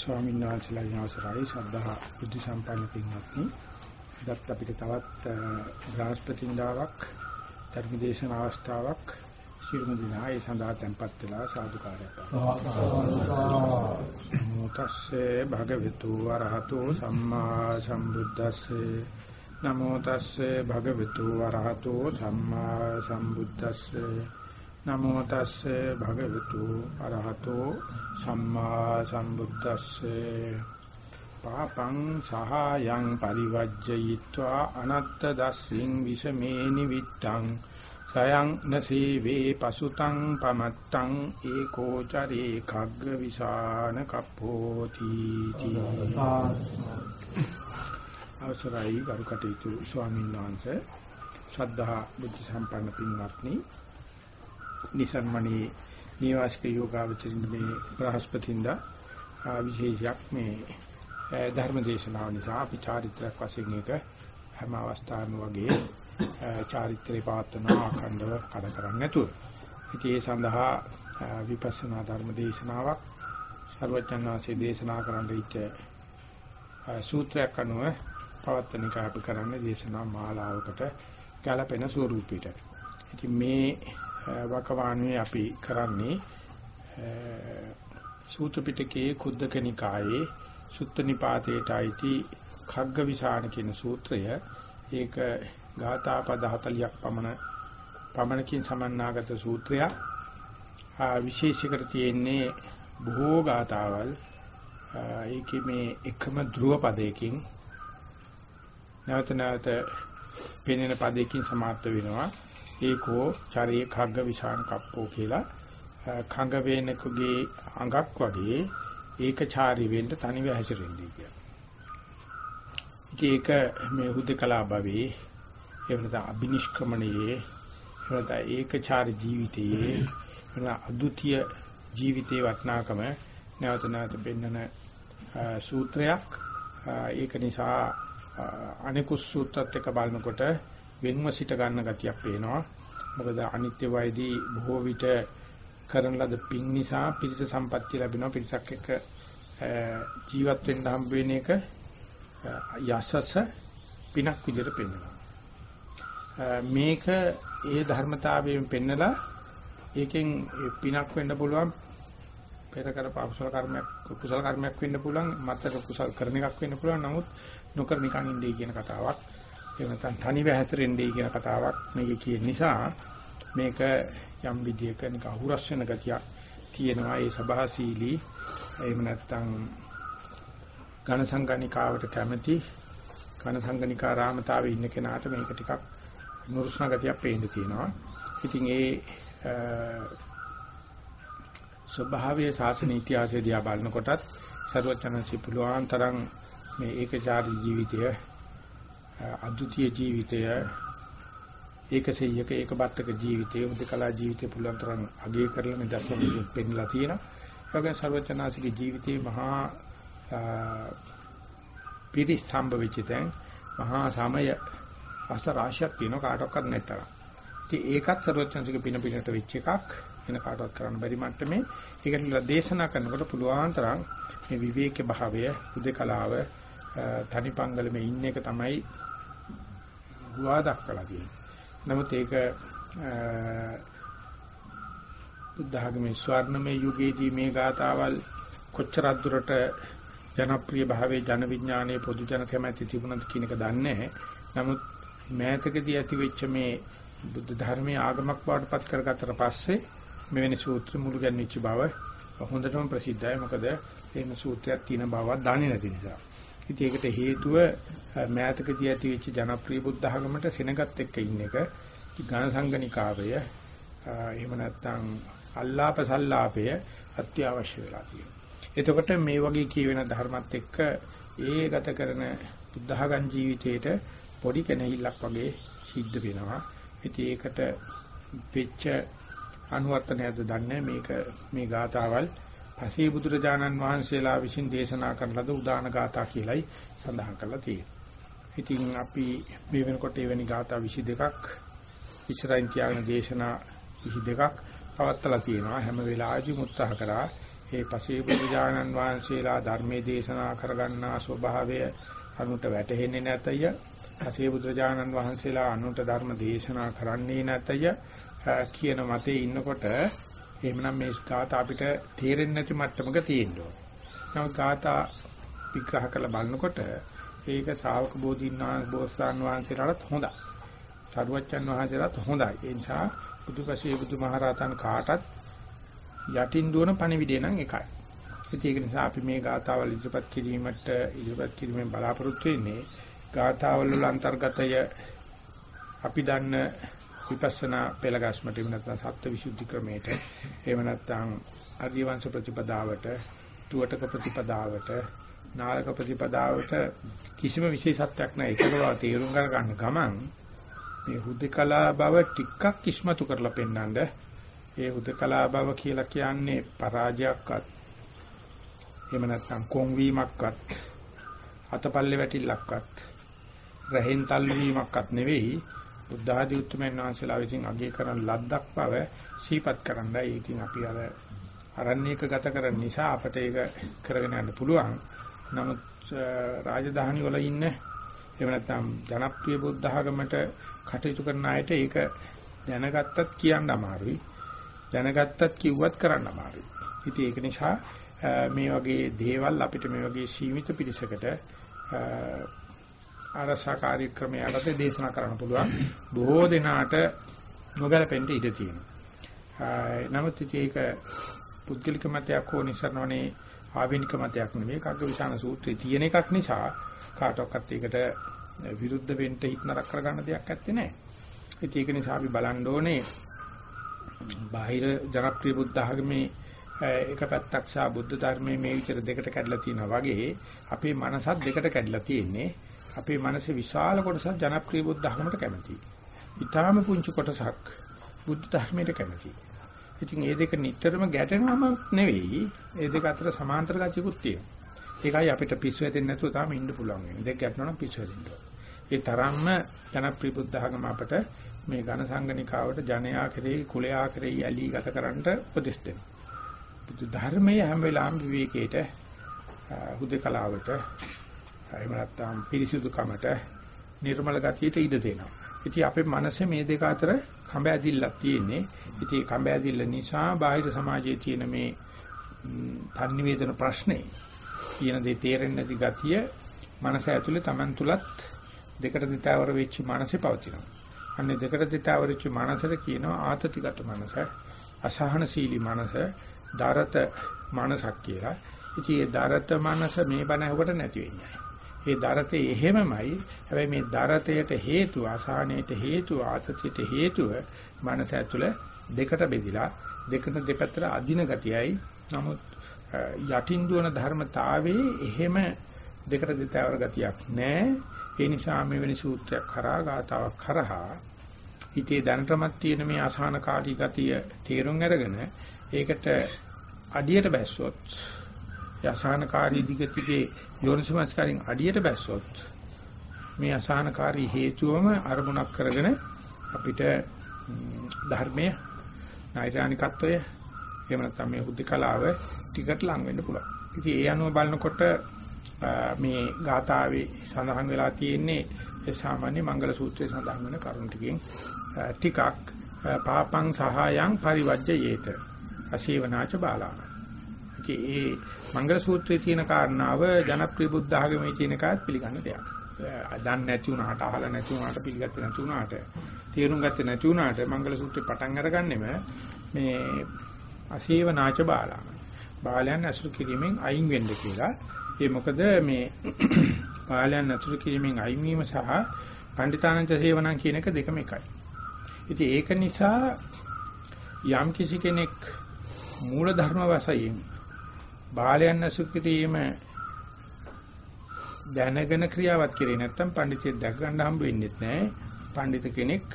අවසරයි ගෞරවනීය ස්වාමීන් වහන්සේලාගේ අවසරයි ශ්‍රද්ධා බුද්ධ සම්පන්න පින්වත්නි. දත් අපිට තවත් බ්‍රහස්පතින්දාවක් ධර්මදේශන අවස්ථාවක් ශිරුම දිනා ඒ සඳහා tempත් වෙලා සාදුකාරයක් නමෝතස්සේ භගවතු වරහතෝ සම්මා සම්බුද්දස්සේ. නමෝ තස්සේ භගවතු වරහතෝ සම්මා සම්බුද්දස්සේ. නමෝ තස්සේ භගවතු අරහතෝ සම්මා සම්බුද්දස්සේ පාපං සහායං පරිවජ්ජයිत्वा අනත්ත දස්සින් විසමේ නිවිත්තං සයං නසීවේ පසුතං පමත්තං ඒකෝ චරේ khagg විසාන කප්පෝති අවසරයි ගරු කටයුතු ස්වාමීන් වහන්සේ. ශ්‍රද්ධා බුද්ධ සම්පන්න පින්වත්නි නිසන්මණී නිවාසික යෝගාවචරින් මේ බ්‍රහස්පතින්දා විශේෂයක් මේ ධර්ම දේශනාව නිසා අපි චාරිත්‍රාක් වශයෙන් එක හැම අවස්ථාවකම වගේ චාරිත්‍රේ පාත්වන අඛණ්ඩව කඩ කරන්නේ නැතුව. ඉතින් ඒ සඳහා විපස්සනා ධර්ම දේශනාවක් සර්වඥාන්සේ දේශනා කරන්න ඉච්ච සූත්‍රයක් අනුව පවත්තන එක අපි කරන්නේ දේශනා මාලාවකට ගැලපෙන ස්වරූපයකට. ඉතින් මේ වකවානුවේ අපි කරන්නේ සූත්‍ර පිටකයේ කුද්දක නිකායේ සුත්ත නිපාතේට අයිති khaggavisana කියන සූත්‍රය ඒක ගාථා පද 40ක් පමණ පමණකින් සමන්නාගත සූත්‍රයක්. ආ විශේෂිකර තියෙන්නේ බොහෝ ගාථාවල් ඒකේ මේ එකම ධ්‍රුව පදයකින් නැවත නැවත පෙනෙන පදයකින් සමාප්ත වෙනවා. ඒකෝ චරේ khagg විසාන කප්පෝ කියලා khඟ වේනකගේ අඟක් වගේ ඒකචාරී වෙන්න තනිව හැසිරෙන්නේ කියලා. ඒක මේ හුදකලා භවයේ එහෙම නැත්නම් අබිනිෂ්ක්‍මණයේ එහෙම නැත්නම් ඒකචාරී ජීවිතයේ එහෙම අද්විතීය ජීවිතයේ වටිනාකම නැවත නැවත පෙන්වන සූත්‍රයක්. ඒක නිසා අනිකුත් සූත්‍රත් එක්ක බලනකොට වෙන්ව සිට ගන්න ගතියක් පේනවා. මොකද අනිත්‍ය වයදී බොහෝ විට කරන ලද පින් නිසා පිරිස සම්පත්‍ය ලැබෙනවා. පිරිසක් එක්ක ජීවත් වෙන්න හම්බ වෙන එක යසස පිනක් විදිහට පෙන්වනවා. මේක ඒ ධර්මතාවයෙන් පෙන්නලා ඒකෙන් පිනක් වෙන්න පුළුවන් පෙර කර කුසල කර්මයක් කුසල කර්මයක් වෙන්න පුළුවන් මත්තර කුසල කරන එකක් වෙන්න පුළුවන් නමුත් නොකර නිකන් ඉන්නේ කියන කතාවක් එහෙම නැත්නම් තනිව හැසිරෙන්නේ කියන කතාවක් මේකේ කියන නිසා මේක යම් විදියක නික අහුරස් වෙන ගතියක් තියෙනවා ඒ සබහාශීලී එහෙම නැත්නම් ඝන සංගණිකාවට කැමැති ඝන සංගණිකා රාමතාවේ ඉන්න කෙනාට මේක ටිකක් නුරුස්නා ගතියක් පේන්න තියෙනවා. ඉතින් ඒ ස්වභාවයේ ශාසන ඉතිහාසය දිහා බලනකොටත් ਸਰවචනසි පුළුවන් තරම් මේ ඒකචාරී ජීවිතය අද්විතීය ජීවිතය ඒකසෙයක ඒකබත්තක ජීවිතය උදකලා ජීවිතය පුළුවන් තරම් අගය කරලා මේ දර්ශන පෙන්නලා තියෙනවා. ඒ වගේම ਸਰවචනාසිකේ ජීවිතයේ මහා පිරිසම්භ වෙච්චිතෙන් මහා සමය අසරාශියක් තියෙන කාටවත් නැතර. ඉතින් ඒකත් ਸਰවචනාසික පින පිනට වෙච්ච එකක්. වෙන කාටවත් කරන්න බැරි මට්ටමේ. ඒකට දේශනා කරනකොට පුළුවන් තරම් මේ විවේක භාවය උදකලාව තනිපංගලමේ ඉන්න එක තමයි හුවා දක්වලා තියෙන්නේ. නමුත් ඒක බුද්ධ학මේ ස්වර්ණමය යුගයේදී මේ ගාතාවල් කොච්චරක් දුරට ජනප්‍රිය භාවයේ ජන විඥානයේ පොදු ජන කැමැති තිබුණත් කියන එක දන්නේ නමුත් මෑතකදී ඇති වෙච්ච මේ බුද්ධ ධර්මයේ ආගමක් වඩපත් කරගත්තට පස්සේ මෙවැනි සූත්‍ර මුළු ගැන්විච්ච බව හොඳටම ප්‍රසිද්ධයි. මොකද එහෙම සූත්‍රයක් තියෙන බවක් දන්නේ නැති නිසා. ඉතින් ඒකට හේතුව මෑතකදී ඇති වෙච්ච ජනප්‍රිය බුද්ධ ධර්මයට සෙනගත් එක්ක ඉන්න එක. ඝන සංගණිකාවය එහෙම නැත්නම් අල්ලාප සල්ලාපය අත්‍යවශ්‍ය වෙලා තියෙනවා. එතකොට මේ වගේ කියවෙන ධර්මත් එක්ක ඒ ගත කරන බුද්ධඝන් ජීවිතේට පොඩි කෙනෙහිල්ලක් වගේ සිද්ධ වෙනවා. ඉතින් ඒකට වෙච්ච අනුවර්තනයක්ද දන්නේ මේක මේ ගාතාවල් පසේ බුදුරජාණන් වහන්සේලා විසින් දේශනා කරන ලද උදාන ගාථා කියලයි සඳහන් කරලා තියෙන්නේ. ඉතින් අපි මේ වෙනකොට එවැනි ගාථා 22ක් ඉස්සරහින් තියාගෙන දේශනා 22ක් පවත්ලා තියෙනවා. හැම වෙලාවෙදි උත්සාහ කරා ඒ පසේ බුදුජානන් වහන්සේලා ධර්මයේ දේශනා කරගන්නා ස්වභාවය අනුට වැටහෙන්නේ නැතය. පසේ බුදුජානන් වහන්සේලා අනුට ධර්ම දේශනා කරන්නේ නැතය කියන මතේ ඉන්නකොට එහෙමනම් මේ ස්කාත අපිට තේරෙන්නේ නැති මට්ටමක තියෙනවා. නමුත් ගාථා විග්‍රහ කරලා බලනකොට ඒක ශ්‍රාවක බෝධින්නා බෝසතාන් වහන්සේලාට හොඳයි. සරුවච්චන් වහන්සේලාට හොඳයි. ඒ නිසා බුදුපසේ බුදුමහරහතන් කාටත් යටින් දුවන පණිවිඩය නම් එකයි. ඒක නිසා අපි මේ ගාථාවල් ඉදිරිපත් කිරීමට ඉදිරිපත් කිරීමෙන් බලාපොරොත්තු වෙන්නේ ගාථාවල වල අන්තර්ගතය අපි දන්න විපස්සනා පෙළගස්මට එහෙම නැත්නම් සත්‍ය විසුද්ධි ක්‍රමයට එහෙම නැත්නම් ආදිවංශ ප්‍රතිපදාවට තුවටක ප්‍රතිපදාවට නාලක ප්‍රතිපදාවට කිසිම විශේෂත්වයක් නැහැ. ඒක බව තේරුම් ගන්න ගමන් මේ හුදකලා බව ටිකක් ඉස්මතු කරලා පෙන්නඳ. ඒ හුදකලා බව කියලා කියන්නේ පරාජයක්වත් එහෙම නැත්නම් කොන්වීමක්වත් අතපල්ලේ වැටිල්ලක්වත් රහෙන් තල්වීමක්වත් නෙවෙයි. බුද්ධ ආදී උතුම්යන් වහන්සේලා විසින් අගය කරන ලද්දක් බව සීපත් කරන්නයි ඉතින් අපි අර අරණ්‍යක ගත කරන නිසා අපිට ඒක කරගෙන යන්න පුළුවන්. නමුත් රාජධානි වල ඉන්න එහෙම නැත්නම් ජනප්‍රිය බුද්ධ ආගමට කටයුතු කරන අයට ඒක දැනගත්තත් කියන්න අමාරුයි. දැනගත්තත් කිව්වත් කරන්න අමාරුයි. ඉතින් ඒක නිසා මේ වගේ දේවල් අපිට මේ වගේ සීමිත පිළිසකට ආරසා කාර්යක්‍රමයකට දේශනා කරන්න පුළුවන්. බොහෝ දෙනාට නොගැලපෙන්න ඉඩ තියෙනවා. නමුත් ඒක පුද්ගලික මතයක් හෝ නිසරණවනේ ආවෙනික මතයක් නෙවෙයි. කග්ගවිසාන සූත්‍රයේ තියෙන එකක් නිසා කාටවත් ඒකට විරුද්ධ වෙන්න හිත නරක කරගන්න දෙයක් නැත්තේ නෑ. ඒක නිසා අපි බලන්න ඕනේ බාහිර ජනප්‍රිය බුද්ධ ආගමේ එක පැත්තක් සා බුද්ධ ධර්මයේ මේ විතර දෙකට කැඩලා තියෙනවා වගේ අපේ මනසත් දෙකට කැඩලා තියෙන්නේ. අපේ මනසේ විශාල කොටසක් ජනප්‍රිය බුද්ධ ධර්මයට කැමතියි. ඊටාම පුංචි කොටසක් බුද්ධ ධර්මයට කැමතියි. ඉතින් මේ දෙක නිතරම ගැටෙනවම නෙවෙයි. මේ දෙක අතර සමාන්තර ගතියකුත් තියෙනවා. ඒකයි අපිට පිස්සු හැදෙන්නේ නැතුව තාම ඉන්න පුළුවන් වෙන්නේ. දෙක ගැටෙනවා නම් පිස්සු හැදෙන්න ඒ තරම්ම ජනප්‍රිය බුද්ධ ධර්ම අපට මේ ඝන සංගණිකාවට ජනයා කෙරෙහි කුලයා කෙරෙහි ඇලී ගත කරන්නට උපදෙස් දෙනවා. බුදු ධර්මයේ හැම වෙලාවෙම විවේකයට හුදකලාවට එහෙම නැත්නම් පිරිසිදුකමට නිර්මල ගතියට ඉඩ දෙනවා. ඉතින් අපේ මනසේ මේ දෙක අතර කඹ ඇදිල්ලක් තියෙන්නේ. ඉතින් කඹ ඇදිල්ල නිසා බාහිර සමාජයේ තියෙන මේ පරිනිවේදන ප්‍රශ්නේ කියන දේ තේරෙන්නේ නැති ගතිය මනස ඇතුලේ Taman තුලත් දෙකට දෙතාවර වෙච්ච මනසේ පවතිනවා. අන්නේ දෙකට දෙතාවර වෙච්ච මනසට කියනවා ආතතිගත මනස, අසහනශීලී මනස, දරත මනසක් කියලා. ඉතින් ඒ දරත මනස මේ බණ ඇහුවට නැති වෙන්නේ. ඒ දරතේ එහෙමමයි. හැබැයි මේ දරතයට හේතුව, අසහනයට හේතුව, ආතතියට හේතුව මනස ඇතුළේ දෙකට බෙදිලා දෙකට දෙපැත්තට අදින ගතියයි. නමුත් යටින් දුවන ධර්මතාවයේ එහෙම දෙකට දෙතවර ගතියක් නැහැ. ඒ නිසා මේ වෙනි සූත්‍රයක් කරා ගාතාවක් කරහා හිතේ දැනටමත් තියෙන මේ අසහනකාරී ගතිය තේරුම් අරගෙන ඒකට අඩියට බැස්සොත් යසහනකාරී දිගතිගේ යෝනිසමස්කාරින් අඩියට බැස්සොත් මේ අසහනකාරී හේතුවම අරමුණක් කරගෙන අපිට ධර්මයේ නෛර්යානිකත්වය එහෙම නැත්නම් මේ හුද්ධකලාව ටිකට ලං වෙන්න පුළුවන්. ඉතින් ඒ අනුව බලනකොට මේ ගාථාවේ සඳහන් වෙලා තියෙන්නේ ඒ සාමාන්‍ය මංගල සූත්‍රයේ සඳහන් වෙන කරුණු ටිකෙන් ටිකක් පාපං සහායං පරිවජ්‍යයේත අසීවනාච බාලාන. ඉතින් ඒ මංගල සූත්‍රයේ තියෙන කාරණාව ජනප්‍රිය බුද්ධ ආගමේ තියෙන කාත් පිළිගන්න දෙයක්. දන්නේ නැති වුණාට අහලා නැති වුණාට පිළිගත්තේ නැති වුණාට තේරුම් ගත්තේ නැති වුණාට මංගල සූත්‍රේ පටන් අරගන්නෙම මේ අසීවනාච බාලාන. බාලයන් අසුරු කිරීමෙන් අයින් වෙන්න කියලා. ඒ මොකද මේ බාලයන් අසුරු කිරීමෙන් අයින් වීම සහ පණ්ඩිතානන්ත සේවනං කියන එක දෙකම එකයි. ඉතින් ඒක නිසා යම් කිසි කෙනෙක් මූල ධර්ම වශයෙන් බාලයන් අසුරු කිරීම දැනගෙන ක්‍රියාවත් කරේ නැත්නම් පඬිතෙක් දැක ගන්න හම්බ වෙන්නේ නැහැ. පඬිත කෙනෙක්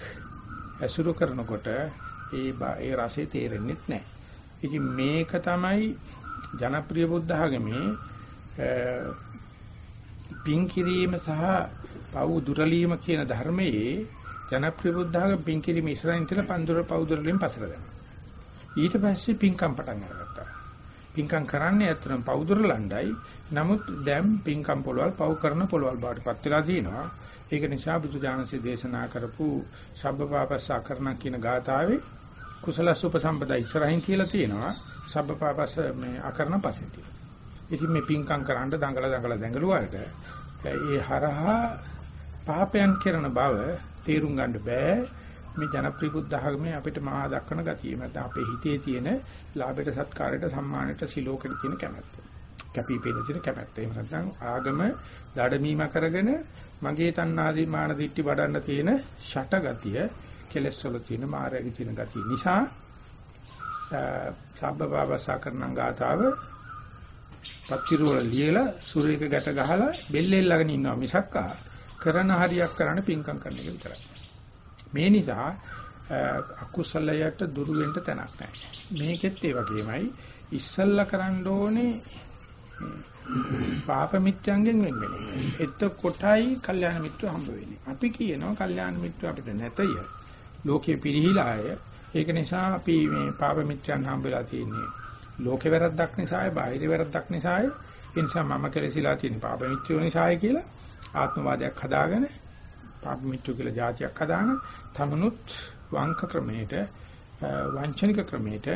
ඇසුරු කරනකොට ඒ ඒ රසය තේරෙන්නේ නැහැ. ඉතින් මේක තමයි ජනප්‍රිය බුද්ධ ආගමේ පින් කිරීම සහ පව් දුරලීම කියන ධර්මයේ ජනප්‍රිය බුද්ධ ආගම පින් කිරීම ඉස්සරහින් තියලා පන්දුර පව් දුරලීම පසර දැම්මා. ඊට පස්සේ පින්කම් පටන් අරගත්තා. පින්කම් කරන්නේ අතරම පවුදුරලණ්ඩයි. නමුත් දැන් පින්කම් පොළවල් පව් කරන පොළවල් බාටපත් වෙලා තියෙනවා. ඒක නිසා බුදු දානසේ දේශනා කරපු සබ්බපාපස්සා කරන කියන ගාථාවේ කුසලස් උපසම්පදා ඉස්සරහින් කියලා තියෙනවා. සබ්බපාපස්ස මේ අකරණ පස්සේ තියෙනවා. ඉතින් මේ පින්කම් කරන්න දඟල දඟල දැඟලුවාට ඒ හරහා පාපයන් කරන බව තේරුම් ගන්න බෑ මේ ජනප්‍රිය බුද්ධ ධර්මයේ අපිට මහා දක්වන ගතිය. නැත්නම් අපේ හිතේ තියෙන ලාභයට සත්කාරයට සම්මානයට සිලෝකෙට තියෙන කැමැත්ත. කැපිපෙන තියෙන කැමැත්ත. එහෙම නැත්නම් ආගම දඩමීම කරගෙන මගේ තණ්හාදී මාන දිට්ටි වඩන්න තියෙන ෂට ගතිය, කෙලස් වල තියෙන මාරගේ තියෙන ගතිය නිසා සබ්බපාපසා කරන ගාතාව පත්තිරුවල ලියලා සූර්යක ගැට ගහලා බෙල්ලෙල්ලගෙන ඉන්නවා මිසක්කා කරන හරියක් කරන්න පිංකම් කරන එක විතරයි. මේ නිසා අකුසලයට දුරු වෙන්න තැනක් නැහැ. මේකෙත් ඒ වගේමයි ඉස්සල්ලා කරන්න ඕනේ පාප මිත්‍යංගෙන් වෙන් වෙන්නේ. එතකොටයි කල්යාණ මිත්‍ර හම්බ වෙන්නේ. අපි කියනවා කල්යාණ මිත්‍ර අපිට නැතය. ලෝකේ පිරිහිලාය. ඒක නිසා අපි මේ පාප මිත්‍යන් හම්බ වෙලා තියෙන්නේ. ලෝකේ වැරද්දක් නිසායි, බාහිර වැරද්දක් නිසායි. ඒ නිසා මම කෙලසිලා තියෙන පාප මිත්‍යෝ නිසායි කියලා ආත්මවාදයක් හදාගෙන පාප මිත්‍යෝ කියලා જાතියක් හදාගෙන තමනුත් වංක ක්‍රමයට වංචනික ක්‍රමයට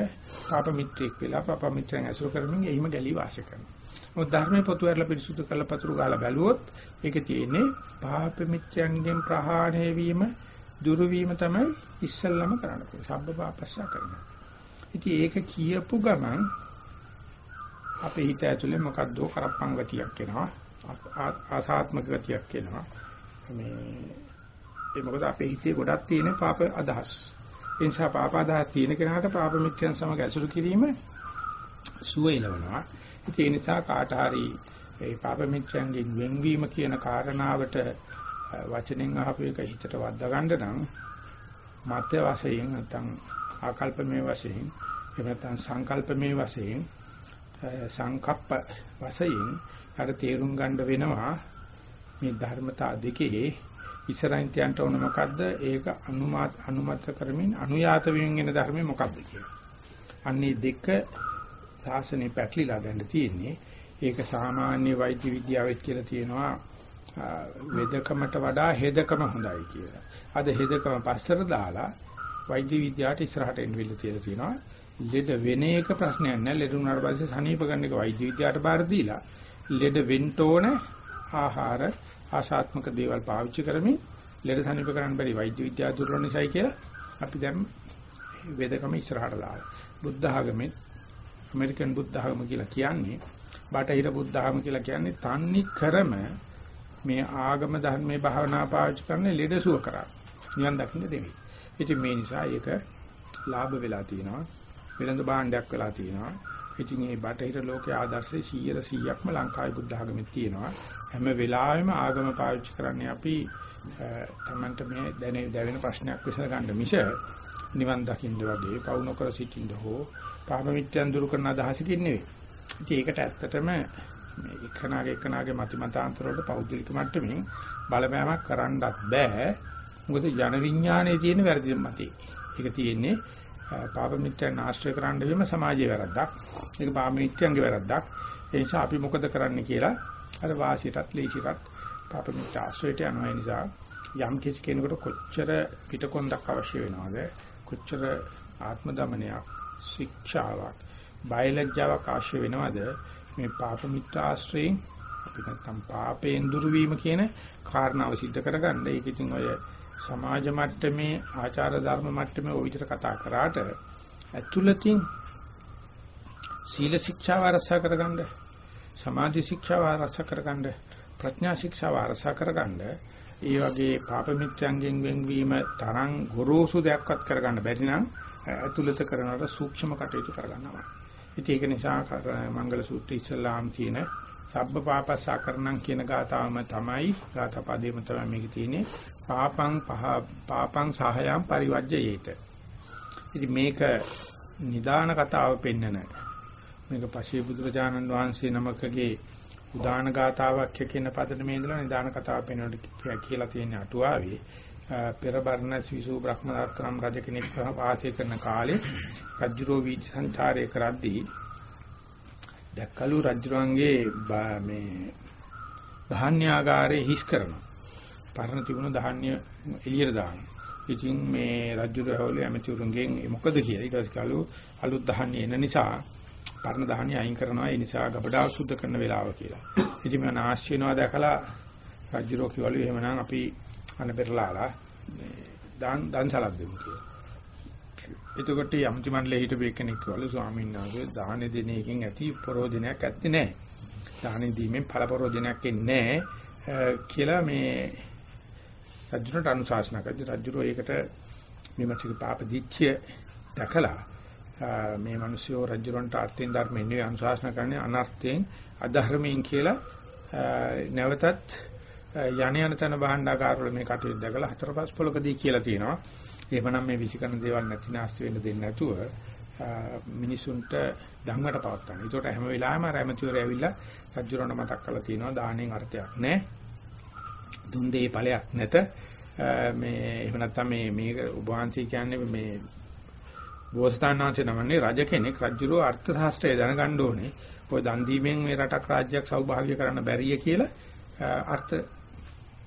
පාප මිත්‍රෙක් වෙලා පාප මිත්‍රයන් ඇසුරු කරමින් එහිම ගැලී වාසය කරනවා. මොකද ධර්මයේ පොතු ඇරලා පිරිසුදු කරලා පතුරු ගාලා බැලුවොත් ඒකේ තියෙන්නේ පාප මිත්‍යයන්ගෙන් ප්‍රහාණය වීම දුරු වීම තමයි ඉස්සල්ලාම කරන්න පුළුවන්. සබ්බ පාපස්සා කරනවා. ඉතින් ඒක කියපු ගමන් අපේ හිත ඇතුලේ මොකද්ද කරප්පන් ගතියක් එනවා. ආසාත්මක ගතියක් එනවා. මේ ඒ මොකද අපේ හිතේ ගොඩක් තියෙන පාප අදහස්. ඒ නිසා පාප අදහස් තියෙන කෙනාට පාප මිත්‍යන් සමග ඇසුරු කිරීම සුවයලවනවා. ඒ නිසා කාට හරි ඒ පාප මිත්‍යන්ගෙන් වෙන්වීම කියන කාරණාවට වචනෙන් අහපු එක හිතට වද්දා ගන්න නම් මත්ය වශයෙන් නැත්නම් ආකල්පමේ වශයෙන් එහෙම නැත්නම් සංකල්පමේ වශයෙන් සංකප්ප වශයෙන් අර තේරුම් ගන්න වෙනවා මේ ධර්මතා දෙකේ ඉස්සරහින් තියන්න ඕන මොකද්ද? ඒක අනුමත අනුමත කරමින් අනුයාත වීමෙන් එන ධර්මය මොකද්ද කියලා. අන්නේ දෙක සාසනේ පැටලිලා ගන්න තියෙන්නේ. ඒක සාමාන්‍ය වෛද්‍ය විද්‍යාවෙත් කියලා තියෙනවා වේදකමට වඩා හෙදකම හොඳයි කියලා. අද හෙදකම පස්සට දාලා වෛද්‍ය විද්‍යාවට ඉස්සරහට එන්න වෙලා තියලා තියෙනවා. ලෙඩ වෙන එක ප්‍රශ්නයක් නෑ. ලෙඩ වුණාට පස්සේ සනීප ගන්න එක වෛද්‍ය විද්‍යාවට බාර දීලා ලෙඩ වෙන්න ඕන ආහාර ආශාත්මක දේවල් පාවිච්චි කරමින් ලෙඩ සනීප කරන්න බැරි වෛද්‍ය විද්‍යාව දුර්වල නිසායි කියලා අපි දැන් වේදකම ඉස්සරහට දාලා බුද්ධ ආගමේ ඇමරිකන් බුද්ධ ආගම කියලා කියන්නේ බටහිර බුද්ධ ආගම කියලා කියන්නේ තන්නේ කරම මේ ආගම ධර්මයේ භාවනා පාවිච්චි කරන ලෙඩසුව කරා නිවන් දකින්න දෙවි. ඉතින් මේ නිසා ඒක ලාභ වෙලා තියෙනවා. වෙළඳ භාණ්ඩයක් වෙලා තියෙනවා. ඉතින් මේ බටහිර ලෝකයේ ආදර්ශයේ 100 100ක්ම ලංකාවේ බුද්ධ ආගමේ තියෙනවා. හැම වෙලාවෙම ආගම පාවිච්චි කරන්නේ අපි තමන්ට මේ දැනෙ දැවෙන ප්‍රශ්නයක් විසඳ ගන්න මිස නිවන් දකින්න වගේ පවු නොකර සිටින්න හෝ පාප මිත්‍යන් දුරු කරන අදහසකින් නෙවෙයි. ඉතින් ඒකට ඇත්තටම මේ එකනාගේ එකනාගේ මති මතාන්තර වලට පෞද්ගලික මට්ටමින් බලපෑමක් කරන්නත් බෑ. මොකද ජන විඥානයේ තියෙන වැරදි මතේ. ඒක තියෙන්නේ පාප මිත්‍යන් ආශ්‍රය කරන්න වීම සමාජයේ වැරද්දක්. ඒක පාප මිත්‍යන්ගේ වැරද්දක්. ඒ නිසා අපි මොකද කරන්න කියලා අර වාසියටත් ලේසියටත් පාප මිත්‍ය ආශ්‍රයයට යනවා නිසා යම් කිසි කෙනෙකුට කොච්චර පිටකොන්දක් අවශ්‍ය වෙනවද කොච්චර ආත්ම දමනයක් ශික්ෂාවක් බයලජ්ජාවක් අවශ්‍ය වෙනවද මේ පාප මිත්‍ර ආශ්‍රයෙන් අපි නැත්තම් පාපයෙන් දුරු වීම කියන කාරණාව सिद्ध කරගන්න. ඒක ඉතින් ඔය සමාජ මට්ටමේ ආචාර ධර්ම මට්ටමේ ඔය විතර කතා කරාට ඇතුළතින් සීල ශික්ෂාව ආරක්ෂා කරගන්න සමාධි ශික්ෂාව ආරක්ෂා කරගන්න ප්‍රඥා ශික්ෂාව ආරක්ෂා කරගන්න ඒ වගේ පාප මිත්‍යංගෙන් වෙන්වීම තරම් ගොරෝසු දෙයක්වත් කරගන්න බැරි නම් අතුලත කරනවට සූක්ෂම කටයුතු කරගන්නවා. ඉතින් ඒක නිසා මංගල සූත්‍රය ඉස්සලාම් කියන සබ්බ පාපසාකරණම් කියන ගාතාවම තමයි ගාථා පදේම තමයි මේකේ තියෙන්නේ පාපං පහ පාපං සහයම් පරිවර්ජයේත. ඉතින් මේක නිදාන කතාව පෙන්නන මේක පශේ බුදුරජාණන් වහන්සේ නමකගේ උදාන ගාතාවක් කියන පදට මේ ඉඳලා නිදාන කතාව පෙන්වන්නට කියලා තියෙන අටුවාවේ පෙර බර්ණස් විසු බ්‍රහ්මදත්තරම් රජ කෙනෙක් වාසය කරන කාලේ රජුරෝ වීජ සංචාරය කරද්දී දැක්කලු රජුරන්ගේ මේ ධාන්‍යාගාරේ හිස් කරනවා. පරණ තිබුණ ධාන්‍ය එළියට දානවා. ඉතින් මේ රජු රහවලේ ඇමතිවරුන්ගෙන් මොකද කියලා ඊට පස්සේ කලු අලුත් ධාන්‍ය එන නිසා පරණ ධාන්‍ය අයින් කරනවා ඒ නිසා ගබඩාව සුද්ධ කරන වෙලාව කියලා. ඉතින් මම ආශ්චර්ය වෙනවා දැකලා රජුරෝ කිව්වලු එහෙමනම් අපි අන පෙරලාලා දාන් දාන්සලක් දෙමු කියලා. එතකොට යම්ති මණ්ඩලයේ හිටපු එක්කෙනෙක් කිව්වලු ස්වාමීන් වහන්සේ දාන දෙන එකෙන් ඇති ප්‍රෝජනයක් ඇත්තේ නැහැ. දාන දීමෙන් ඵල ප්‍රෝජනයක් එන්නේ නැහැ කියලා මේ රජුට අනුශාසනා කරද්දී රජුරෝ ඒකට විමර්ශක පාප දිච්චය දැකලා මේ මිනිස්සු රජුරන්ට අර්ථයෙන් ධර්මයෙන් නෙවෙයි අනුශාසනා කරන්නේ අනර්ථයෙන් අධර්මයෙන් කියලා නැවතත් යණ යන තන භාණ්ඩාකාරවල මේ කටයුතු දැකලා හතරපස් පොලකදී කියලා තියෙනවා. එහෙමනම් මේ විසිකරන දේවල් නැති නාස්ති වෙන්න දෙන්නේ නැතුව මිනිසුන්ට ධම්මයට පවත්තන. ඒකට හැම වෙලාවෙම රැමතිවරය ඇවිල්ලා රජුරණ මතක් කරලා තියෙනවා දාණයෙන් අර්ථයක් නැහැ. දුන් දෙේ ඵලයක් නැත. මේ එහෙම නැත්නම් මේ මේක ඔබ වහන්සේ කියන්නේ මේ බෝසතාණන්සේ නමන්නේ රජ කෙනෙක් රජුරෝ අර්ථ ශාස්ත්‍රය දැනගන්න ඕනේ. ඔය දන් දීමෙන් මේ රටක් රාජ්‍යයක් සෞභාග්‍ය කරන්න බැරිය කියලා අර්ථ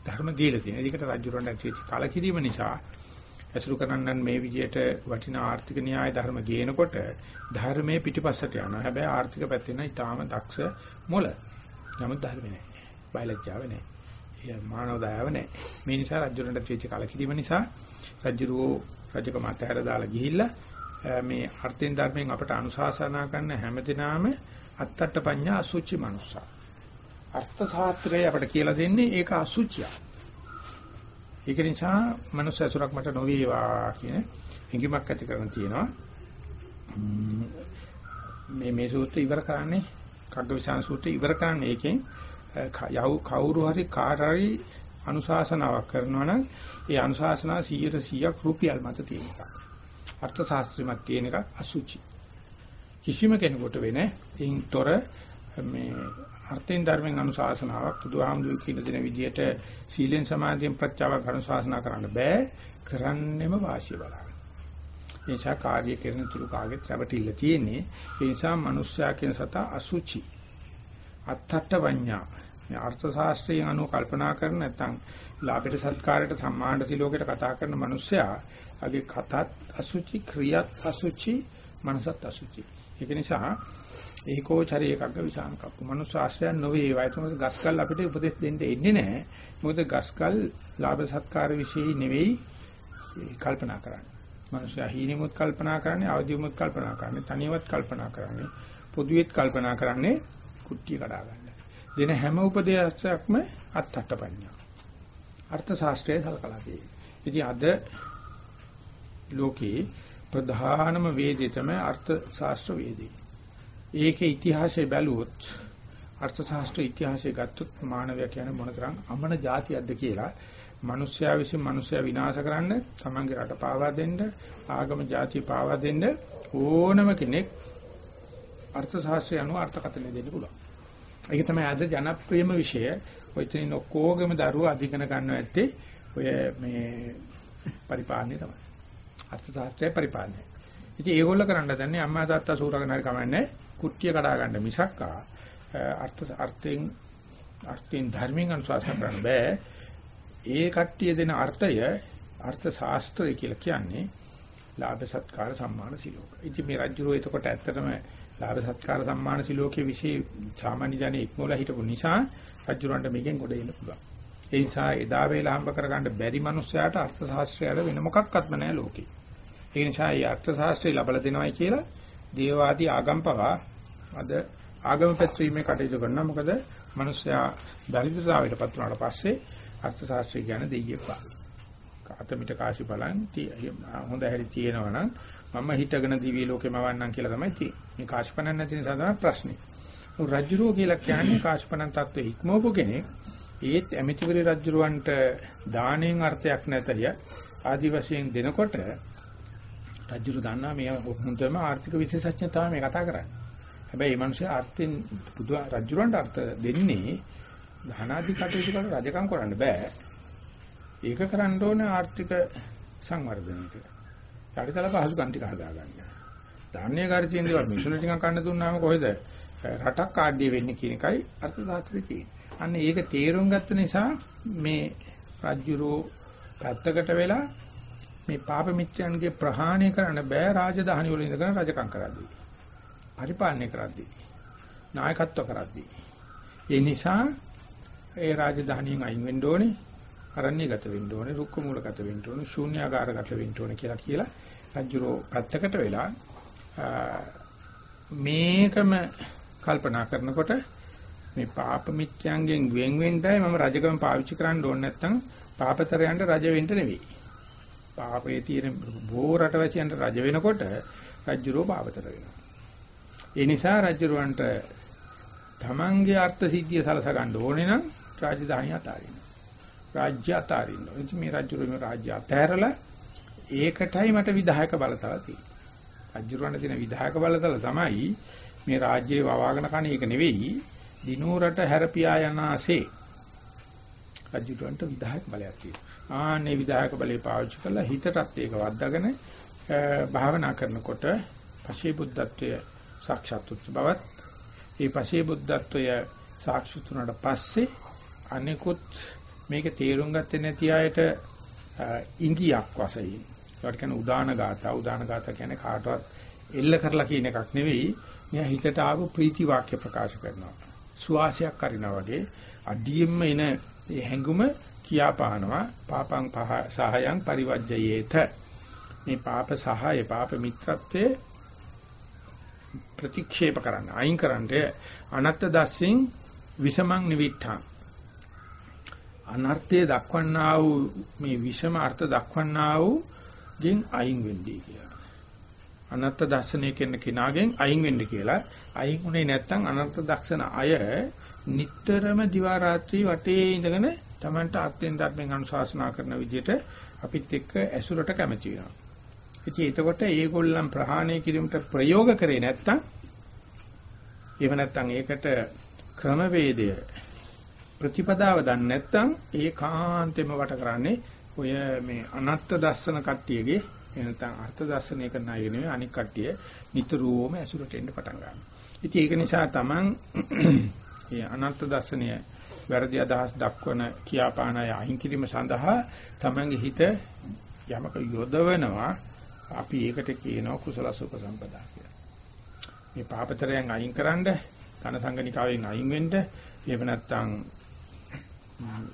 ධර්ම දීලා තියෙනවා. ඒකට රජුරන්ට ඇතිවෙච්ච කලකිරීම නිසා ඇසුරු කරන්නන් මේ විදියට වටිනා ආර්ථික න්‍යාය ධර්ම ගේනකොට ධර්මයේ පිටිපස්සට යනවා. හැබැයි ආර්ථික පැත්තේ නම් ඊටාම දක්ෂ මොළ. නමුත් ධර්මේ නැහැ. බයලජ්ජාව නැහැ. ඒ මානව දයාව නැහැ. මේ නිසා රජුරන්ට ඇතිවෙච්ච කලකිරීම නිසා රජුරෝ රජකම අතහැර දාලා ගිහිල්ලා මේ අර්ථයෙන් ධර්මයෙන් අපට අනුශාසනා කරන හැමදිනාම අත්තට්ඨ පඤ්ඤා අසුචි මනුස්සා. අර්ථ ශාස්ත්‍රය අපට කියලා දෙන්නේ ඒක අසුචිය. ඒක නිසා මනුස්ස ඇසුරක් මට නොවේවා කියන හිඟිමක් ඇති කරන තියෙනවා. මේ මේ සූත්‍රය ඉවර කරන්නේ කග්ගවිශාන සූත්‍රය ඉවර කරන්නේ ඒකෙන් යව් කවුරු හරි කාට හරි අනුශාසනාවක් කරනවා නම් ඒ අනුශාසනාව 100 100ක් රුපියල් මත තියෙන එකක්. අර්ථ ශාස්ත්‍රෙමත් තියෙන එකක් අසුචි. කිසිම කෙනෙකුට වෙන තින්තර මේ අර්ථයෙන් ධර්මෙන් අනුශාසනාවක් බුදුහාමුදුරු කියන දෙන විදිහට සීලෙන් සමාධියෙන් ප්‍රත්‍යාවක් අනුශාසනා කරන්න බෑ කරන්නෙම වාසිය බලන්න. ඒ නිසා කාර්ය කරන තුරු කාගෙත් රැවටිල්ල තියෙන්නේ ඒ නිසා මිනිස්සයා කියන සතා අසුචි අත්තට්ඨ වඤ්ඤා මේ අර්ථ ශාස්ත්‍රයෙන් අනුව කල්පනා කරන නැත්නම් ලාභයට සත්කාරයට සම්මානට සිලෝකයට කතා කරන මිනිස්සයා අගේ කතත් අසුචි ක්‍රියත් අසුචි මනසත් අසුචි. ඒක නිසා ඒකෝ චරි එකක්ක විසාන කප්පු. මනුස්ස ආශ්‍රයන් නොවේ ඒවා. ඒක ගස්කල් අපිට උපදෙස් දෙන්න එන්නේ නැහැ. මොකද ගස්කල් ලාභ සත්කාර વિશે නෙවෙයි කල්පනා කරන්නේ. මනුස්සයා හීනෙමුත් කල්පනා කරන්නේ අවදිමුත් කල්පනා කරන්නේ තනියවත් කල්පනා කරන්නේ පොදුවෙත් කල්පනා කරන්නේ කුට්ටිය කඩා ගන්න. දෙන හැම උපදේශයක්ම අත්හට පඤ්ඤා අර්ථ ශාස්ත්‍රයේ සලකලා තියෙනවා. ඉතින් අද ලෝකේ ප්‍රධානම වේදේ තමයි අර්ථ ශාස්ත්‍ර වේදේ. ඒකේ ඉතිහාසය බැලුවොත් අර්ථ ශාස්ත්‍ර ඉතිහාසය ගත්තොත් මානවයා කියන්නේ මොනතරම් අමන જાතියක්ද කියලා මිනිස්යා විසින් මිනිස්යා විනාශ කරන්න තමන්ගේ රට පාවා දෙන්න ආගම જાතිය පාවා දෙන්න ඕනම කෙනෙක් අර්ථ ශාස්ත්‍රය අනුව අර්ථකථනය දෙන්න පුළුවන්. ඒක තමයි අද ජනප්‍රියම විෂය. ඔය ඉතින් ඔක්කොගේම දරුවෝ අධිකන ගන්නවා ඇත්තේ ඔය මේ පරිපාලනය තමයි. අර්ථ ශාස්ත්‍රය පරිපාලනය. ඉතින් ඒගොල්ල කරන්න දන්නේ අම්මා තාත්තා සූරගෙන හරි කමන්නේ කුට්ටිය කඩා ගන්න මිසක් අර්ථ අර්ථයෙන් අර්ථයෙන් ධර්මයෙන් අනුශාසන කරන්න බෑ. ඒ කට්ටිය දෙන අර්ථය අර්ථ ශාස්ත්‍රය කියලා කියන්නේ ලාභ සත්කාර සම්මාන සිලෝක. ඉතින් මේ රජුරෝ එතකොට ඇත්තටම ලාභ සත්කාර සම්මාන සිලෝකයේ විශේෂ සාමාන්‍ය ජනෙ ඉක්මවලා හිටපු නිසා රජුරන්ට මේකෙන් ගොඩ එන්න පුළුවන්. ඒ නිසා එදා වේලා හම්බ කරගන්න බැරි මිනිස්සයාට අර්ථ ශාස්ත්‍රය වෙන මොකක්වත්ම නැහැ ලෝකේ. ඒ නිසා මේ අර්ථ ශාස්ත්‍රය ලබලා දෙනවයි කියලා දේවාදී ආගම්පවා අද ආගම පැත්වීමේ කටයුතු කරනවා. මොකද මිනිස්සයා දරිද්‍රතාවයට පත් වුණාට පස්සේ අර්ථ ශාස්ත්‍රය කියන්නේ දෙයියෙක් පාන. කාතමිට කාශි බලන් හොඳ හැරි තියෙනවා නම් මම හිතගෙන දිවි ලෝකෙම වන්නම් කියලා තමයි තියෙන්නේ. මේ කාශපණන් නැති නිසා තමයි ප්‍රශ්නේ. රජුරෝ කියලා කියන්නේ කාශපණන් තත්ත්වෙ ඉක්මවපු කෙනෙක්. ඒත් ඇමතිවරි රජුරවන්ට දාණයෙන් අර්ථයක් නැතය ආදි වශයෙන් දෙනකොට රජුරු දන්නා මේ හොඳම ආර්ථික විශේෂඥ තමයි මේ කතා කරන්නේ. හැබැයි මේ මිනිස්සු අර්ථෙන් බුදු රජුරන්ට අර්ථ දෙන්නේ ධනාදි කටයුතු කරලා රජකම් කරන්න බෑ. ඒක කරන්න ඕනේ ආර්ථික සංවර්ධනයට. යටිතල පහසුකම් ටික හදාගන්න. ධාන්‍ය කාර්යයෙන් දේවල් මිෂන ටිකක් ගන්න දුන්නාම කොහෙද රටක් ආඩ්‍ය වෙන්නේ කියන එකයි අර්ථ ශාස්ත්‍රයේ තියෙන්නේ. අන්න ඒක තේරුම් ගත්ත නිසා මේ රජ්ජුරෝ පැත්තකට වෙලා මේ පාප මිත්‍යයන්ගේ ප්‍රහාණය කරන්න බෑ රාජධානි වල ඉඳගෙන රජකම් කරද්දී. පරිපාලනය කරද්දී. නායකත්ව කරද්දී. ඒ නිසා ඒ රාජධානියෙන් අයින් වෙන්න ඕනේ. අරණ්‍යගත වෙන්න ඕනේ, රුක්ක මූලගත වෙන්න ඕනේ, ශූන්‍යාකාරගත වෙන්න ඕනේ කියලා කියලා රජුරෝ පැත්තකට වෙලා මේකම කල්පනා කරනකොට මේ පාප මිත්‍යංගෙන් වෙන් වෙන්නයි මම රජකම පාවිච්චි කරන්න ඕනේ නැත්නම් පාපතරයන්ට රජ වෙන්න නෙවෙයි. පාපයේ තියෙන බෝ රටවැසියන්ට රජ වෙනකොට රජුරෝ පාපතර වෙනවා. ඒ නිසා රජුරවන්ට තමන්ගේ අර්ථ සිද්ධිය සලස ගන්න ඕනේ නම් රාජධානිය අතාරින්න. රාජ්‍ය අතාරින්න. එනිසා මේ රජුරෝ මේ රාජ්‍ය අතහැරලා ඒකටයි මට විධායක බලතල තියෙන්නේ. රජුරවන්ට තියෙන විධායක බලතල තමයි මේ රාජ්‍යයේ වවාගෙන කණ එක නෙවෙයි දිනෝරට හැරපියා යනාසේ රජුරවන්ට විධායක බලයක් තියෙනවා. ආන්නේ විධායක බලය පාවිච්චි කරලා හිතටත් ඒක වද්දාගෙන භාවනා කරනකොට පශේ බුද්ධත්වයේ සාක්ෂාත් බවත් ඒ පශේ බුද්ධත්වය සාක්ෂාත් වුණාට පස්සේ අනිකුත් මේක තේරුම් ගත්තේ නැති අයට ඉංගියක් වශයෙන්. ඒකට කියන උදාන ගාථා උදාන ගාථා කියන්නේ කාටවත් එල්ල කරලා කියන එකක් නෙවෙයි. මෙයා හිතට ආපු ප්‍රීති වාක්‍ය ප්‍රකාශ කරනවා. සුවාසයක් කරිනා වගේ. අඩියෙම එන ඒ හැඟුම කියා පානවා පාපං පහ සහයං පරිවජ්ජයේත මේ පාප සහය පාප මිත්‍රත්වයේ ප්‍රතික්ෂේප කරන්න අයින් කරන්නට අනත්ත දස්සෙන් විසමං නිවිඨං අනර්ථය දක්වන්නා වූ මේ විෂම අර්ථ දක්වන්නා වූ ගෙන් අයින් වෙන්නේ කියලා. අනර්ථ දර්ශනය කියන කෙනාගෙන් අයින් වෙන්න කියලා. අයින් උනේ නැත්නම් අනර්ථ දක්ෂණ අය නිටතරම දිවා රාත්‍රී වටේ ඉඳගෙන Tamanට අත්ෙන් ධර්මෙන් අනුශාසනා කරන විදිහට අපිත් එක්ක ඇසුරට කැමති වෙනවා. ඉතින් එතකොට ඒගොල්ලන් ප්‍රහාණය කිරීමට ප්‍රයෝග කරේ නැත්නම් එහෙම නැත්නම් ඒකට ක්‍රමවේදය ප්‍රතිපදාව දන්නේ නැත්නම් ඒ කාන්තෙම වට කරන්නේ ඔය මේ අනත්ත් දර්ශන කට්ටියගේ එනතන් අර්ථ දර්ශනය කරන අය නෙවෙයි අනික් කට්ටිය නිතරම ඇසුරට එන්න පටන් ගන්නවා. ඉතින් ඒක නිසා තමන් මේ අනත්ත් දර්ශනය වැරදි අදහස් දක්වන කියාපානය අහිං කිරීම සඳහා තමන්ගේ හිත යමක යොදවනවා අපි ඒකට කියනවා කුසල සුපසම්පදා කියලා. මේ පාපතරයන් අයින්කරනද ඝන සංගනිකාවෙන් අයින් වෙන්න එහෙම නැත්නම්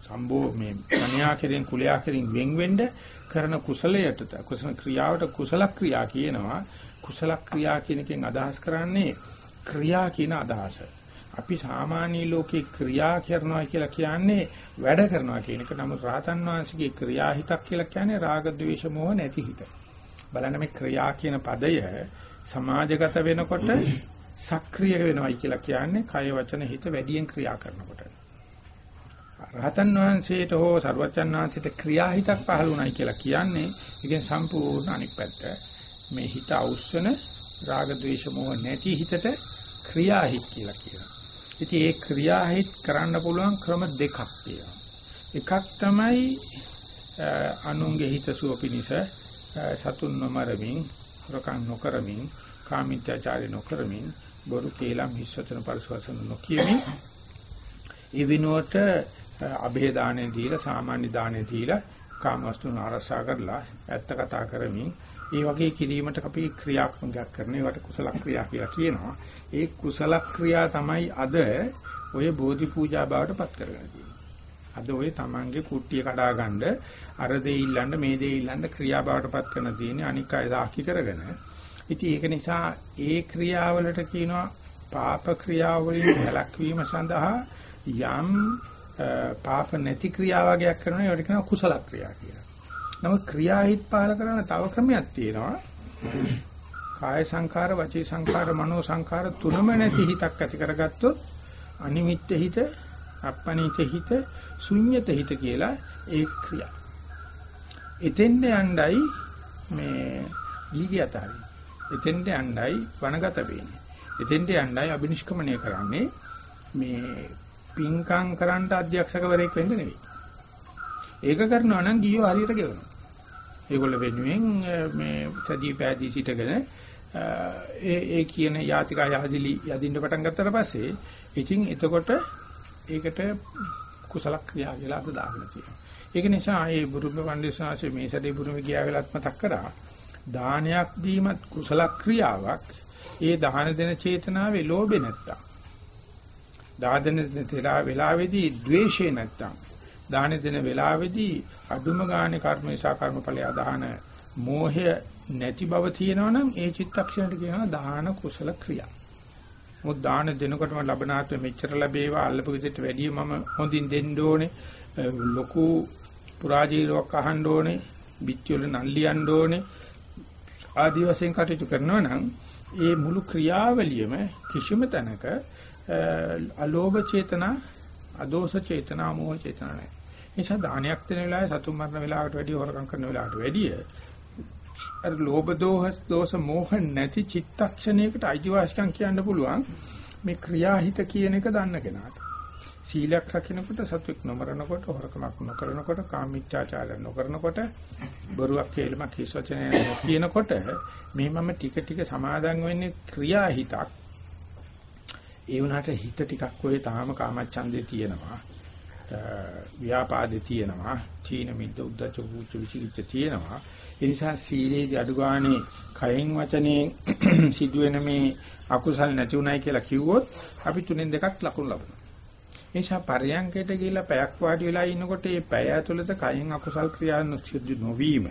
සම්බෝ මේ කන්‍යා කෙරෙන් කුලයා කෙරෙන් වෙන් වෙන්න කරන කුසලයට කුසල ක්‍රියාවට කුසල ක්‍රියා කියනවා කුසල ක්‍රියා කියන එකෙන් අදහස් කරන්නේ ක්‍රියා කියන අදහස. අපි සාමාන්‍ය ලෝකේ ක්‍රියා කරනවා කියලා කියන්නේ වැඩ කරනවා කියන එක. නමුත් රාතන් වහන්සේගේ ක්‍රියා හිතක් කියලා කියන්නේ රාග ద్వේෂ මොහ නැති හිත. බලන්න මේ ක්‍රියා කියන පදය සමාජගත වෙනකොට සක්‍රිය වෙනවයි කියලා කියන්නේ කය වචන හිත වැඩියෙන් ක්‍රියා කරනකොට. රහතන් වහන්සේට හෝ සරුවචන් වහන්සේට ක්‍රියා හිතක් පහළ වුණයි කියලා කියන්නේ ඒකෙන් සම්පූර්ණ අනික් පැත්ත. මේ හිත අවුස්සන රාග ద్వේෂ මොහ නැති හිතට ක්‍රියා හිත කියලා කියනවා. ඉතින් ඒ ක්‍රියාහිත කරන්න පුළුවන් ක්‍රම දෙකක් තියෙනවා. එකක් තමයි අනුන්ගේ හිත සුව පිනිස සතුන් නොමරමින්, රකම් නොකරමින්, කාමීත්‍යාචාරය නොකරමින්, බොරු කේලම් හිස්සතන පරිසවසන නොකියමින් ඒ විනෝට අභේ දාණය දීලා සාමාන්‍ය දාණය දීලා කාමවස්තුන් ආරසා කරලා ඇත්ත කතා කරමින් ඒ වගේ කිරීමට අපි ක්‍රියාත්මකයක් කරන ඒවට කුසල ක්‍රියා කියලා කියනවා. ඒ කුසල ක්‍රියා තමයි අද ඔය බෝධි පූජා බවට පත් කරගෙන තියෙන්නේ. අද ඔය Tamange කුට්ටිය කඩා ගන්න අර දෙය ඉල්ලන්න මේ දෙය ඉල්ලන්න ක්‍රියා බවට පත් කරන තියෙන්නේ අනික් අය සාක්ෂි කරගෙන. ඉතින් ඒක නිසා ඒ ක්‍රියාවලට කියනවා පාප ක්‍රියාවලින් වැළැක්වීම සඳහා යම් පාප නැති ක්‍රියා වගේක් කරනවා ඒකට කියනවා කුසල ක්‍රියා කියලා. නමුත් ක්‍රියාහිත පහල කරන තව ක්‍රමයක් තියෙනවා. කාය සංඛාර, වචී සංඛාර, මනෝ සංඛාර තුනම නැති හිතක් ඇති කරගත්තොත් අනිමිත්ත හිත, අප්පනිත හිත, ශුන්්‍යත හිත කියලා ඒ ක්‍රියා. එතෙන්ද යණ්ඩයි මේ දීගයතරයි. එතෙන්ද යණ්ඩයි වනගත වෙන්නේ. එතෙන්ද යණ්ඩයි අබිනිෂ්ක්‍මණය කරන්නේ මේ පින්කම් කරන්න අධ්‍යක්ෂකවරයෙක් වෙන්න නෙවෙයි. ඒක කරනවා නම් ගියෝ හරියට ගෙවනවා. ඒගොල්ල වෙනුවෙන් මේ සදී පෑදී සිටගෙන ඒ ඒ කියන යාතිකා යහදිලි යදින්න පටන් ගත්තට පස්සේ ඉතින් එතකොට ඒකට කුසල ක්‍රියා කියලා අද දාගෙන තියෙනවා. ඒක නිසා මේ බුරුම පඬිස්සාසේ මේ සැරේ බුරුම ගියා වෙලත් මතක් කරා දානයක් දීමත් කුසල ක්‍රියාවක්. ඒ දාන දෙන චේතනාවේ ලෝභේ නැත්තම්. දාන දෙන වෙලාවේදී ද්වේෂේ නැත්තම්. දාන දෙන වෙලාවේදී අදුම ගානේ කර්ම නිසා කර්මඵලය අදහන මෝහය නැති බව තියෙනවනම් ඒ චිත්තක්ෂණයට කියනවා දාන කුසල ක්‍රියා. මොකද දාන දෙනකොටම ලබනාත්ම මෙච්චර ලැබේවා අල්ලපු විදිහට වැඩිය මම හොඳින් දෙන්න ඕනේ. ලොකු පුරාජීලයක් අහන්න ඕනේ. පිටිවල නල්ලියන්න ඕනේ. ආදි වශයෙන් කටයුතු කරනවා නම් ඒ මුළු ක්‍රියාවලියම කිසිම තැනක අලෝභ චේතනා, අදෝෂ චේතනා, මෝහ චේතනා නැහැ. නිසා දානයක් දෙන වෙලාවේ සතුන් මරන වෙලාවට වැඩිය හොරකම් කරන වෙලාවට වැඩිය අර ලෝභ දෝෂ දෝෂ මෝහ නැති චිත්තක්ෂණයකට අයිතිවාසිකම් කියන්න පුළුවන් මේ ක්‍රියාහිත කියන එක දන්න කෙනාට. සීලයක් රකින්නකොට සතුක් නොමරනකොට හොරකමක් නොකරනකොට කාමීච්ඡාචාරය නොකරනකොට බොරුවක් කියලාමක් හිස්වචනය කියනකොට මේ මම ටික ටික සමාදන් වෙන්නේ ක්‍රියාහිතක්. ඒ වුණාට හිත ටිකක් ඔය තාම කාමච්ඡන්දේ තියෙනවා. ව්‍යාපාදේ තියෙනවා. චීන මිද්ද උද්දච්ච කුච්ච විචිකිච්ඡ තියෙනවා. ඒ නිසා සීලේදී අඩුගානේ කයෙන් වචනේ සිදුවෙන මේ අකුසල් නැති උනායි කියලා කිව්වොත් අපි තුනෙන් දෙකක් ලකුණු ලබනවා. ඒ නිසා පරයන්කයට ගිහිලා පැයක් වාඩි වෙලා ඉනකොට මේ පැය ඇතුළත කයෙන් අකුසල් ක්‍රියා සිදු නොවීම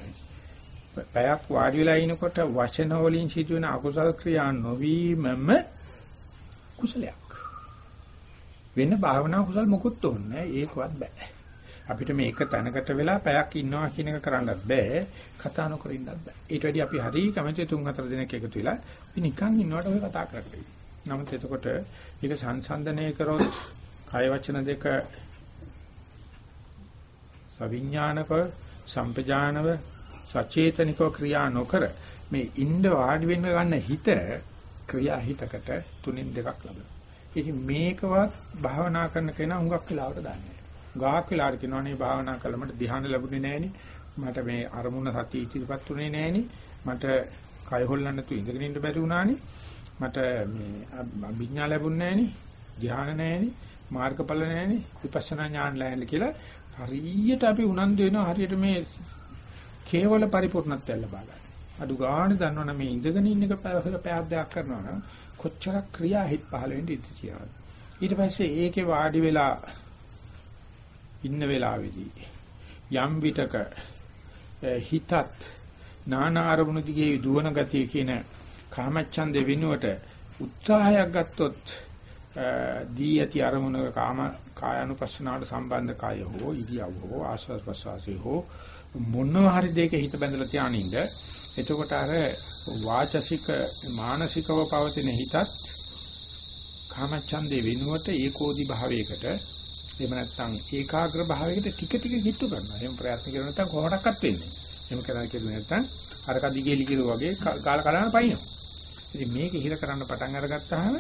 පැයක් වාඩි වෙලා ඉනකොට වචන වලින් සිදුවෙන අකුසල් ක්‍රියා නොවීමම කුසලයක්. වෙන භාවනා කුසල් මොකුත් ඕනේ ඒකවත් බෑ. අපිට මේක තැනකට වෙලා පැයක් ඉන්නවා කියන එක කරන්නත් බෑ. කතා නොකර ඉන්නත් බෑ. ඊට වැඩි අපි හරි කැමති තුන් හතර දිනක් එකතු වෙලා අපි නිකන් ඉන්නවට ඔය කතා කරගන්න. නමුත් එතකොට මේක සංසන්දනය කරොත් කාය වචන දෙක සවිඥානික සම්පජානව සචේතනිකව ක්‍රියා නොකර මේ ඉන්න වාඩි වෙන්න ගන්න හිත ක්‍රියා හිතකට තුنين දෙකක් ලැබෙනවා. ඉතින් මේකවත් භාවනා කරන කෙනා හුඟක් වෙලාවට දන්නේ නැහැ. හුඟක් වෙලාවට කියනවනේ භාවනා කළමට ධ්‍යාන ලැබුණේ නැහෙනේ. මට මේ අරමුණ සතිය ඉතිරිපත් උනේ නැහෙනි. මට කය හොල්ලන්න තු ඉඳගෙන ඉන්න බැරි වුණානි. මට මේ අභිඥා ලැබුණේ නැහෙනි. ධ්‍යාන නැහෙනි. මාර්ගඵල නැහෙනි. විපස්සනා ඥාන ලැහෙනි කියලා හරියට අපි උනන්දු වෙනවා හරියට මේ කේවල පරිපූර්ණත්වය ලබා ගන්න. අඩු ගන්න දන්නවනේ මේ ඉඳගෙන ඉන්න එක පැයක පැයක් දෙයක් කරනවා නම් කොච්චර ක්‍රියා හිත පහළ වෙන්න ඉති කියනවා. ඊට පස්සේ ඒකේ වාඩි වෙලා ඉන්න වෙලාවේදී යම් විටක හිතත් නානා අරමුණු දිගේ දුවන ගතිය කියන කාමච්ඡන්දේ වෙනුවට උත්සාහයක් ගත්තොත් දී ඇති අරමුණක කාම කායानुපස්සනාවට සම්බන්ධ කය හෝ ඉදියව හෝ ආස්වාද ප්‍රසවාසී හෝ මොනවා හරි දෙයක හිත බැඳලා තියානින්ද එතකොට අර වාචසික මානසිකව පවතින හිතත් කාමච්ඡන්දේ වෙනුවට ඒකෝදි භාවයකට එහෙම නැත්නම් ඒකාග්‍ර භාවයකට ටික ටික කිට්ටු කරනවා. එහෙම ප්‍රයත්න කරන නැත්නම් කොහොමඩක්වත් වෙන්නේ. එහෙම කරලා කියලා නැත්නම් අර කදිගේ ලිකිර වගේ කාල කලන පයින්නවා. ඉතින් මේක ඉහිල කරන්න පටන් අරගත්තාම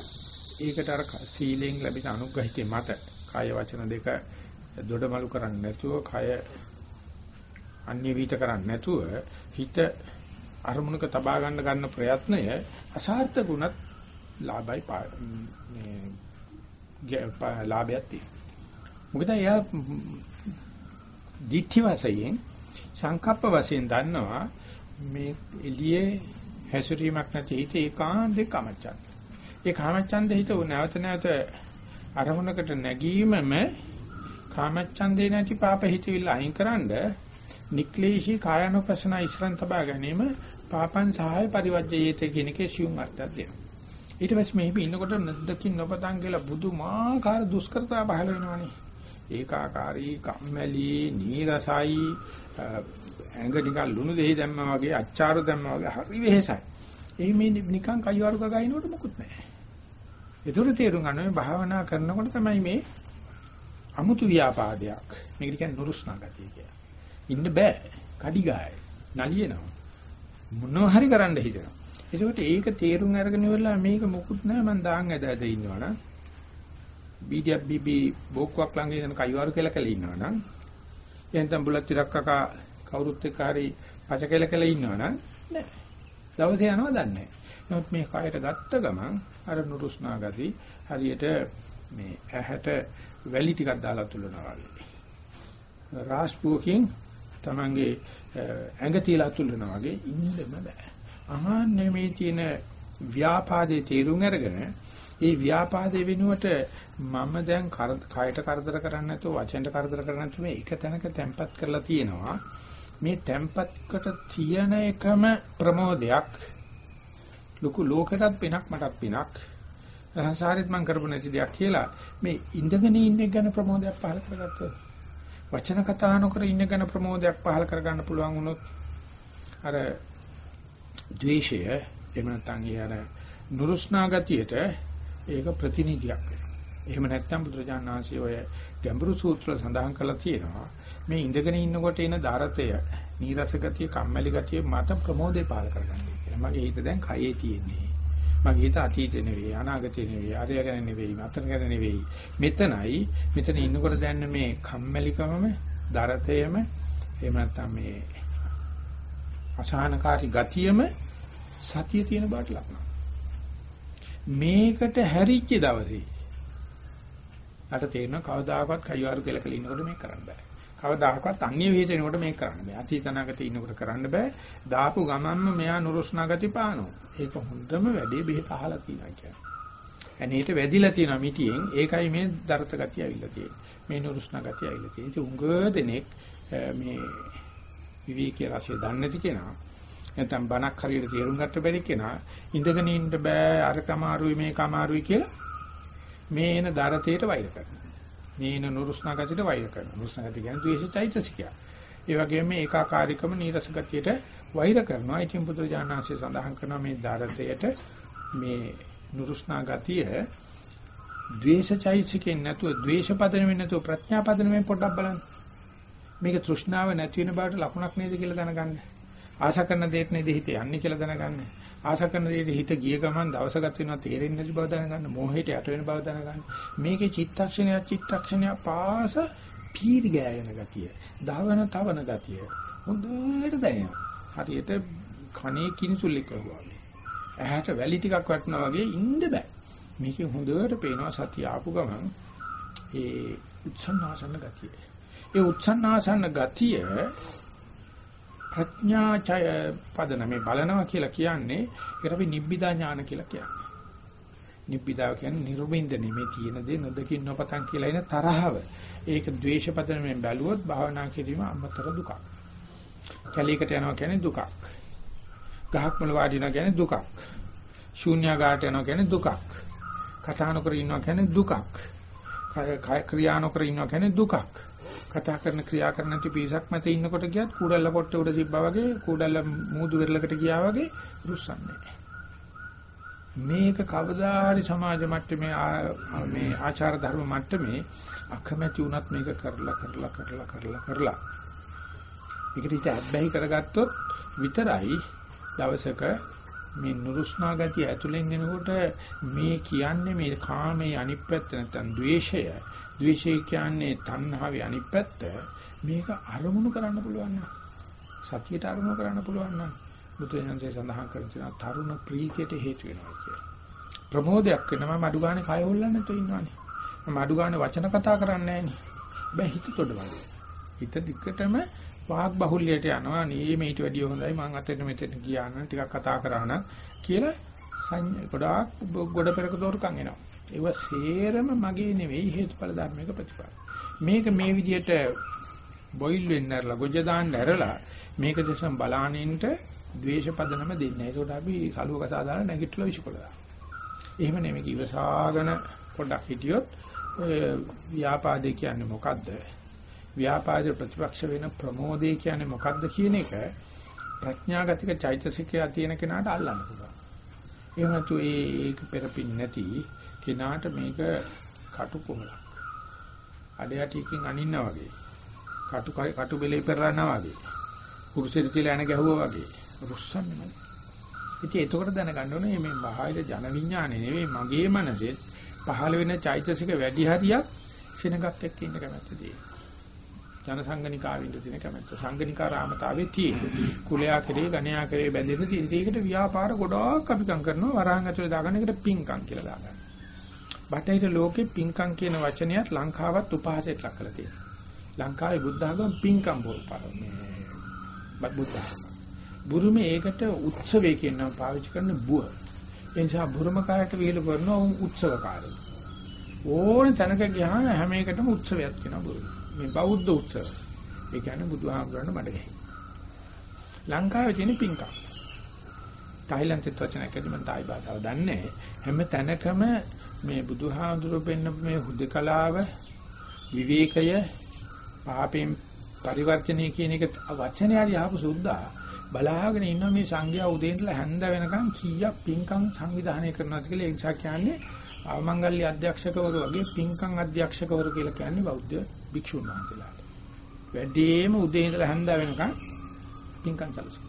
ඒකට අර සීලෙන් ලැබෙන අනුග්‍රහිතේ මත කාය වචන දෙක දොඩමලු කරන්නේ නැතුව කය අන්‍ය වීත කරන්නේ නැතුව හිත අරමුණක තබා ගන්න ගන්න ප්‍රයත්නය අසාර්ථකුණත් ලාභයි මේ ලාභයක් තියෙනවා. මොකද එයා දිඨි වශයෙන් සංකප්ප වශයෙන් දන්නවා මේ එළියේ හැසිරීමක් නැති හිත ඒකාන්තේ කාමච්ඡන්ද. ඒ කාමච්ඡන්ද හිත නැවත නැවත අරමුණකට නැගීමම කාමච්ඡන්දේ නැති පාප හිතවිල්ල අයින්කරනද නික්ලේශී කායනුපසන ඉස්රන් තබා ගැනීම පාපං සහාය පරිවර්ජයේත කියන එකේ සියුම් අර්ථයක් දෙනවා. ඊට පස්සේ මෙහි ඉන්නකොට නැද්දකින් නොපතන් කියලා බුදුමාකාර දුෂ්කරතා පහළ වෙනවනේ. ඒකාකාරී කම්මැලි නීරසයි ඇඟ නිකන් ලුණු දෙහි දැම්මා වගේ අච්චාරු දැම්මා වගේ හරි වෙහෙසයි. එයි මේ නිකන් කයිවාරු ගගයිනකොට මොකුත් නැහැ. ඒතර තේරුම් ගන්න මේ භාවනා කරනකොට තමයි මේ අමුතු ව්‍යාපාදයක්. මේකට කියන්නේ නුරුස්නා ගතිය කියලා. ඉන්න බෑ. කඩිගාය. නලියනවා. මොනවා හරි කරන්න හිතෙනවා. ඒකට ඒක තේරුම් අරගෙන ඉවරලා මේක මොකුත් නැහැ මං දාන් ඇද ඇද ඉන්නවනම් බීඩියක් බීබී බෝක්කුවක් ළඟ ඉඳන් කයිවාරු කියලා කියලා ඉන්නවනම් එහෙනම් බුලත් ටිකක් කකා කවුරුත් එක්ක හරි පච කියලා කියලා ඉන්නවනම් නෑ. දවසේ යනවා දන්නේ නමුත් මේ කයට ගත්ත ගමන් අර නුරුස්නා ගති හරියට මේ ඇහැට වැලි ටිකක් දාලා තුලනවා වගේ. රාස්පුවකින් Tamange ඇඟ තියලා තුලනවා වගේ ඉන්නම බෑ. අහන්නේ මේ තියෙන ව්‍යාපාදේ තේරුම් අරගෙන ඒ ව්‍යාපාදේ වෙනුවට මම දැන් කයට කරදර කරන්නේ නැතුව වචෙන්ට කරදර කරන්නේ නැතුව මේ එක තැනක තැම්පත් කරලා තියෙනවා. මේ තැම්පත්කට තියෙන එකම ප්‍රමෝදයක් ලොකු ලෝකෙටත් පිනක් මටත් පිනක් සංසාරෙත් මම කරපු නැති දෙයක් කියලා මේ ඉඳගෙන ඉන්න ගැන ප්‍රමෝදයක් පහල කරගත්තොත් වචන කතා නොකර ඉන්න ගැන ප්‍රමෝදයක් පහල කරගන්න පුළුවන් වුණොත් අර ද්වේෂය එහෙම නැත්නම් ඒ අර නුරුස්නා ගතියට ඒක ප්‍රතිනිධියක් වෙනවා. එහෙම නැත්නම් බුදුරජාණන් වහන්සේ ඔය ගැඹුරු සූත්‍ර සඳහන් කරලා තියෙනවා මේ ඉඳගෙන ඉන්නකොට එන දරතය, නීරස ගතිය, කම්මැලි ගතිය මත ප්‍රමෝදේ පාල කරගන්න කියලා. මගේ හිත දැන් කයේ තියෙන්නේ. මගේ හිත අතීතේ නෙවෙයි, අනාගතේ නෙවෙයි, අරය ගැන නෙවෙයි, අතන ගැන නෙවෙයි. මෙතනයි මෙතන ඉන්නකොට දැන් මේ කම්මැලිකමම, දරතයම එහෙම නැත්නම් මේ අසහනකාරී ගතියම සතිය තියෙන බාට ලක්නවා. මේකට හැරිච්ච දවසේ අට තේරෙනවා කවදාකවත් කයිවාරු කියලා කියලා ඉන්නකොට මේක කරන්න බෑ. කවදාකවත් අන්‍ය විහිද වෙනකොට මේක කරන්න බෑ. අතීතනාගතේ ඉන්නකොට කරන්න බෑ. දාපු ගමන්ම මෙයා නුරුස්නා ගති පානවා. ඒක හොඳම වැඩේ බෙහෙත අහලා තියෙනවා කියන්නේ. ඇනේට වැදිලා තියෙනවා මිටියෙන්. ඒකයි මේ දරත ගතිය ඇවිල්ලා තියෙන්නේ. මේ නුරුස්නා ගතිය ඇවිල්ලා තියෙන්නේ. උංග දෙනෙක් මේ විවේකී රසය දන්නේ නැති කෙනා නැත්නම් බණක් හරියට තේරුම් ගන්න බැරි කෙනා ඉඳගෙන ඉන්න බෑ අර කමාරුයි මේ කමාරුයි කියලා මේ එන දරතේට වෛර කරනවා. මේ එන නුරුස්නා ගතියට වෛර කරනවා. නුරුස්නා ගතිය කියන්නේ ද්වේෂයිතසිකය. ඒ වගේම මේ ඒකාකාරීකම නීරස ගතියට වෛර කරනවා. ඉතින් බුදුරජාණන්සේ සඳහන් කරනවා මේ දරතේට මේ නුරුස්නා ගතිය ද්වේෂයිතසිකෙන් නැතුව ද්වේෂපදනෙමින් නැතුව ප්‍රඥාපදනෙමින් පොඩ්ඩක් බලන්න. මේක තෘෂ්ණාව නැති වෙන බවට ලකුණක් නේද කියලා දැනගන්න. ආශා කරන දෙයට නේද හිත යන්නේ කියලා දැනගන්න. ආශා කරන දෙයට හිත ගිය ගමන් දවස ගත වෙනවා තේරෙන්නේ නැති බව දැනගන්න. මෝහයට යට වෙන බව දැනගන්න. මේකේ චිත්තක්ෂණයක් චිත්තක්ෂණයක් පාස පීරි ගෑවෙන ගතිය. දවන තවන ගතිය. හොඳට දැනෙනවා. හරියට කනේ කිනිසුල්ලෙක් වගේ. ඇහැට වැලි ටිකක් වටනවා වගේ ඉන්න බෑ. මේකේ හොඳට පේනවා සතිය ආපු ගමන් ඒ උත්සන්නාසන ගතිය. ඒ උත්සන්නාසන ගතිය ප්‍රඥා ඡය පදන මේ බලනවා කියලා කියන්නේ ඒකට අපි නිබ්බිදා ඥාන කියලා කියන්නේ. නිබ්බිදා කියන්නේ නිර්වින්දනේ මේ තියෙන දේ නොදකින් නොපතන් කියලා එන තරහව. ඒක ද්වේෂ පදනයෙන් බැලුවොත් භාවනා කිරීම අමතර දුකක්. කැලීකට යනවා කියන්නේ දුකක්. ගහක් මුල වාඩි වෙනවා කියන්නේ දුකක්. ශූන්‍යාගාට යනවා කියන්නේ දුකක්. කතා නොකර ඉන්නවා කියන්නේ දුකක්. ක්‍රියා නොකර ඉන්නවා කියන්නේ දුකක්. කතා කරන ක්‍රියා කරන නැති පිරිසක් මත ඉන්නකොට ගියත් කුඩල්ල පොට්ට උඩ තිබ්බා වගේ කුඩල්ල මූදු වෙරළකට ගියා වගේ රුස්සන්නේ මේක කවදා හරි සමාජ මට්ටමේ මේ ආචාර ධර්ම මට්ටමේ අකමැති වුණත් මේක කරලා කරලා කරලා කරලා කරලා. මේකට ඉත අත්බැහි කරගත්තොත් විතරයි දවසක මේ නුරුස්නා ගතිය ඇතුලෙන් එනකොට මේ කියන්නේ මේ කාමයේ අනිත් පැත්ත නැත්තම් ද්වේෂය ද්වේෂය කියන්නේ තණ්හාවේ අනිත් පැත්ත. මේක අරමුණු කරන්න පුළුවන් නම් සතියට අරමුණු කරන්න පුළුවන් නම් බුදුසසුනේ සඳහන් කර තියෙන තරුණ ප්‍රීතියට හේතු වෙනවා කියලා. ප්‍රමෝදයක් වෙනවා මඩු ගානේ කය හොල්ලන්නේ නැතුව ඉන්නවනේ. මඩු ගානේ වචන කතා කරන්නේ නැහනේ. බෑ හිත තොඩවල. හිත දික්කටම වාග් බහුල්‍යයට යනවා. නී මේට වැඩිය හොඳයි මං අතෙන් මෙතෙන් ගියා නම් ටිකක් කතා කරා නම් කියලා සංඥා ගොඩාක් ගොඩ පෙරක දෝරුකම් එනවා. ඒව සේරම මගේ නෙවෙයි හේතුඵල ධර්මයක ප්‍රතිඵල. මේක මේ විදිහට බොයිල් වෙන්න ඇරලා ගොජ දාන්න ඇරලා මේක දෙසම් බලානින්ට ද්වේෂ පදනම දෙන්නේ. ඒකට අපි කලුව කතා දාලා නැගිටලා විශ්කොලා. එහෙම නෙමෙයි ඉවසාගෙන පොඩ්ඩක් හිටියොත් ඔය ව්‍යාපාදේ කියන්නේ මොකද්ද? ව්‍යාපාද ප්‍රතිපක්ෂ වෙන ප්‍රමෝදේ කියන්නේ මොකද්ද කියන එක ප්‍රඥාගතික චෛතසිකය තියෙන කෙනාට අල්ලන්න පුළුවන්. එහෙම නැතු ඒ ඒක පෙරපින් නැති කෙනාට මේක කටු කොමලක්. අඩයටිකින් අනින්නා වගේ. කටු කටු බෙලේ පෙරලනවා වගේ. කුරුසෙට තියලා එන ගැහුවා වගේ. රුස්සන්නේ නැහැ. ඉතින් එතකොට දැනගන්න ඕනේ මේ බාහිර ජන විඥානේ නෙවෙයි මගේ මනසෙත් පහළ වෙන චෛතසික වැඩි හරියක් සෙනගක් එක්ක ඉන්න කැමැත්තදී. ජන සංගණිකාවෙන් තියෙන කැමැත්ත. සංගණිකා රාමතාවේ තියෙන. කුලයා කෙරේ ගණයා කෙරේ බැඳෙන තියෙන. ඒකට ව්‍යාපාර ගොඩාක් අපි කම් කරනවා වරහන් ඇතුලේ දාගන්න එකට පිංකම් කියලා දාගන්න. බටහිර ලෝකේ පිංකම් කියන වචනයත් ලංකාවත් උපහාසයට ලක් කරලා තියෙනවා. ලංකාවේ බුද්ධ ආගම පිංකම් මේ බුද්ධ බුරුමේ ඒකට උත්සවය කියන නම පාවිච්චි කරන බුව. ඒ නිසා බුරුම කායට විහිළු කරනවා උන් උත්සවකාරයෝ. ඕන තැනක ගියාම හැම එකටම උත්සවයක් වෙනවා බුරුම. මේ බෞද්ධ උත්සව. ඒ කියන්නේ බුදුහාමුදුරන් මඩ ගැහි. ලංකාවේ තියෙන පිංකම්. තායිලන්තෙත් වචනයකදී මම තායි භාෂාව දන්නේ හැම තැනකම මේ බුදුහාමුදුරුවෝ පෙන්න මේ හුදකලාව විවේකය පාපෙන් පරිවර්තනය කියන එක වචනේ හරි ආපු සුද්ධා බලාගෙන ඉන්න මේ සංඝයා උදේ ඉඳලා හැන්ද වෙනකන් කීයක් පින්කම් සංවිධානය කරනවද කියලා ඒ නිසා කියන්නේ ආමංගල්‍ය අධ්‍යක්ෂකවරු වගේ පින්කම් අධ්‍යක්ෂකවරු කියලා කියන්නේ බෞද්ධ භික්ෂුන් වහන්සේලාට. වැඩිම උදේ ඉඳලා හැන්ද වෙනකන් පින්කම් සැලසුම්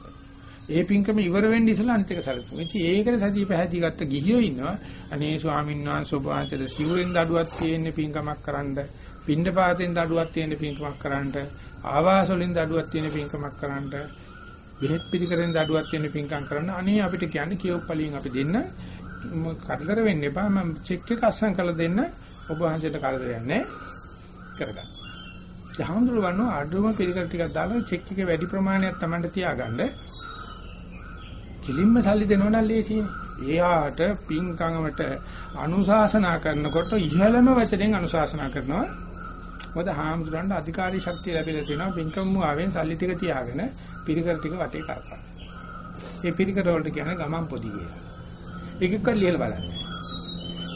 ඒ පින්කම ඉවර වෙන්න ඉස්සලා අනිත් එක සැලසුම්. ඉතින් ඒකට සතිය පැහැදිලි ගත්ත ගිහියෝ ඉන්නවා. අනේ ස්වාමීන් වහන්සේ ඔබ වහන්සේට සිවුරෙන් දඩුවක් තියෙන පින්කමක් කරන්න, පින්ඩ පාතෙන් දඩුවක් තියෙන පින්කමක් කරන්න, ආවාස වලින් දඩුවක් තියෙන පින්කමක් කරන්න බෙහෙත් පිළිකරෙන් දඩුවක් තියෙන පින්කම් කරන්න අනේ අපිට කියන්නේ කියෝප්පලියෙන් අපි දෙන්න කරදර වෙන්න එපා මම චෙක් එක අස්සම් කරලා දෙන්න ඔබ වහන්සේට කරදරයක් නැහැ කරගන්න. ජහඳුරු වන්නෝ අඩුම පිළිකර ටිකක් දාලා චෙක් එකේ වැඩි ප්‍රමාණයක් Tamanට තියාගන්න. කිලින්ම සල්ලි දෙනව නම් ලේසියිනේ. එයාට පින්කමකට අනුශාසනා කරනකොට ඉහළම වචනෙන් අනුශාසනා කරනවා. මොකද හාමුදුරන්ට අධිකාරී ශක්තිය ලැබිලා තියෙනවා පින්කම් ආවෙන් සල්ලි ටික තියාගෙන පිරිකර ටික වටේ කරපන්. ඒ පිරිකර වලට කියන්නේ ගමන් පොදි කියලා. ඒකෙක්වත් ලියලා බලන්න.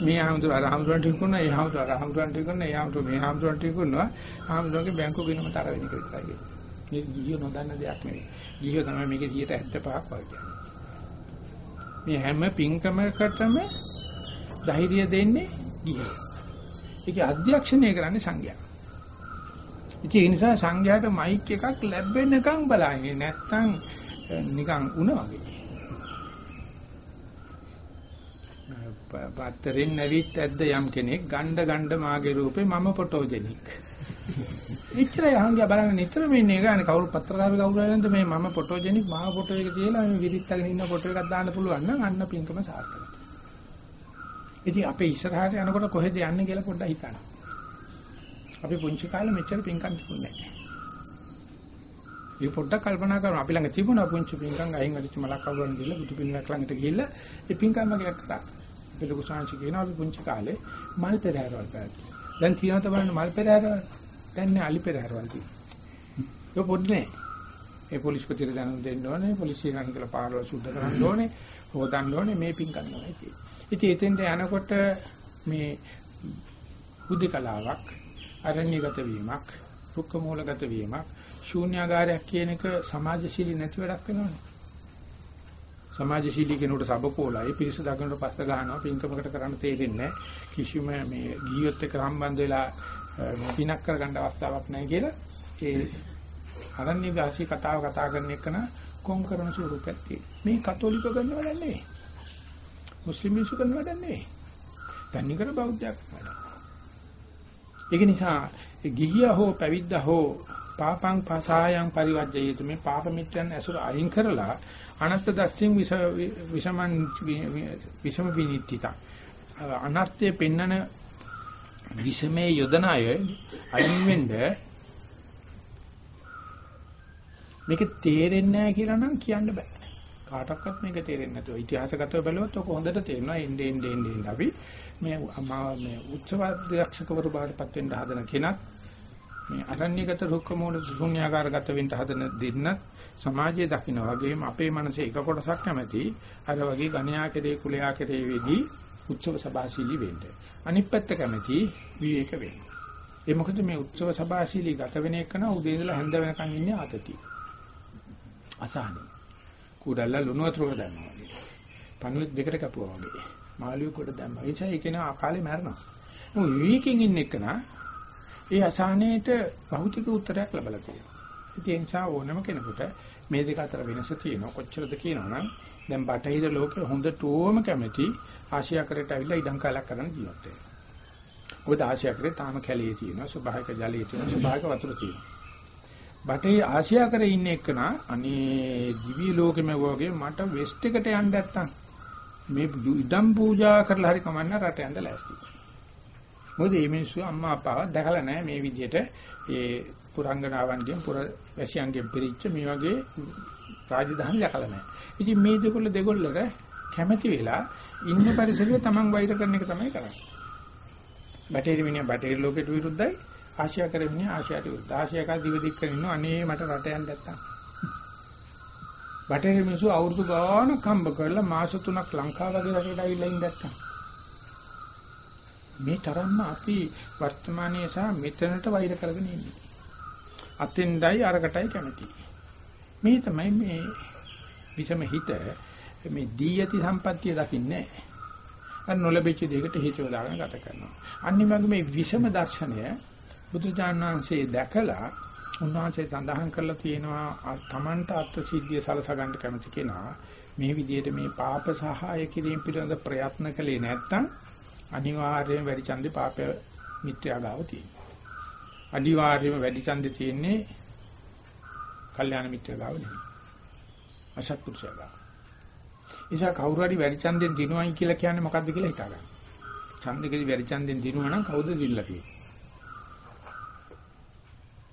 මේ ආම්දුර අර ආම්දුරන් ටික කරනවා, ඒ ආම්දුර අර ආම්දුරන් ටික කරනවා, ඒ ආම්දුර මේ ආම්දුරන් ටික කරනවා. ආම්දුරගේ බැංකුව ගිනම තර වෙන එක විතරයි. මේ ගිහියෝ නොදන්න දෙයක් නෙවෙයි. ගිහියෝ තමයි මේකේ 75ක් වගේ. මේ හැම පින්කමකටම ධෛර්යය දෙන්නේ ගිහියෝ. ඒකේ අධ්‍යක්ෂණය කරන්නේ සංඝයා. ඉතින් ඒ නිසා සංඝයාට මයික් එකක් ලැබෙන්නකම් බලන්නේ නැත්තම් නිකන් උණ වගේ. පත්තරෙන් නැවිත් ඇද්ද යම් කෙනෙක් ගණ්ඩ ගණ්ඩ මාගේ රූපේ මම ෆොටෝජෙනික්. එච්චරයි අහංගය බලන්න නිතරම ඉන්නේ ගානේ කවුරු පත්‍රකාරය කවුරු ආනන්ද මේ මම ෆොටෝජෙනික් මහා ෆොටෝ එක තියලා මේ විරිත්තගෙන ඉන්න ෆොටෝ එකක් දාන්න පුළුවන් නම් අන්න පින්කම සාර්ථකයි. ඉතින් අපේ ඉස්සරහට යනකොට කොහෙද යන්නේ කියලා පොඩ්ඩක් හිතන්න. අපි පුංචි කාලේ මෙච්චර පින්කම් තිබුණේ නැහැ. ඒ පොඩ්ඩක් කල්පනා කරමු අපි ළඟ තිබුණා පුංචි පින්කම් අයින් වෙච්ච මලක් කවුරුන් දීලා බුදු පිළිමයක් ළඟට ගිහිල්ලා ඒ පින්කම් වගේ කරා. අපි ලොකු සංසි කියනවා අපි පුංචි කාලේ මල් පෙරහැරවල් පැවැත්තුවා. දැන් තියෙනවා තමයි මල් පෙරහැරවල්. දැන් නෑ අලි පෙරහැරවල් තියෙනවා. ඒක පොඩි නෑ. ඒ පොලිස් ප්‍රතිර දැනුම් දෙන්න ඕනේ, පොලිසිය ගන්න කියලා පාරවල් සුද්ධ කරන්න ඕනේ, හොදන්න ඕනේ මේ පින්කම් ඕනේ. ඉතින් එතෙන්ට යනකොට මේ හුදකලාවක් අරණ්‍යගත වීමක්, රුක්ක මූලගත වීමක්, ශූන්‍යාගාරයක් කියන එක සමාජශීලී නැති වැඩක් වෙනවනේ. සමාජශීලී කෙනෙකුට සබකෝලයි පිරිස දකින්නට පස්ස ගන්නවා පින්කමකට කරන්න තේරෙන්නේ කිසිම මේ ගිහියොත් එක්ක සම්බන්ධ වෙලා පිනක් කරගන්න අවස්ථාවක් නැහැ කියලා ඒ අරණ්‍ය වාසී කතාව කතා කරන එකන කොම් කරන ස්වරූපයක් තියෙනවා. මේ කතෝලික කරන වැඩක් නෙවෙයි. මුස්ලිම් මිනිස්සු කරන වැඩක් නෙවෙයි. තනිකර බෞද්ධයක් වැඩක්. ඒක නිසා ගිහියා හෝ පැවිද්දා හෝ පාපං පසායන් පරිවර්ජයේතු මේ පාප මිත්‍යයන් ඇසුර අයින් කරලා අනත්ත දස්සින් විසමන් විසම විනිත්‍තිත අනර්ථයේ පෙන්නන විසමේ යොදන අය අයින් වෙන්න. මේක තේරෙන්නේ නැහැ කියලා නම් කියන්න බෑ. කාටවත් මේක තේරෙන්නේ නැතුව. ඉතිහාසගතව බැලුවොත් ඔක හොඳට තේරෙනවා. එන්නේ එන්නේ එන්නේ අපි මේ මේ උත්සව අධ්‍යක්ෂකවරු බාටපත් වෙන්න හදන කෙනත් මේ අරණ්‍යගත රුක්ක මූල ශුන්‍යාකාරගත වෙන්න හදන දෙන්නත් සමාජයේ දකින්න වගේම අපේ මනසේ එක කොටසක් නැමැති අර වගේ ගණ්‍යා කෙරේ කුලයා කෙරේ වෙදී උත්සව සභාශීලී වෙන්න. අනිත් පැත්ත කැමැති විවේක වෙන්න. ඒ මොකද මේ උත්සව සභාශීලී ගත වෙන එකන උදේ ඉඳලා හැන්ද වෙනකන් ඉන්නේ ආතතිය. අසහනෙ. කුඩල්ල ලුණු වතුරකට දැම්මා වගේ. පණුවෙක් දෙකට කපුවා වගේ. මාළුවෙක් කොට දැම්මා. ඒ නිසා ඒකේන අකාලේ මැරෙනවා. මොකද විවේකයෙන් ඉන්න එකන ඒ අසහනේට භෞතික උත්තරයක් ලැබලා තියෙනවා. ඒ නිසා ඕනම කෙනෙකුට මේ දෙක අතර වෙනස තියෙනවා. කොච්චරද කියනවනම් දැන් බටහිර ලෝකේ හොඳටම කැමති ආසියාකරයට ඇවිල්ලා ඉඩම් කාලයක් කරන ජීවත් වෙනවා. මොකද ආසියාකරේ තාම කැලේ තියෙනවා, ස්වභාවික ජලයේ තියෙනවා, ස්වභාවික වතුර තියෙනවා. බටේ ආසියා කරේ ඉන්න එක්කන අනේ දිවි ලෝකෙම වගේ මට වෙස්ට් එකට යන්න නැත්තම් මේ ඉදම් පූජා කරලා හරි කමන්න රට යන්න ලෑස්ති. මොකද මේ මිනිස්සු අම්මා අප්පාව දැකලා නැහැ මේ විදිහට ඒ පුරංගනාවන්ගෙන් පුර වැසියන්ගෙන් පිරිච්ච මේ වගේ රාජධානි දැකලා නැහැ. ඉතින් මේ දෙකොල්ල දෙකොල්ලට කැමැති වෙලා ඉන්න පරිසරය Taman වෛර කරන එක තමයි කරන්නේ. බටේරි මිනිහා බටේරි ලෝකෙට විරුද්ධයි ආශියා කරන්නේ ආශියාට විරුද්ධ. ආශියා කල් දිව දික් කරගෙන අනේ මට රට යන්න නැත්තම්. බටේරි මිනිස්සු අවුරුදු ගානක් හම්බ කරලා මාස 3ක් ලංකාව වගේ රටකට ඇවිල්ලා ඉඳලා මේ තරම්ම අපි වර්තමානයේ සහ මෙතනට වෛර කරගෙන ඉන්නේ. අතෙන්ඩයි අරකටයි කැමති. මේ තමයි මේ විසම හිත මේ දී යති සම්පත්තිය දකින්නේ නැහැ. අර නොලැබෙච්ච දෙයකට හේතුව දාගෙන ගත කරනවා. අනිත් මේ විෂම දර්ශනය බුදුජානනාංශයේ දැකලා උන්වහන්සේ සඳහන් කරලා තියෙනවා තමන්ට අර්ථ සිද්ධිය සලසා ගන්න කැමති කෙනා මේ විදිහට මේ පාප සහාය කිරීම පිළිබඳ ප්‍රයත්න කළේ නැත්නම් අනිවාර්යයෙන් වැඩි ඡන්දේ පාපය මිත්‍යා ගාව තියෙනවා. අනිවාර්යයෙන්ම වැඩි ඡන්දේ තියෙන්නේ කල්යාණ මිත්‍යා ගාව නෙවෙයි. අසත්පුරුෂයා ගාව. නිසා කවුරු හරි වැඩි ඡන්දෙන් දිනුවයි කියලා කියන්නේ මොකද්ද කියලා හිතා ගන්න. ඡන්දෙකදී වැඩි ඡන්දෙන් දිනුවා නම් කවුද දිල්ලා තියෙන්නේ?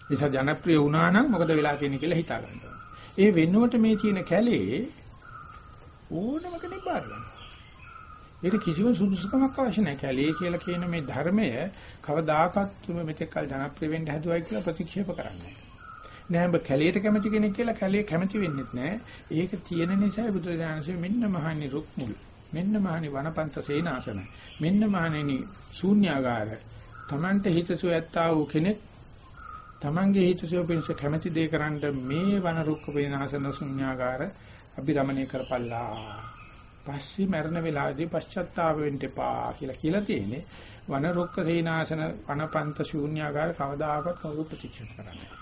නිසා ජනප්‍රිය වුණා නම් මොකද වෙලා තියෙන්නේ කියලා හිතා ගන්න ඒ වෙනුවට මේ තියෙන කැලේ ඕනම කෙනෙක් බාර ගන්නවා. ඒක කිසිම සුදුසුකමක් අවශ්‍ය නැහැ. කැලේ කියලා කියන මේ ධර්මය කවදාකවත් මෙතෙක් කල ජනප්‍රිය වෙන්න හැදුවයි කියලා ප්‍රතික්ෂේප කරන්නේ නෑ. ඔබ කැලේට කැමති කෙනෙක් කියලා කැලේ කැමති වෙන්නෙත් නෑ. ඒක තියෙන නිසා බුදුරජාණන්සේ මෙන්න මහණි රුක්මුල්. මෙන්න මහණි වනපන්ත සේනාසන. මෙන්න මහණෙනි ශූන්‍යාගාර. Tamante හිතසුව ඇත්තා වූ කෙනෙක් Tamange හිතසුව පිණිස කැමැති දේ කරන්න මේ වන රුක්ක වේනාසන ශුන්‍යාගාර අභිරමණය කරපල්ලා. පස්සේ මරණ වෙලාවේදී පශ්චත්තාප වෙන්න එපා කියලා කියලා තියෙන්නේ. වන රුක්ක වේනාසන වනපන්ත ශුන්‍යාගාර කවදාකවත් කවුරු ප්‍රතික්ෂේප කරන්නේ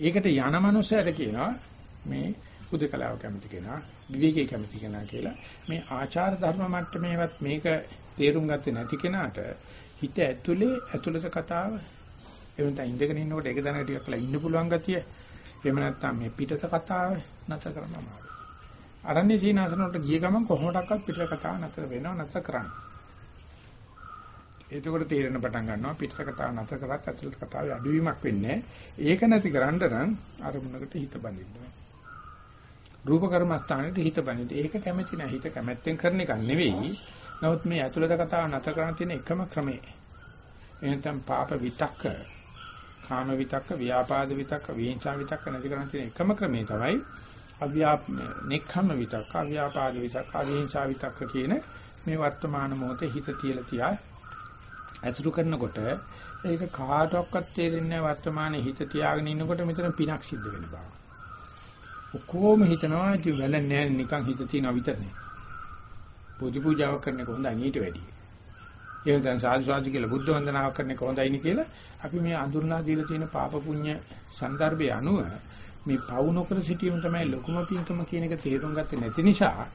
ඒකට යන මනුස්සයට කියනවා මේ උදකලාව කැමති කෙනා විවේකී කැමති කෙනා කියලා. මේ ආචාර ධර්ම මට්ටමේවත් මේක තේරුම් ගත්තේ නැති කෙනාට හිත ඇතුලේ ඇතුළත කතාව එහෙම නැත්නම් ඉඳගෙන ඉන්නකොට එක දැනක ටිකක් කළා ඉන්න පුළුවන් ගතිය එහෙම නැත්නම් මේ පිටත කතාව නැතර කරනවා. මාරු අරන්නේ සීනාසන වලට ගිය ගමන් කොහොමඩක්වත් පිටත කතාව නැතර වෙනව නැතර කරන්න. එතකොට තේරෙන පටන් ගන්නවා පිටත කතාව නැතර කරත් ඇතුළත කතාවේ අඩුවීමක් වෙන්නේ ඒක නැති කරන්න නම් අරමුණකට හිත බඳින්න රූප කර්මස්ථානෙට හිත බඳින්න. ඒක කැමැති නැහැ. හිත කැමැත්තෙන් කරන එක නෙවෙයි. නමුත් මේ ඇතුළත කතාව නැතර කරන්න තියෙන එකම ක්‍රමය. එහෙනම් පාප විතක්ක, කාම විතක්ක, ව්‍යාපාද විතක්ක, විහිංසා විතක්ක නැති කරන්න තියෙන එකම ක්‍රමය තමයි අව්‍යාප නෙක්ඛම් විතක්ක අව්‍යාපාද විතක්ක අවිහිංසා විතක්ක කියන මේ වර්තමාන මොහොතේ හිත තියලා තියා ඇසුරු කරනකොට ඒක කාටවත් තේරෙන්නේ වර්තමානයේ හිත තියාගෙන ඉන්නකොට මෙතන පිනක් සිද්ධ වෙන බව. ඔක්කොම හිතනවා ඉතින් වැල නෑ නිකන් හිත තියනවා විතරනේ. පූජි පූජාවක් කරන එක හොඳයි ඊට වැඩිය. එහෙම දැන් සාදු සාදු කියලා බුද්ධ වන්දනාවක් කරන එක හොඳයි නේ කියලා අපි මේ අඳුරලා දීලා තියෙන පාප පුණ්‍ය සන්දර්භය අනුව මේ පවු නොකර සිටීම තමයි ලොකුම පින්කම කියන එක තේරුම් ගත්තේ නැති නිසා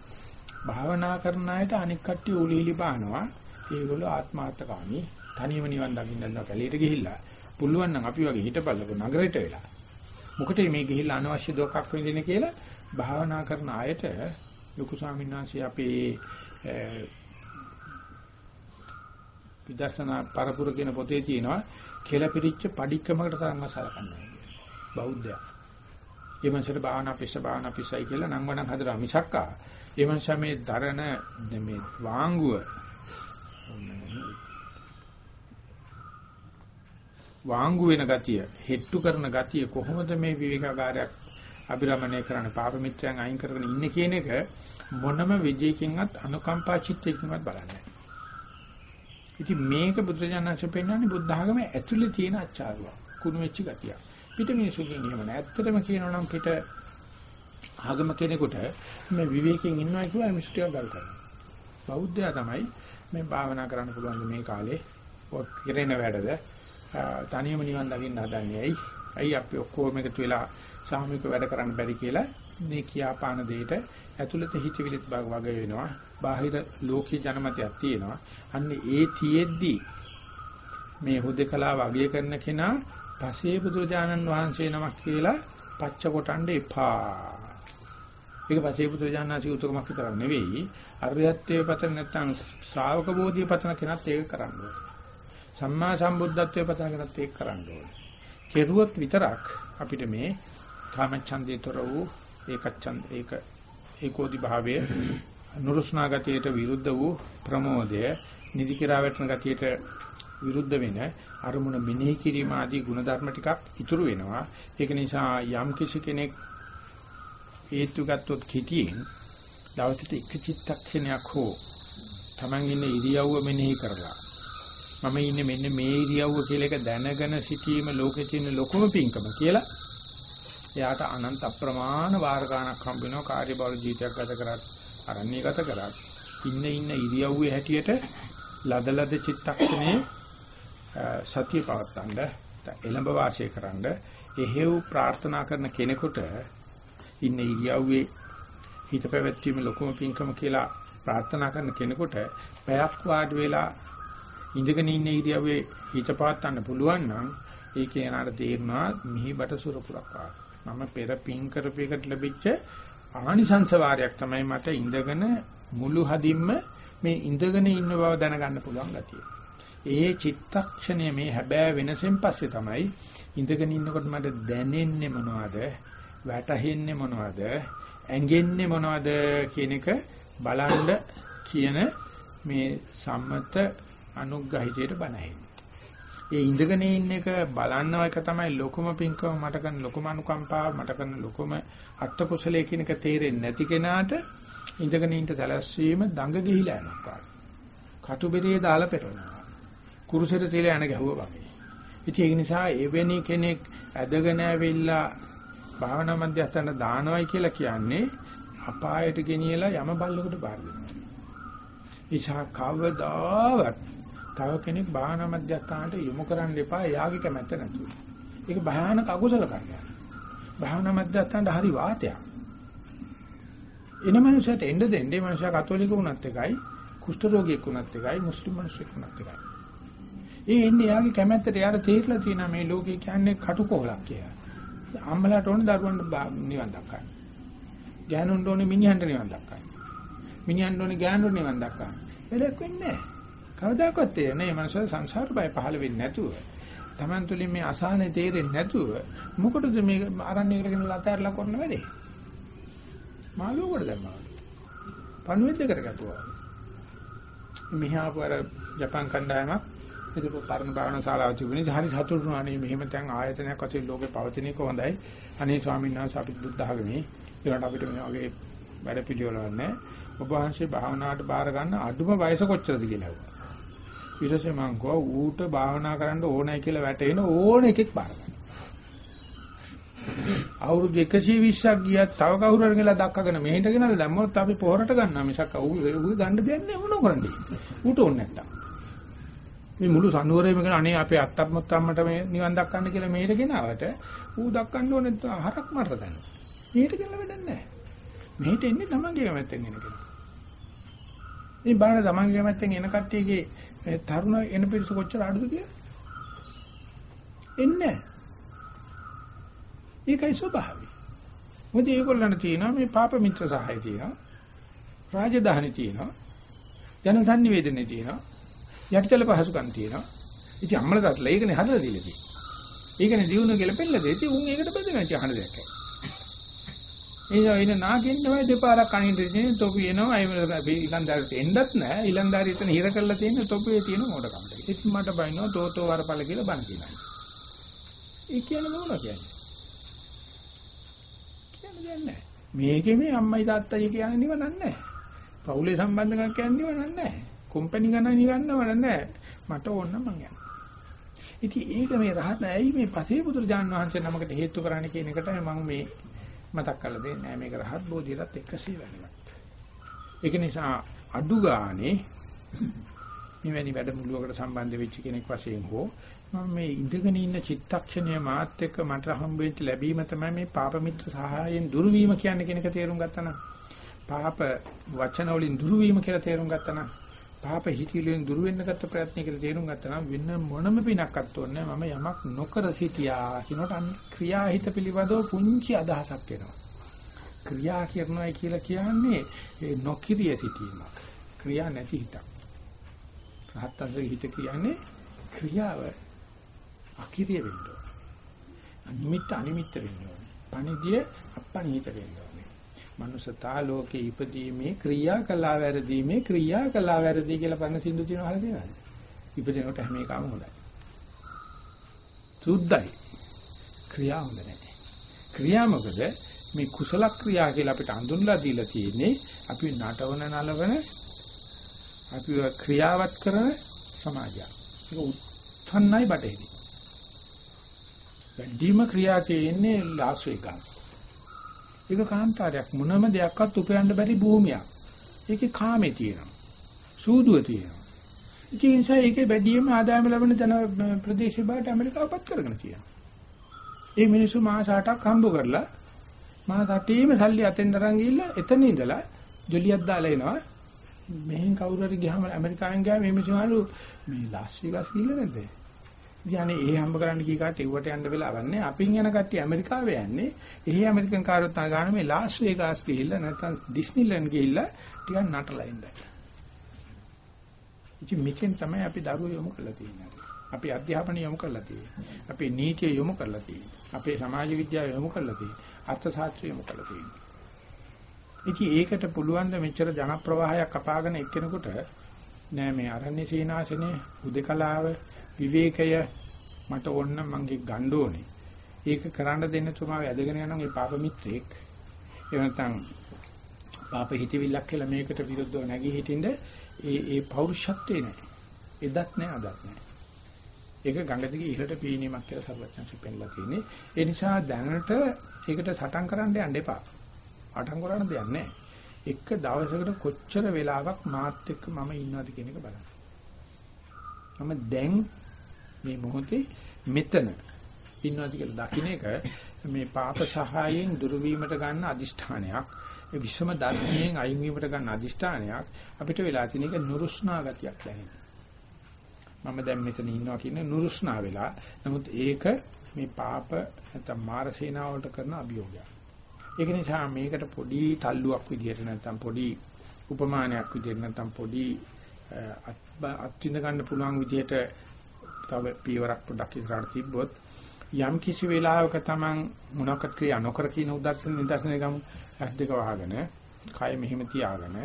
භාවනා කරන අයට අනික් කට්ටිය උලිහිලි බානවා. ඒගොල්ලෝ ආත්මාර්ථකාමී තනියම නිවන් දකින්න යනවා කැලීට ගිහිල්ලා. පුළුවන් නම් අපි වගේ හිටපල්ලක නගරයට වෙලා. මොකටද මේ ගිහිල්ලා අනවශ්‍ය දුකක් විඳින්නේ කියලා භාවනා කරන අයට ලොකු ස්වාමීන් වහන්සේ අපේ විදර්ශනා පරපුර කියන පොතේ තියෙනවා කියලා පිටිච්ච padikkamakata තරම්ම සලකන්නේ බෞද්ධයා. ඒ මනසට භාවනා පිස්ස භාවනා පිස්සයි කියලා නම් වණන් හදලා මිසක්කා. ඒ මනස මේ දරණ මේ වාංගුව වාංගු වෙන ගතිය, හෙට්ටු කරන ගතිය කොහොමද මේ විවේකාගාරයක් අභිරමණය කරන්න පාප මිත්‍රයන් අයින් කරගෙන ඉන්නේ කියන එක මොනම විජයකින්වත් අනුකම්පා චිත්තයකින්වත් බලන්නේ ඉතින් මේක බුදුරජාණන්සේ පෙන්වන්නේ බුද්ධ ආගමේ ඇතුලේ තියෙන අචාරුවක්. කුණු වෙච්ච ගතිය. පිට මිනිසුකින් එහෙම නෑ. ඇත්තටම කියනවා නම් පිට ආගම කෙනෙකුට මේ විවේකයෙන් ඉන්නවා කියලා මිනිස්සු ටිකක් ගල් කරනවා. බෞද්ධයා තමයි මේ භාවනා කරන්න පුළුවන් මේ කාලේ පොත් කෙරෙන වැඩද තනියම නිවන් දකින්න හදන්නේ ඇයි? ඇයි අපි ඔක්කොම එකතු වෙලා සාමූහික වැඩ කරන්න බැරි කියලා මේ කියාපාන දෙයට ඇතුළත හිතවිලිත් වගේ වෙනවා. බාහිර ලෝකීය ජනමතයක් තියෙනවා. අන්න ඒ තියෙද්දි මේ හුදකලා වගේ කරන කෙනා පසේ බුදුජානන් වහන්සේ නමක් කියලා පච්ච කොටන්න එපා. ඒක පසේ බුදුජානනාසි උතුමක් විතරක් නෙවෙයි අරියත්වයේ පතන නැත්නම් ශ්‍රාවක බෝධිය පතන කෙනත් ඒක කරන්න ඕනේ. සම්මා සම්බුද්ධත්වයේ පතන කෙනත් ඒක කරන්න ඕනේ. කෙරුවොත් විතරක් අපිට මේ කාමච්ඡන්දේතර වූ ඒකච්ඡන්ද ඒක ඒකෝදි භාවයේ නුරුස්නා ගතියට විරුද්ධ වූ ප්‍රමෝදය නිදි කිරා වැටෙන ගතියට විරුද්ධ වෙන අරමුණ මෙනෙහි කිරීම ආදී ಗುಣධර්ම ටිකක් ඉතුරු වෙනවා. ඒක නිසා යම් කිසි කෙනෙක් හේතු ගත්තොත් කිටියෙන් දවසට එක චිත්තක්ෂණයක් හෝ Taman ඉන්න ඉරියව්ව මෙනෙහි කරලා මම ඉන්නේ මෙන්න මේ ඉරියව්ව කියලා එක දැනගෙන සිටීම ලෝකේ තියෙන ලොකුම පිංකම කියලා එයාට අනන්ත අප්‍රමාණ වාර ගණක් හම්බ වෙනවා කාර්යබහුල ජීවිතයක් ගත කරත් අරණ්‍ය ගත කරත් ඉන්න ඉන්න ඉරියව්වේ හැටියට ලදලද චිත්තක්ෂණේ සතිය පවත්තන්න එළඹ වාසය කරන්න එහෙව් ප්‍රාර්ථනා කරන කෙනෙකුට ඉන්න ඉරියව්වේ හිත පැවැත්වීම ලොකුම පිංකම කියලා ප්‍රාර්ථනා කරන කෙනෙකුට පැයක් වාඩි වෙලා ඉඳගෙන ඉන්න ඉරියව්වේ හිත පවත්තන්න පුළුවන් නම් ඒ කියනාට තේරෙනවා මිහිබට සුරපුරක් මම පෙර පිං කරපේකට ලැබිච්ච ආනිසංස වාරයක් තමයි මට ඉඳගෙන මුළු හදින්ම මේ ඉඳගෙන ඉන්න බව දැනගන්න පුළුවන් ගතිය. ඒ චිත්තක්ෂණය මේ හැබෑ වෙනසෙන් පස්සේ තමයි ඉඳගෙන ඉන්නකොට මට දැනෙන්නේ මොනවද? වැටහෙන්නේ මොනවද? ඇඟෙන්නේ මොනවද කියන එක බලන්න කියන මේ සම්මත අනුග්‍රහිතයට බණයි. ඒ ඉඳගෙන ඉන්න එක බලන්නව එක තමයි ලොකුම පිංකම මට කරන ලොකුම අනුකම්පාව මට කරන ලොකුම අත්ත කුසලයේ කියන එක තේරෙන්නේ නැති කෙනාට ඉඳගෙන ඉන්න සැලැස්වීම දඟ ගිහිලා යනවා. කටුබෙරේ දාලා පෙරනවා. කුරුසෙට තියලා යන ගැහුවා වගේ. ඉතින් ඒ නිසා එවැනි කෙනෙක් ඇදගෙන ඇවිල්ලා භාවනා මධ්‍යස්ථාන දානවයි කියලා කියන්නේ අපායට ගෙනියලා යම බල්ලෙකුට බාර දෙනවා. ඉෂා කවදාවත් තව කෙනෙක් භාවනා මධ්‍යස්ථානට යොමු කරන්න එපා එයාගේ කැමැත්ත නැතුව. ඒක භයානක අකුසල කර්මයක්. භාවනා මධ්‍යස්ථානට හරි වාතයක්. එන මනුස්සයට එන්න දෙන්නේ මනුස්සයා කතෝලික වුණත් එකයි, කුෂ්ඨ රෝගියෙක් වුණත් එකයි, මුස්ලිම් මිනිස්සෙක් වුණත් එකයි. ඒ එන්නේ යාගේ කැමැත්තට යාර තේරලා තියෙනවා මේ ලෝකේ කියන්නේ කටුකොහලක් කියලා. අම්මලාට ඕනේ දරුවන්ට නිවන් දක්කන්න. ගෑනුන්ට ඕනේ මිනිහන්ට නිවන් දක්කන්න. මිනිහන්ට ඕනේ ගෑනුන්ට නිවන් දක්කන්න. වැඩක් වෙන්නේ නැහැ. කවදාකවත් තේරෙන්නේ මේ මනස සංසාර බය පහළ වෙන්නේ නැතුව. Taman තුලින් මේ අසහනේ තේරෙන්නේ නැතුව මොකටද මේ අරණ්‍යයකට ගෙනලා අතහැරලා කරන වැඩේ? මාළුවකට දැම්මා. පණුවෙත් දෙකට ගැතුවා. මෙහා වර ජපාන් කණ්ඩායමක් ඒක පරණ භාවනා ශාලාව තිබුණේ හරි සතුටු අනේ මෙහෙම තැන් ආයතනයක් වශයෙන් ලෝකේ පවතින එක හොඳයි. අනේ ස්වාමීන් වහන්සේ අපිට බුද්ධ ධර්මයේ ඊළඟට අපිට මේ වගේ වැඩ පිළිවෙල නැහැ. ඔබ වහන්සේ භාවනාවට බාර ගන්න අඩුම වයස කොච්චරද කියලා ඇහුවා. ඊටසේ මං කව ඌට භාවනා කරන්න ඕනයි කියලා වැටෙන ඕන එකෙක් බාර ගන්න. අවුරුදු 120ක් ගියත් තව කවුරු හරි කියලා දක්කගෙන මෙහෙට ගෙනල්ලා දැම්මොත් අපි පොහොරට ගන්නවා මිසක් ඌ ඌ ගන්න දෙයක් නෑ මොනව කරන්නේ. ඌට ඕනේ නැත්තම්. මේ මුළු සනුවරේම කියන අනේ අපේ අත්තම්මත් අම්මට මේ නිවන් දක්කන්න කියලා මෙහෙට ගෙනාවට ඌ දක්කන්න ඕනේ හරක් මරලා දැන්. මෙහෙට ගෙනලා වැඩක් නැහැ. මෙහෙට එන්නේ තමන්ගේ කැමැත්තෙන් එන කෙනා. මේ බාහිර තමන්ගේ කැමැත්තෙන් එන කට්ටියගේ මේ තරුණ එන පිරිස කොච්චර අඩුද කියලා? එන්නේ ඒකයි ස්වභාවය. මොකද ඒගොල්ලන්ට තියෙනවා මේ පාප මිත්‍ර සහාය තියෙනවා. රාජධානි තියෙනවා. ජන සංනිවේදනයේ තියෙනවා. යටිතල පහසුකම් තියෙනවා. ඉතින් අම්මල තාත්තලා ඒකනේ හදලා දීලා තියෙන්නේ. ඒකනේ දිනුන කියලා පෙන්නලා දෙති උන් ඒකට බෙදෙනවා ඉතින් අහන දෙයක්. එනිසා ඉන නාකින්න තමයි දෙපාරක් කනින් දෙන්නේ තොපි එනවා ඒ ඉලන්දාරිට එන්නත් නැහැ ඉලන්දාරි එතන හිර කරලා තියෙන තොපියේ තියෙන මොඩකම් දෙක. ඉතින් මට බයිනවා තෝතෝ වරපල කියලා බන් කියනවා. ඒ කියන්නේ මොනවා කියන්නේ? කියන්නේ නැහැ. මේකේ මේ අම්මයි තාත්තයි කියන්නේ නිවනක් නැහැ. පවුලේ සම්බන්ධකම් කියන්නේ නිවනක් නැහැ. කොම්පැනි ගණන් නිවන්නව නැහැ. මට ඕන නම් මං යනවා. ඉතින් ඒක මේ රහත් ඇයි මේ පසේ පුදුරජාන් වහන්සේ නමකට හේතු කරන්නේ කියන එකට මම මේ මතක් කරලා දෙන්නේ මේක රහත් බෝධියටත් එකසේ වැඩිවත්. ඒක නිසා අඩු ගානේ මෙවැනි වැඩමුළුවකට සම්බන්ධ වෙච්ච කෙනෙක් වශයෙන් හෝ මම මේ ඉඳගෙන ඉන්න චිත්තක්ෂණය මාත් එක්ක මට හම්බෙච්ච ලැබීම තමයි මේ පාප මිත්‍ර සහායෙන් දුරු වීම කියන්නේ කෙනෙක් තේරුම් ගත්තා නම් පාප වචන වලින් දුරු වීම කියලා තේරුම් ගත්තා නම් පාප හිතිලෙන් දුර වෙන්න ගත්ත ප්‍රයත්න කියලා තේරුම් ගත්තා නම් වෙන මොනම පිනක්වත් ඕනේ මම යමක් නොකර සිටියා කියනකොට අන්න ක්‍රියාහිත පිළිබඳව පුංචි අදහසක් එනවා. ක්‍රියා කරනවායි කියලා කියන්නේ ඒ නොකිරිය සිටීමක්. ක්‍රියා නැති හිතක්. රහතන්ගේ හිත කියන්නේ ක්‍රියාව අකිරිය වෙන්න ඕනේ. අනිමිත්ත අනිමිත්ත වෙන්න ඕනේ. පණිදිය අපණීත වෙන්න ඕනේ. මනුසතා ලෝකේ ඉපදීමේ ක්‍රියා කළා වැරදීමේ ක්‍රියා කළා වැරදී කියලා පන්න සින්දු තියෙනවා අහලා තියෙනවද? ඉපදිනකොට හැම එකම හොඳයි. සුද්ධයි. ක්‍රියා හොඳ නැහැ. ක්‍රියා මොකද මේ කුසල ක්‍රියා කියලා අපිට හඳුන්ලා දීලා තියෙන්නේ අපි නටවන නලවන අපි ක්‍රියාවත් කරන සමාජයක්. ඒක උත්සන්නයි බටහිරි. වැඩිම ක්‍රියා තියෙන්නේ ලාස් වේගස්. ඒක කාන්තාරයක් මොනම දෙයක්වත් උපයන්න බැරි භූමියක්. ඒකේ කාමේ තියෙනවා. සූදුව තියෙනවා. ඒ නිසා ඒකේ වැඩිම ආදායම ලැබෙන ජන ප්‍රදේශය බාට ඇමරිකාවපත් කරගෙන තියෙනවා. ඒ මිනිස්සු මාස 8ක් හම්බ කරලා මාස 8ේම සල්ලි අතෙන් අරන් ගිහිල්ලා එතන ඉඳලා ජොලියක් දාලා එනවා. මෙහෙන් කවුරු හරි ගියාම ඇමරිකාවෙන් ගියාම මේ මිනිස්සුන්ලු මේ ලාස් වේගස් ගිහලා නැද්ද? ඉතින් ඒ හම්බ කරන්න කී කාට එව්වට යන්න වෙලාවක් නැහැ. අපින් යන කට්ටිය ඇමරිකාවේ යන්නේ. එහි ඇමරිකන් කාරොත් ගන්න මේ ලාස් වේගස් ගිහිල්ලා නැත්නම් ඩිස්නිලන්ඩ් ගිහිල්ලා ටිකක් නටලා ඉන්න. ඉතින් මෙතෙන් තමයි අපි දරුවෝ යොමු කරලා තියෙන්නේ. අපි අධ්‍යාපනය යොමු කරලා තියෙන්නේ. අපි නීතිය යොමු කරලා තියෙන්නේ. අපේ සමාජ විද්‍යාව යොමු කරලා තියෙන්නේ. අර්ථ ශාස්ත්‍රය යොමු කරලා තියෙන්නේ. ඉතින් ඒකට පුළුවන් ද මෙච්චර ජන ප්‍රවාහයක් අපාගෙන එක්කෙනෙකුට නෑ මේ අරණ්‍ය සීනාසනේ උදකලාව විවේකය මට ඕන නම් මං ගන්න ඕනේ. ඒක කරන්න දෙන්න තුමාව ඇදගෙන යනවා මේ පාප මිත්‍රෙක්. ඒ නැත්නම් පාප හිතවිල්ලක් කියලා මේකට විරුද්ධව නැගී හිටින්ද ඒ ඒ පෞරුෂත්වේ නෑ. එදත් නෑ අදත් නෑ. ඒක ගඟ දිගේ ඉහළට පීනීමක් කියලා සර්වඥාන්සේ පෙන්නලා තියෙන්නේ. ඒ නිසා දැනට ඒකට සටන් කරන්න යන්න එපා. අටන් කරන්න දෙයක් නැහැ. එක දවසකට කොච්චර වෙලාවක් මාත් එක්ක මම ඉන්නවද කියන එක බලන්න. මම දැන් මේ මොහොතේ මෙතන ඉන්නවද කියලා දකින්න එක මේ පාප සහායෙන් දුරු වීමට ගන්න අදිෂ්ඨානයක්. ඒ විසම ධර්මයෙන් අයින් වීමට ගන්න අදිෂ්ඨානයක් අපිට වෙලා තියෙන එක නුරුස්නා ගතියක් දැනෙනවා. මම දැන් මෙතන ඉන්නවා කියන නුරුස්නා වෙලා. නමුත් ඒක මේ පාප නැත්නම් මාර සේනාවලට කරන අභියෝගයක්. ඒක නිසා මේකට පොඩි තල්ලුවක් විදිහට නැත්නම් පොඩි උපමානයක් විදිහට නැත්නම් පොඩි අත්විඳ ගන්න පුළුවන් විදිහට තව පියවරක් පොඩ්ඩක් ඉස්සරහට තිබ්බොත් යම් කිසි වෙලාවක Taman මොනකට ක්‍රියා නොකර කියන උදර්ශන නිදර්ශනය ගමු. ඇස් දෙක වහගෙන කය මෙහෙම තියාගෙන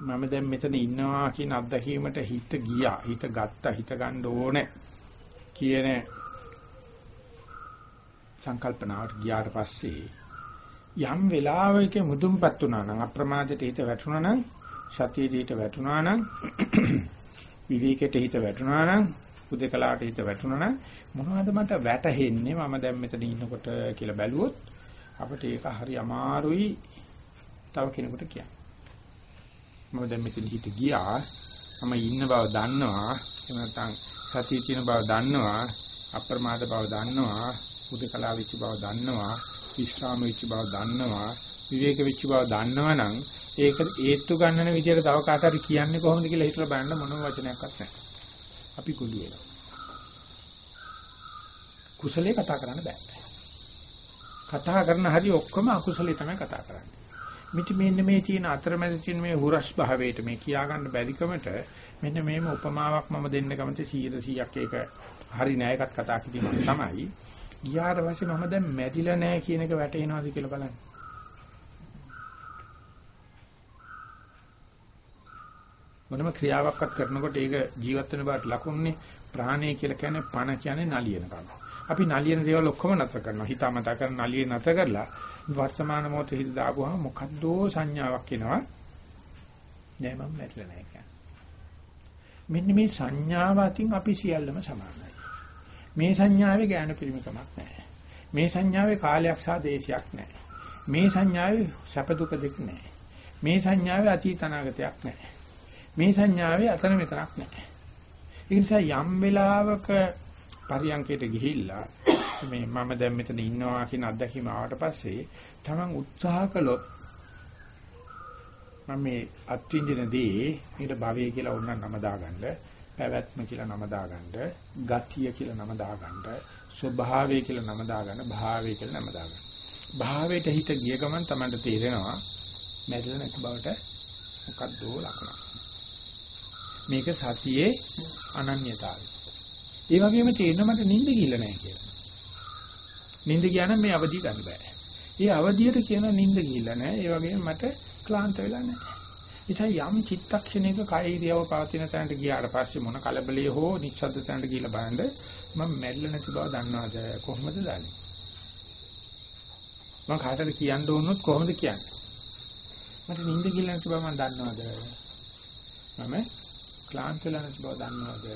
මම දැන් මෙතන ඉන්නවා කියන අත්දැකීමට හිත ගියා. හිත ගත්තා. හිත ගන්න ඕනේ කියන සංකල්පනාවට ගියාට පස්සේ යම් වෙලාවක මුදුන්පත් වුණා නම් අප්‍රමාදයට හිත වැටුණා නම් සතියට හිත වැටුණා නම් විවේකයට හිත වැටුණා නම් උදේකලාට හිත වැටුණා නම් මොනවද මට වැටහෙන්නේ? මම දැන් මෙතන ඉන්නකොට කියලා බැලුවොත් අපිට ඒක හරි අමාරුයි තව කෙනෙකුට කියන්න. මම දැන් මෙතන හිත ගියා. මම ඉන්න බව දන්නවා. එහෙම නැත්නම් සතිය තියෙන බව දන්නවා. අප්‍රමාද බව දන්නවා. උදකලා වෙච්ච බව දන්නවා, විශ්‍රාම වෙච්ච බව දන්නවා, විවේක වෙච්ච බව දන්නවනම් ඒක ඒත්තු ගන්නන විදියට තව කාට හරි කියන්නේ කොහොමද කියලා හිතලා බලන්න මොනම වචනයක්වත් නැහැ. අපි කුඩු වෙනවා. කුසලයේ කතා කරන්න බෑ. කතා කරන හරි ඔක්කොම අකුසලයේ තමයි කතා කරන්නේ. මිට මෙන්න මේ තියෙන අතරමැද තියෙන මේ හුරස් භාවයට මේ කියා ගන්න බැරිකමට මෙන්න මේම උපමාවක් මම දෙන්න කැමති 100 100ක් ඒක හරි නෑ එකක් කතා කිරීම තමයි ගියාට පස්සේ මම දැන් මැරිලා නැහැ කියන එක වැටහෙනවද කියලා බලන්න. මොනම ක්‍රියාවක්වත් කරනකොට ඒක ජීවත් වෙන බවට ලකුණුනේ ප්‍රාණය කියලා කියන්නේ පණ කියන්නේ නලියනකම. අපි නලියන දේවල් ඔක්කොම නැතර කරනවා. හිතාමතා කරන නලිය නැතර කරලා වර්තමාන මොහොතේ හිත දාපුවම මොකද්දෝ සංඥාවක් එනවා. නෑ මම මැරිලා නැහැ කියන්නේ. මෙන්න මේ සංඥාව අතින් අපි සියල්ලම සමානයි. මේ සංඥාවේ ඥාන පිරිමකමක් නැහැ. මේ සංඥාවේ කාලයක් සහ දේශයක් නැහැ. මේ සංඥාවේ සැප දුක දෙක නැහැ. මේ සංඥාවේ අතීත අනාගතයක් නැහැ. මේ සංඥාවේ අතන මෙතනක් නැහැ. ඒ නිසා යම් වෙලාවක පරියන්කයට ගිහිල්ලා මේ මම දැන් මෙතන ඉන්නවා කියන අත්දැකීම ආවට පස්සේ තමන් උත්සාහ කළොත් මම මේ අත්විඳිනදී ඊට භවය කියලා ඕන නම දාගන්න, පැවැත්ම කියලා නම දාගන්න, ගතිය කියලා නම දාගන්න, ස්වභාවය කියලා නම දාගන්න, භාවය කියලා නම දාගන්න. භාවයට හිත ගිය ගමන් තමයි තේරෙනවා මැරිලා නැති බවට මොකද්දෝ ලකුණක්. මේක සතියේ අනන්‍යතාවය. ඒ වගේම තේරෙනවා මට නිින්ද ගිල්ල නැහැ කියලා. නිින්ද ගියා නම් මේ අවදි ගන්න බෑ. ඒ අවදියට කියන නිින්ද ගිල්ල නැහැ. ඒ වගේම මට ක්ලාන්ත වෙලා නැහැ. ඉතින් යම් චිත්තක්ෂණයක කය ඉරියව පවතින තැනට ගියාට පස්සේ මොන කලබලයේ හෝ නිස්සද්ද තැනට ගිහිල්ලා බලන්න මම මැරිලා නැති බව දන්නවද කොහොමද දන්නේ මම කාටද කියන්න ඕනොත් කොහොමද කියන්නේ මට නිින්ද ගිහිල්ලා නැති බව මම දන්නවද මම ක්ලාන්ත වෙලා නැති බව දන්නවද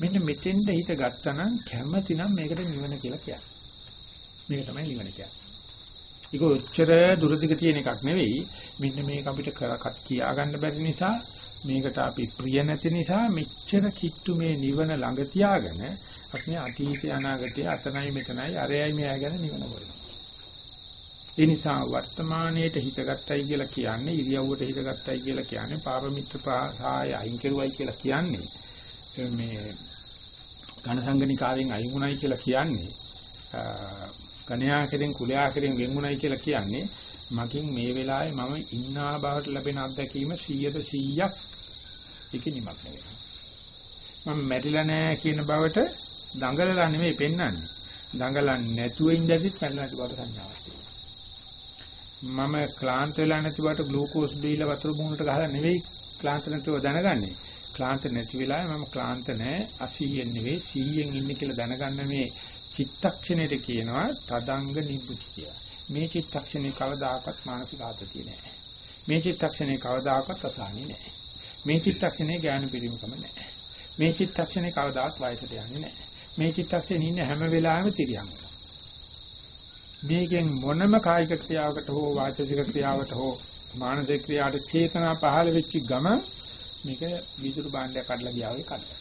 මෙන්න මෙතෙන්ද හිත ගත්තනම් කැමැතිනම් මේකට නිවන කියලා කියන්නේ මේක තමයි නිවන කියන්නේ ඒක ඔච්චර දුරදිග තියෙන එකක් නෙවෙයි. මෙන්න මේක අපිට කරකට කියා ගන්න බැරි නිසා මේකට අපි ප්‍රිය නැති නිසා මෙච්චර කිට්ටු මේ නිවන ළඟ තියාගෙන අපි මේ අතීතය අනාගතය අතනයි මෙතනයි අරයයි මෙයයි ගැන නිවන කරනවා. ඒ නිසා වර්තමානයේට හිතගත්තයි කියලා කියන්නේ ඉරියව්වට හිතගත්තයි කියලා කියන්නේ පාප මිත්‍ර ප්‍රාසාය අයින් කරුවයි කියලා කියන්නේ මේ ඝන සංගණිකාවෙන් අයින් වුණයි කියලා කියන්නේ කණයා කෙරෙන් කුලයා කෙරෙන් වෙන්ුණයි කියලා කියන්නේ මකින් මේ වෙලාවේ මම ඉන්නා බවට ලැබෙන අත්දැකීම 100ට 100ක් ඒක නිමක් නෙවෙයි. මම මැරිලා නැහැ කියන බවට දඟලලා නෙමෙයි පෙන්වන්නේ. දඟලන්නේ නැතුව ඉඳදිත් මැරිලා නැති බවට සංඥාවක් තියෙනවා. මම ක්ලාන්ත වෙලා නැති බවට ග්ලූකෝස් දීලා වතුර බොන්නට ගහලා නෙවෙයි ක්ලාන්ත නැතුව දැනගන්නේ. ක්ලාන්ත නැති වෙලාවේ මම ක්ලාන්ත නැහැ 80න් නෙවෙයි 100න් ඉන්නේ කියලා දැනගන්න මේ චිත්තක්ෂණයට කියනවා තදංග නිබ්බුති කියලා. මේ චිත්තක්ෂණේ කවදාකවත් මානසික ආතතිය නැහැ. මේ චිත්තක්ෂණේ කවදාකවත් අසහනෙ නැහැ. මේ චිත්තක්ෂණේ ඥාන පිරිමකම නැහැ. මේ චිත්තක්ෂණේ කවදාවත් වයසට යන්නේ නැහැ. මේ චිත්තක්ෂණේ ඉන්න හැම වෙලාවෙම තිරියම් මේකෙන් මොනම කායික ක්‍රියාවකට හෝ වාචික ක්‍රියාවකට හෝ මානසික ක්‍රියාවට චේතනා පහළ වෙච්ච ගම මේක විදුරු භාණ්ඩයක් කඩලා ගියා වගේ කඩලා.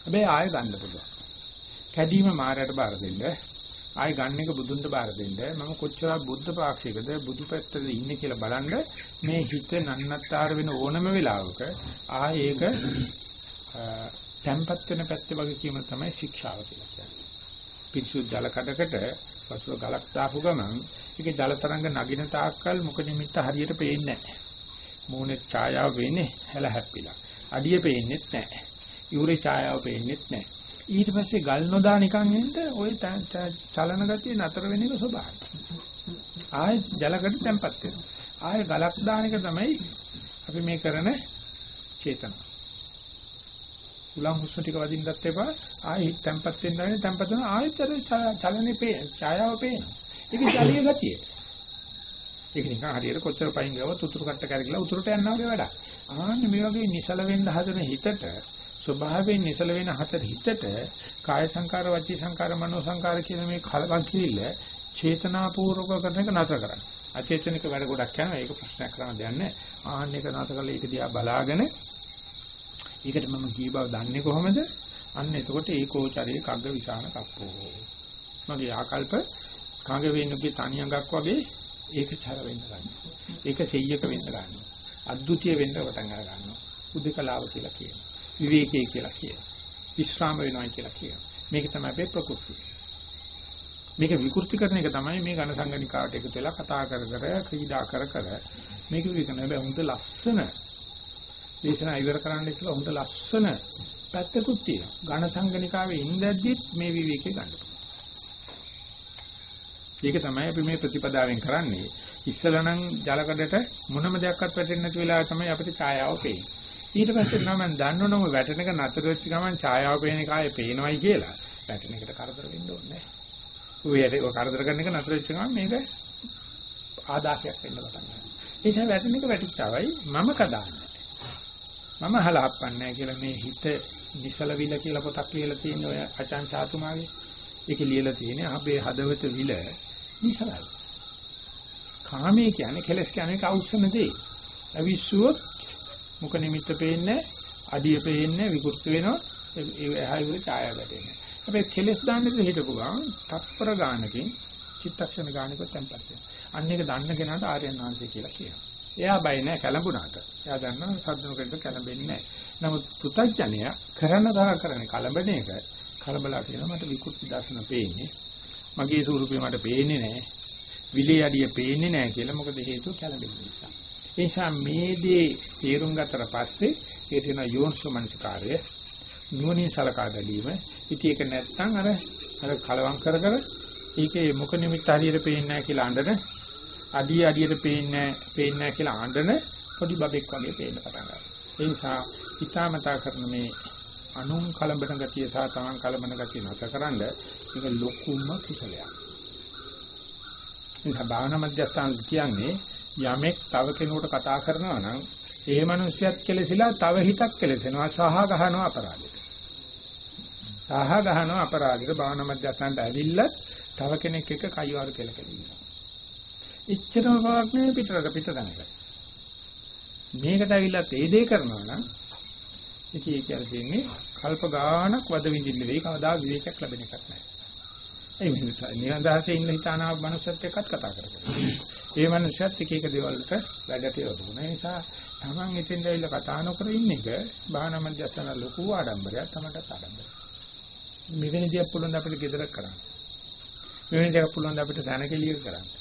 හැබැයි ආයෙ ගන්න පුළුවන්. කැඩීම මායයට බාර දෙන්න. ආයි ගන්න එක බුදුන්ට බාර දෙන්න. මම කොච්චර බුද්ධ පාක්ෂිකද බුදු පැත්තද ඉන්නේ කියලා බලන්න මේ හිත නන්නත්තර වෙන ඕනම වෙලාවක ආයි ඒක තැම්පත් වෙන පැත්තේ වගේ කියම තමයි ශික්ෂාව කියලා කියන්නේ. පිරිසුදු ජල කඩකට වතුර ගලක් දාපු ගමන් ඒකේ ජල තරංග නගින තාක්කල් මොක නිමිත්ත හරියට පේන්නේ නැහැ. මූණේ ඡායාව වෙන්නේ හැල හැප්පිලා. අඩිය පේන්නේත් නැහැ. යූරේ ඡායාව පේන්නේත් නැහැ. ඊට පස්සේ ගල් නොදා නිකන් එන්න ওই චලන ගතිය නතර වෙන එක ස්වභාවයි. ආයෙ ජලකට තැම්පත් වෙනවා. ආයෙ ගලක් දාන එක තමයි අපි මේ කරන චේතන. උලන් හුස්ම ටික වදින්නත් එපා ආයෙ තැම්පත් වෙන්න ඕනේ තැම්පත් වෙන ආයෙත් චලනේ පේ ඡායාව පේනවා. ඒක ජලීය ගතිය. ඒක නිකන් හරියට කොච්චර පයින් ගාවත් උතුරු කට්ට කරගලා උතුරට යනවා වගේ වැඩක්. ආන්න මේ වගේ නිසල වෙන්න හදන හිතට ස්වභාවයෙන් නිසල වෙන හතර හිතට කාය සංකාර වචී සංකාර මනෝ සංකාර කියන මේ කලබන් කිල්ල චේතනාපූර්වක කරන එක නතර කරන්න. අචේතනික වැඩ ගොඩක් යනවා ඒක ප්‍රශ්නයක් කරන්න දෙයක් නැහැ. ආන්න එක නතර කරලා ඒක දිහා බලාගෙන ඒකට මම කී බව දන්නේ කොහොමද? අන්න එතකොට ඒකෝචරයේ කග්ග විසාන කප්පෝ. මගේ ආකල්ප කග වෙනුගේ තනියඟක් වගේ ඒක චර වෙන්න ගන්නවා. ඒක සෙය්‍යක වෙන්න ගන්නවා. අද්විතීය වෙන්න පටන් අර ගන්නවා. උද්දකලාව කියලා කියනවා. විවේකී කියලා කියනවා. විශ්‍රාම වෙනවා කියලා කියනවා. මේක තමයි අපේ ප්‍රകൃතිය. මේක විකෘති කරන එක තමයි මේ ඝන සංගණිකාවට එකතු වෙලා කතා කර කර ක්‍රීඩා කර කර මේක විකන හැබැයි හොඳ ලස්සන දේශනා ඉවර කරන්න කියලා හොඳ ලස්සන පැත්තකුත් තියෙනවා. ඝන සංගණිකාවේ ඉඳද්දිත් මේ විවේකේ ගන්න ඒක තමයි අපි මේ ප්‍රතිපදාවෙන් කරන්නේ. ඉස්සලා නම් ජලකඩට මොනම දෙයක්වත් වැටෙන්නේ නැති වෙලාව තමයි අපිට ඡායාව පේන්නේ. ඊට පස්සේ නම් මම දන්නවනම වැටෙනක නතර වෙච්ච ගමන් ඡායාව පේන එකයි පේනවයි කියලා වැටෙන එකට කරදර වෙන්න ඕනේ නැහැ. ඔය කරදර කරන එක නතර වෙච්ච ගමන් මේක ආදාසයක් වෙන්න පටන් ගන්නවා. ඒ නිසා වැටෙන එක වැටිච්චවයි මම කදාන්නේ. මම හලහප්පන්නේ කියලා මේ හිත නිසල විල කියලා පොතක් ලියලා තියෙන ඔය අචාන් සාතුමාගේ. ඒක ලියලා තියෙන්නේ අපේ හදවත විල නිසලයි. කාමයේ කියන්නේ කෙලස් කියන්නේ කවුස්සන දෙයි. අවිස්සුවොත් මුඛ නිමිත්ත පේන්නේ අඩිය පේන්නේ විකෘති වෙනවා ඒ එහා ඉවර ඡායාව වැටෙන්නේ. හැබැයි කෙලස් දාන්නේ හිටපු ගමන් තප්පර ගානකින් චිත්තක්ෂණ ගානක tempත් වෙනවා. අන්න ඒක දන්න කෙනාට ආර්යයන් වහන්සේ කියලා කියනවා. එයා බය නැහැ කලඹුණාට. එයා දන්නවා සද්දනකට කලඹෙන්නේ නැහැ. නමුත් පුතඥය කරන තරම් කරන්නේ කලඹන එක. කලබලා කියනවා මට විකෘති දර්ශන පේන්නේ. මගේ ස්වරූපේ මට පේන්නේ නැහැ. විලේ අඩිය පේන්නේ නැහැ කියලා මොකද හේතුව කලබෙන නිසා. ඒ නිසා මේ දේ තේරුම් ගත්තට පස්සේ ඒ තියෙන යෝන්සමනසිකාරය නුවණින් සලකා බැලීම ඉතින් ඒක නැත්නම් අර අර කලවම් කර කර ඒකේ මුඛ නිමිත්ත හරියට පේන්නේ නැහැ කියලා අඬන අඩිය අඩියට පේන්නේ පේන්නේ නැහැ කියලා අඬන පොඩි බබෙක් වගේ පේන්න පටන් ගන්නවා. ඒ නිසා හිතාමතා කරන මේ අනුන් කලබන ගතිය සහ තමන් කලබන ගතිය නැතකරනද මේක ලොකුම කුසලයක්. මේ භාවනා මධ්‍යස්ථාන කියන්නේ යමෙක් තව කෙනෙකුට කතා කරනවා නම් ඒ මනුස්සයත් කෙලසිලා තව හිතක් කෙලසෙනවා සහ ගහනවා අපරාධයට. සහ ගහනවා අපරාධයට භාවනා මධ්‍යස්ථානට ඇවිල්ලා තව කෙනෙක් එක්ක කයිවාරු කෙල කෙලිනවා. එච්චරම බවක් නෙවෙයි පිටරට පිට තැනක. මේකට ඇවිල්ලා තේ දේ කරනවා නම් ඉතින් ඒ කියන්නේ කල්ප ගානක් වද විඳින්න වෙයි කවදා විවේකයක් ලැබෙන එකක් නැහැ. ඒ නිසා නිරන්තරයෙන් ඉන්න හිතානා මනුස්සයත් එක්කත් කතා කරගන්න. ඒ මනුස්සයත් එක එක දේවල් වලට වැඩට යොදවන නිසා Taman එතෙන් ඇවිල්ලා කතා නොකර ඉන්න එක භාවනා මධ්‍යස්ථාන ලොකු ආඩම්බරයක් තමටත් ආඩම්බරයක්. මෙවැනි දේක් පුළුවන් අපිට gedara කරන්න. මෙවැනි දේක් පුළුවන් අපිට දැනකෙලියක කරන්න.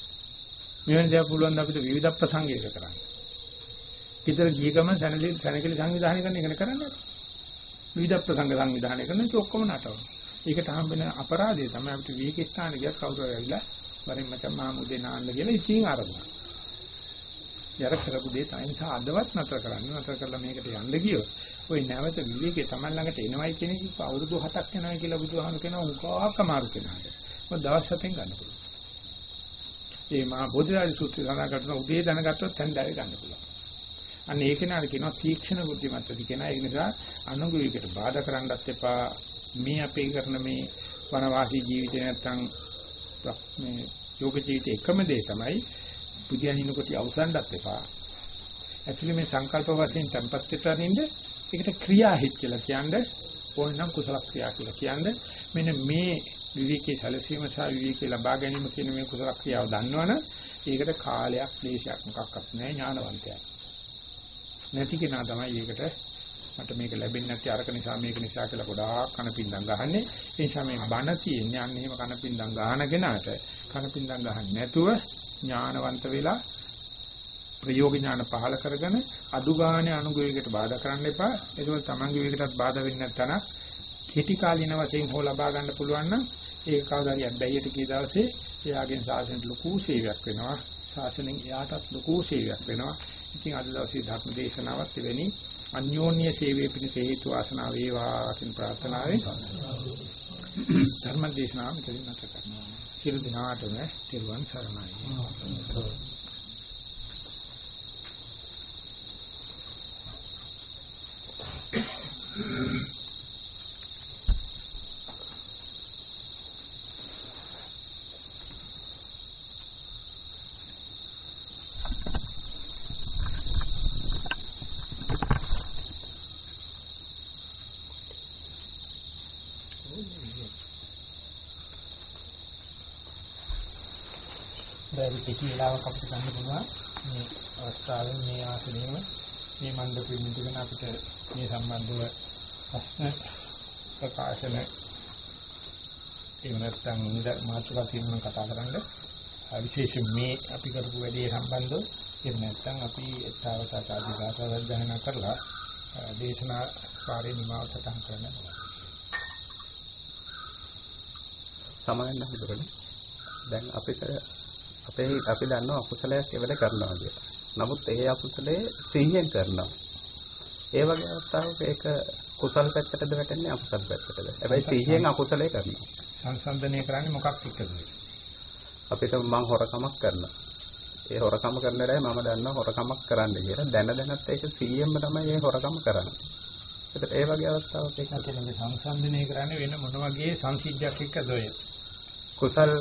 මෙවැනි දේක් පුළුවන් අපිට විවිධ ප්‍රසංගයක කරන්න. ඊතර ගිය ගමන් සැනලි සැනකෙලි සංවිධානය කරන එක කරන්නේ. විවිධ ප්‍රසංග සංවිධානය කරන එක ඔක්කොම නටවන. ඒකට හම්බෙන අපරාධය තමයි අපිට විවේක ස්ථාන ගියත් කවුරු හරි ඇවිල්ලා වරින් මචං මාමුදේ නාන්න කියලා ඉතින් ආරම්භ. යර කරපු දේ තමයි නිසා අදවත් නතර කරන්න නතර කරලා මේකට යන්න ගියොත් ওই නැවත විවේකේ Taman ළඟට එනවයි කියන එක අවුරුදු 7ක් යනවා කියලා බුදුහාමුදුරු කියනවා උගාවක් අමාරු කෙනාට. මොකද දවස් 7න් ගන්න පුළුවන්. ඒ මා බෝධිරාජ සූත්‍රය සඳහන් කරන උදේ දැනගත්තොත් හන්දාවේ ගන්න පුළුවන්. අන්න ඒක නාර කියනවා තීක්ෂණ බුද්ධිමත්ති කියනවා. ඒ නිසා අනුගවිකට බාධා කරන්නත් එපා. මේ අපේ කරන මේ වනවාසී ජීවිතේ නැත්තම් මේ යෝග ජීවිතේ එකම දේ තමයි බුදියානිනකොට අවසන්ඩත් එපා. ඇක්චුලි මේ සංකල්ප වශයෙන් tempත් වෙතනින්ද ඒකට ක්‍රියා හිත් කියලා කියන්නේ ඕනනම් කුසල ක්‍රියා කියලා කියන්නේ මෙන්න මේ විවේකී සැලසීම සහ විවේකී ලබා ගැනීම කියන මේ කුසල ක්‍රියාව දන්නවනම් ඒකට කාලයක් දේශයක් මොකක්වත් නැහැ ඥානවන්තයා. නැති කෙනා තමයි ඒකට මට මේක ලැබෙන්නේ නැති අරක නිසා මේක නිසා කියලා ගොඩාක් කනපින්දම් ගහන්නේ. ඒ නිසා මේ බණ තියෙන්නේ අන්න එහෙම කනපින්දම් ගහන කෙනාට කනපින්දම් ගහන්නේ නැතුව ඥානවන්ත වෙලා ප්‍රයෝග ඥාන පහල කරගෙන අඩු ගානේ අනුගයයකට බාධා කරන්න එපා. ඒකවල තමන්ගේ වේගයටත් බාධා වෙන්නේ නැත්නම් කෙටි කාලින වශයෙන් හෝ ලබා ගන්න පුළුවන් නම් ඒක කවදා හරි අබ්බැහියට කී දවසේ එයාගෙන් සාසනෙට ලොකු සේවයක් වෙනවා. ශාසනයෙන් එයාටත් ලොකු සේවයක් වෙනවා. ඉතින් අද දවසේ ධර්ම දේශනාවත් එවැනි අන්‍යෝන්‍ය සේවයේ පිණිස හේතු වාසනා වේවා කියන ප්‍රාර්ථනාවෙන් ධර්ම දේශනාව මෙතනින් නැවත කරනවා. සියලු දිනාටම තෙරුවන් සරණයි. Thank you. බැරි කෙටි වෙලාවක් අපිට ගන්න පුළුවන්. මේ අවස්ථාවේ මේ ආසනෙම මේ මණ්ඩපෙ ඉඳගෙන අපිට මේ සම්බන්ධව ප්‍රශ්න ප්‍රකාශන එහෙම නැත්නම් ඉඳ මාතෘකා තියෙනවා කතා කරන්න. විශේෂයෙන් මේ අපි කරපු වැඩේ සම්බන්ධව එහෙම නැත්නම් අපි ඒතාවත ආදී ගාථා සජ්ජායනා කරලා දේශනා කාර්ය නිමාව සටහන් කරන්න සමාන හදවල දැන් අපිට අපේ අපි දන්නවා අකුසලයක් එවල කරනවා කියලා. නමුත් ඒ අකුසලයේ සිහියෙන් කරනවා. ඒ වගේ අවස්ථාවක ඒක කුසල් පැත්තටද වැටෙන්නේ අකුසල් පැත්තටද? හැබැයි සිහියෙන් අකුසලයේ කරනවා. සංසන්දනය කරන්නේ මොකක් එක්කද? අපිට මං හොරකමක් කරනවා. ඒ හොරකම කරන වෙලාවේ මම දන්නවා හොරකමක් කරන්න කියලා. දැන දැනත් ඒක සිහියෙන්ම තමයි මේ හොරකම කරන්නේ. ඒකට ඒ වගේ අවස්ථාවක ඒක කියන්නේ සංසන්දනය කරන්නේ වෙන මොන වගේ සංසිද්ධියක් එක්කද ඔය? කුසල්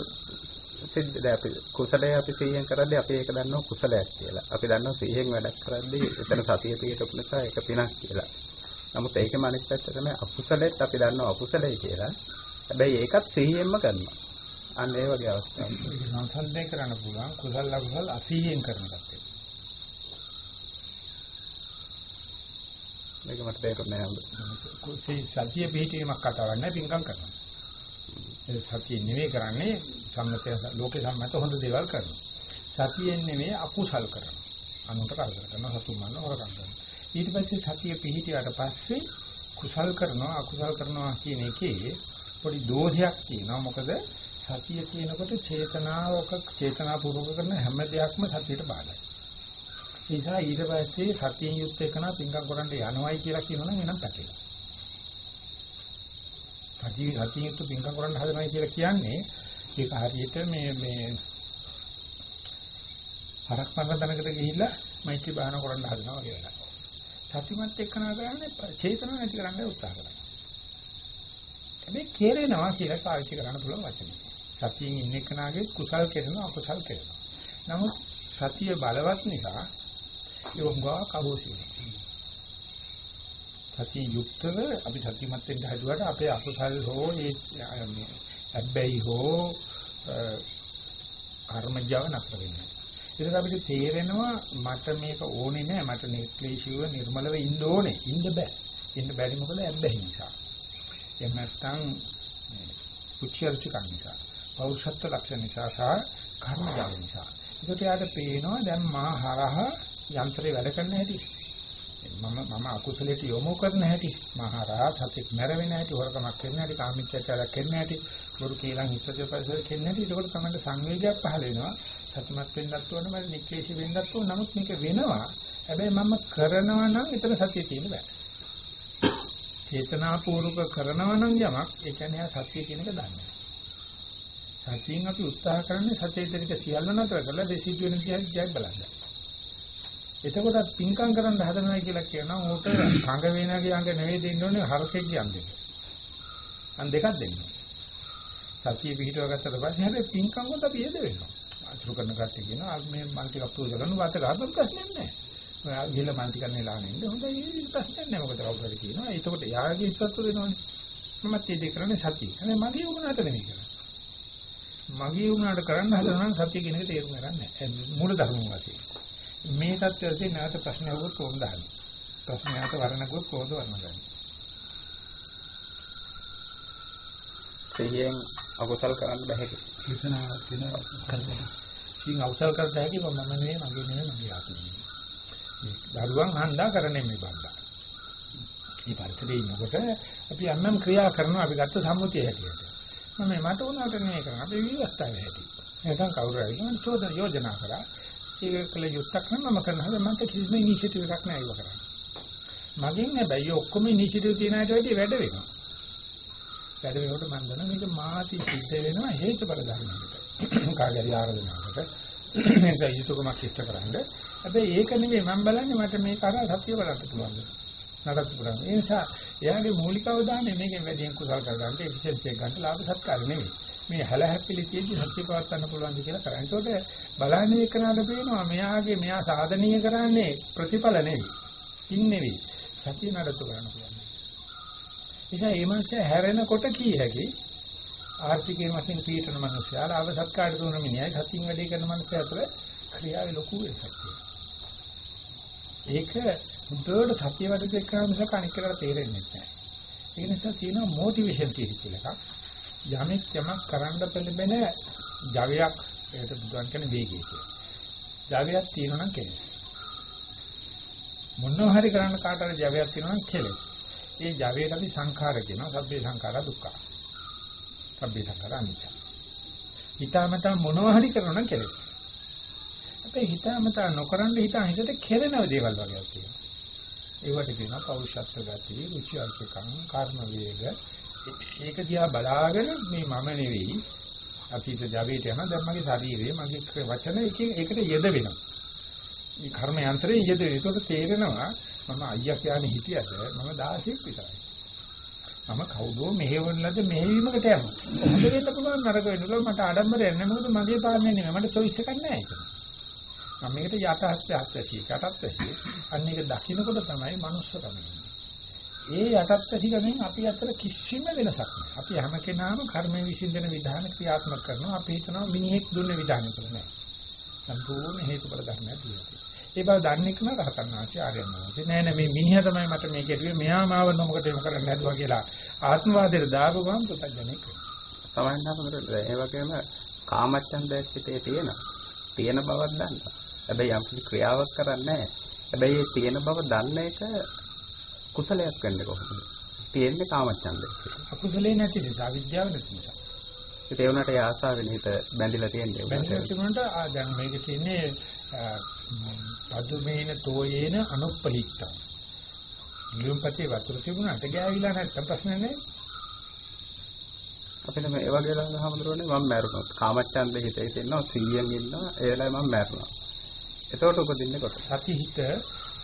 සිද්ධ දැන් අපි කුසලයේ අපි සිහියෙන් කරද්දී අපි ඒක දන්නවා කුසලයක් කියලා. අපි දන්නවා සිහියෙන් වැඩක් කරද්දී එතන සතිය පිටුපු නිසා ඒක පිනක් කියලා. නමුත් ඒකම අනිත් පැත්ත තමයි අකුසලෙත් අපි දන්නවා අකුසලයි කියලා. හැබැයි ඒකත් සිහියෙන්ම කරනවා. අන්න ඒ වගේ අවස්ථාවක්. ඒක සංසන්දනය කරන්න පුළුවන් කුසල අකුසල අසිහියෙන් කරන කත්තේ. මේක මට තේරුන්නේ නැහැ. කුසී සතිය පිහිටීමක් කතාවක් නැහැ පින්කම් කරනවා. ඒ සතිය නෙවෙයි කරන්නේ සම්මතය ලෝකේ සම්මත හොඳ දේවල් කරනවා. සතියෙන් නෙවෙයි අකුසල් කරනවා. අනුන්ට කරදර කරනවා සතුන් මරන හොරකම් කරනවා. ඊට පස්සේ සතිය පිහිටියට පස්සේ කුසල් කරනවා අකුසල් කරනවා කියන එකේ පොඩි දෝෂයක් තියෙනවා. මොකද සතිය කියනකොට චේතනාවක චේතනාපූර්වක කරන හැම දෙයක්ම සතියට බාධායි. ඒ නිසා ඊට පස්සේ සතියෙන් යුක්ත එකන පින්කම් කරන්න යනවයි කියලා කියනවනම් එනම් පැටලෙනවා. සතිය සතියෙන් යුක්ත පින්කම් කරන්න හදනවයි කියලා කියන්නේ ඒක හරියට මේ මේ හරක් මරන තැනකට ගිහිල්ලා මෛත්‍රී භාවනා කරන්න හදනවා කියලා. සතිමත් එක්කනා කරන්නේ චේතනාව නැති කරන්න උත්සාහ කරනවා. හැබැයි කෙරෙනවා කියලා පාවිච්චි කරන්න පුළුවන් වචනේ. සතියෙන් ඉන්න එකනාගේ කුසල් කෙරෙනවා අකුසල් කෙරෙනවා. නමුත් සතිය බලවත් නිසා යොංගා කවෝසි. සතිය යුක්තව අපි සතිමත් වෙන්න හදුවට අපේ අකුසල් හෝ ඒ අබ්බැහි හෝ කර්මජව නතර වෙන්නේ. ඒක අපිට තේරෙනවා මට මේක ඕනේ නෑ මට නික්ලේශීව නිර්මලව ඉන්න ඕනේ. ඉන්න බෑ. ඉන්න බැරි මොකද අබ්බැහි නිසා. එහෙම නැත්නම් කුච්චර්චකම් නිසා. පෞරුෂත්ව ලක්ෂණ නිසා සහ කර්මජාල නිසා. ඒකට යාට පේනවා දැන් මා හරහා යන්ත්‍රේ වැඩ කරන්න හැටි. මම මම අකුසලයට යොමු කරන හැටි, මා හරහා සත්‍යෙත් මැරෙන්නේ නැහැටි, හොරකමක් කරන්න හැටි, කාමීච්ඡාචාරයක් කරන්න හැටි, වරු කීලං හිතේ පරිසර කරන්න හැටි. ඒකට තමයි සංවේගයක් පහළ වෙනවා. සතුටුමත් වෙන්නත් ඕන, මම නික්ලේශී වෙන්නත් ඕන. නමුත් මේක වෙනවා. හැබැයි මම කරනවා නම් එතන සතිය තියෙන්න බෑ. චේතනාපූර්වක කරනවා නම් යමක් ඒ කියන්නේ ආ සත්‍ය කියන එක දන්නේ. සතියෙන් අපි උත්සාහ කරන්නේ සචේතනික සියල්ල නතර කරලා දෙසිද්ධ වෙන දිහා ජය බලන්න. එතකොට පින්කම් කරන්න හදනවා කියලා කියනවා ඌට කඟ වේනාගේ අංග නෙවෙයි දෙන්න ඕනේ හරකෙක්ගේ අංගෙ. අන් දෙකක් දෙන්න. සතිය පිටව ගත්තට පස්සේ හැබැයි පින්කම් වලට අපි යෙද වෙනවා. අතුරු කරන කට්ටිය කියනවා මේ මල් ටිකක් පූජා කරන වාත ගන්න ප්‍රශ්නයක් නැහැ. ඔයා ගිහලා මල් ටිකක් නෙලා නෙන්න හොඳයි ඒක ප්‍රශ්නයක් නැහැ මොකද කවුරුහරි කියනවා. ඒකට යාගේ ඉස්සත්තු දෙනවනේ. මමත් ඒ දෙක කරන්නේ සතිය. හැබැයි මගේ උගුණාට නෙමෙයි කරන්නේ. මගේ වුණාට කරන්න හදනවා නම් සත්‍ය කියන එක තේරුම් ගන්න නැහැ. මූල ධර්ම වශයෙන්. මේ தත්ත්වයෙන් නැවත ප්‍රශ්න අහුවොත් කොහොමද අහන්නේ? ප්‍රශ්න නැවත වර්ණකුත් කොහොමද වර්ණගන්නේ? සිහියෙන් අකුසල් කරන්න බෑ ඒක. චේතනාවක් වෙනවා කරදර. ඉතින් අවසල් කරත හැකි මම නෙවෙයි මගේ නෙවෙයි මගේ ආත්මය. මේ දරුවන් හන්දා කරන්නේ මේ බණ්ඩා. මේ පරිසරයේ ඉන්නකොට අපි යම්නම් ක්‍රියා කරනවා අපි ගත්ත සම්මුතිය හැටියට. මම මට උනාට නෙවෙයි කරන්නේ අපි විවස්ථාවේ හැටි. නැත්නම් කවුරු හරි කියන චෝදන යෝජනා කරා. ඒක කළ යුත්තක් නම් මම කරන හැබැයි මට කිසිම ඉනිෂියටිව් එකක් නෑ ඒක කරන්න. මගෙන් හැබැයි ඔක්කොම ඉනිෂියටිව් තියන අයට වැඩි වැඩ වෙනවා. වැඩ වෙනකොට මම දන්නවා මේක මාති සිද්ධ වෙනවා හේතුඵල ධර්මයකට. කාගරි ආරාධනාවකට. මේක යුතුයකමක් ඉෂ්ට කරන්න. හැබැයි ඒක නෙවෙයි මම බලන්නේ මට මේක අර සත්‍ය බලන්න පුළුවන්. නඩත්තු කරන්න. ඒ නිසා එයාගේ මූලික අවධානය මේකෙන් වැඩියෙන් කුසල් කරගන්න එෆිෂියන්සි එක ගන්න ලාභ සත්කාර නෙවෙයි. මේ හැල හැපිලි තියෙදි සත්‍ය පවත් ගන්න පුළුවන්ද කියලා කරන්නේ. ඒකට බලන්නේ එකනට පේනවා මෙයාගේ මෙයා සාධනීය කරන්නේ ප්‍රතිඵල නෙවෙයි. ඉන් නෙවෙයි. සත්‍ය නඩත්තු කරන්න පුළුවන්. නිසා මේ මාසය හැරෙනකොට කී හැකි ආර්ථිකයේ වශයෙන් පීඩන මිනිස්යා ලාභ සත්කාර දුන මිනිහයි සත්‍යින් වැඩි කරන මිනිස්යා අතර ක්‍රියාවේ ලොකු වෙනසක් තියෙනවා. ඒක හුදුවට සතිය වැඩ දෙක කරන මිසක අනික් එකට තේරෙන්නේ නැහැ. ඒ නිසා තියෙනවා මොටිවේෂන් කියලා එකක්. යමෙක් යමක් කරන්න පෙළඹෙන ජවයක් ඒකට බුදුන් කියන්නේ වේගය කියලා. ජවයක් තියෙනවා නම් කෙලෙස්. මොනවා හරි කරන්න කාට හරි ජවයක් තියෙනවා නම් කෙලෙස්. ඒ ජවයට අපි සංඛාර කියනවා. සබ්බේ සංඛාරා දුක්ඛ. සබ්බේ සංඛාරා අනිච්ච. හිතාමතා මොනවා හරි කරනවා නම් කෙලෙස්. අපේ හිතාමතා නොකරන හිතා හිතට කෙරෙන දේවල් වගේක් තියෙනවා. ඒවට කියනවා පෞරුෂත්ව ගතිය, රුචි අරුචිකම්, කර්ම වේග. ඒක දිහා බලාගෙන මේ මම නෙවෙයි අතීත ජවයට යන දැන් මගේ ශරීරය, මගේ වචන එකකින් ඒකට යෙද වෙනවා. මේ කර්ම යන්ත්‍රයේ යෙද වෙනවා. ඒකට තේරෙනවා මම අයියා කියන්නේ හිටියද මම 16ක් විතරයි. මම කවුදෝ මෙහෙවන ලද මෙහෙවීමකට යනවා. හොඳ වෙන්න පුළුවන් නරක වෙන්න පුළුවන් මට ආඩම්බරයක් නැහැ. මොකද මගේ පාලනය නෙමෙයි. මට choice එකක් නැහැ ඒක. මම මේකට යටහත් යටත්ැසි යටත්ැසි අන්න ඒක දකින්නකොට තමයි මනුස්සකම ඒ යටත්ැසිකෙන් අපි අතර කිසිම වෙනසක් නැහැ. අපි හැම කෙනාම කර්මයේ විසින්දෙන විධාන ක්‍රියාත්මක කරනවා. අපි හිතනවා මිනිහෙක් දුන්න විධානය කියලා නෑ. සම්පූර්ණ හේතුඵල ධර්මයක් තියෙනවා. ඒ බව දන්නේ කන රහතන් වහන්සේ ආර්යයන් වහන්සේ. නෑ නෑ මේ මිනිහා තමයි මට මේ කෙරුවේ මෙහා මාව නොමකට එම කරන්න හැදුවා කියලා ආත්මවාදයට දාපු ගමන් පුතඥෙක්. සමහරවිට ඒ වගේම කාමච්ඡන්දයක් හිතේ තියෙනවා. තියෙන බවක් දන්නවා. හැබැයි යම් කිසි ක්‍රියාවක් කරන්නේ. හැබැයි ඒ තියෙන බව දන්න එක කුසලයක් වෙන්නේ කොහොමද? තියෙන්නේ කාමච්ඡන්දයක්. අකුසලේ නැති නිසා විද්‍යාව නැති නිසා. ඒ වුණාට ඒ ආසාවෙන් හිත බැඳිලා තියෙන්නේ. බැඳිලා තිබුණාට ආ දැන් මේක තියෙන්නේ පදුමේන තෝයේන අනුප්පලිට්ඨං. නියුම්පතේ වතුර තිබුණාට ගෑවිලා නැත්නම් ප්‍රශ්න නැහැ. අපිට මේ වගේ ළඟ හමුදුරනේ මම මැරුණොත් කාමච්ඡන්ද හිතේ ඉන්නවා 100න් ඉන්නවා ඒ වෙලාවේ මම මැරුණා. එතකොට උපදින්නේ කොට. සති හිත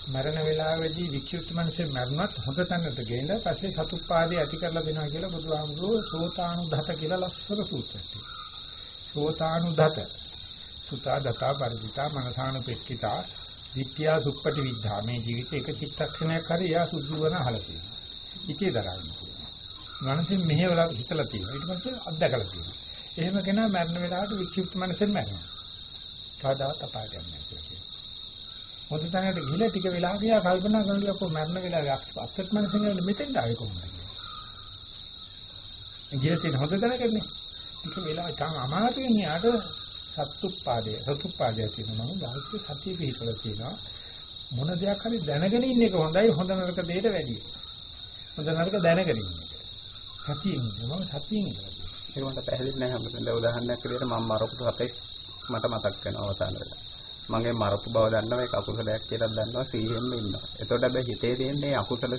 මරණ වේලාවේදී වික්ෂිප්ත මනසේ මරණත් හොඳ තැනට ගෙන්න පස්සේ සතුප්පාදේ ඇති කරලා දෙනවා කියලා බුදුහාමුදුරුවෝ සෝතානුදත කියලා ලස්සන සූත්‍රයක් තියෙනවා. සෝතානුදත සුතා දතා පරිදිතා මනසානුපෙක්කිතා විත්‍යා සුප්පටි විද්ධා මේ ජීවිතේ එක චිත්තක්ෂණයක් හරි යා සුද්ධ වන අහලා තියෙනවා. ඉතේ දරන්නේ. මනසෙන් මෙහෙවලා හිතලා තියෙනවා. ඊට පස්සේ අත්දකලා තියෙනවා. එහෙම කෙනා මරණ වෙලාවට වික්ෂිප්ත මනසෙන් මැරෙනවා. කවදාවත් අපායට යන්නේ නැහැ කියලා. මොකද තැනට ගිහලා ටික වෙලා ගියා කල්පනා කරනකොට කො මරණ වෙලාවේ අත්ත් මනසෙන් මෙතෙන් ආවේ කොහොමද කියලා. ගිහලා තියෙන හොඳ තැනකනේ. ටික වෙලා තාම අමාරුවෙන් යාට සත්තුප්පාදේ සතුප්පාදේ තියෙනවා නම් ධාර්මික සතිය පිහිටලා තියෙනවා. මොන දෙයක් හරි දැනගෙන ඉන්න එක හොඳයි හොඳ නරක දෙයට වැඩිය. හොඳ නරක දැනගෙන ඉන්න එක. සතියෙන් ඉන්නවා මම සතියෙන් ඉඳලා. ඒක මට පැහැදිලි නැහැ හැමදෙන්න උදාහරණයක් විදිහට මම මරපු සතෙක් මට මතක් වෙනවා අවසාන වෙලා. මගේ මරපු බව දන්නවා ඒක අකුසලයක් කියලා දන්නවා සීහෙන්න ඉන්නවා. එතකොට හැබැයි හිතේ තියෙන්නේ අකුසල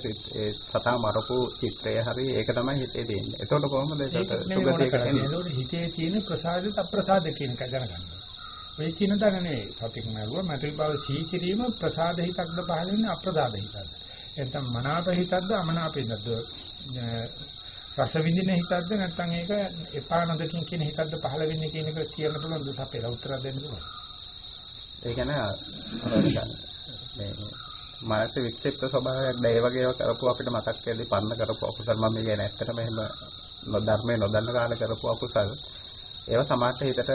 සතා මරපු චිත්‍රය හරි ඒක තමයි හිතේ තියෙන්නේ. එතකොට කොහොමද ඒක සුගතියකට එන්නේ? එතකොට හිතේ තියෙන ප්‍රසාදිත අප්‍රසාද කියන එක දැනගන්න. ඔය කියන දා නෙවෙයි සතික් මරුවා මතුල් බව සී කිරීම ප්‍රසාද හිතක්ද පහළ වෙන්නේ අප්‍රසාද හිතක්ද. එතන මනාප හිතක්ද අමනාප හිතක්ද රස විඳින හිතක්ද නැත්නම් ඒක එපා නොදකින් කියන හිතක්ද පහළ වෙන්නේ කියන එක කියන්න පුළුවන් අපේ උත්තර දෙන්න පුළුවන්. ඒ කියන්නේ මේ මානසික වික්ෂිප්ත ස්වභාවයක් දැය වගේ ඒවා කරපුව අපිට මතක් වෙද්දී පන්න කරපු අකුසල් මම කියන්නේ ඇත්තටම එහෙම නොධර්මයේ නොදන්න කාලේ කරපු අකුසල් ඒවා සමාජ හිතට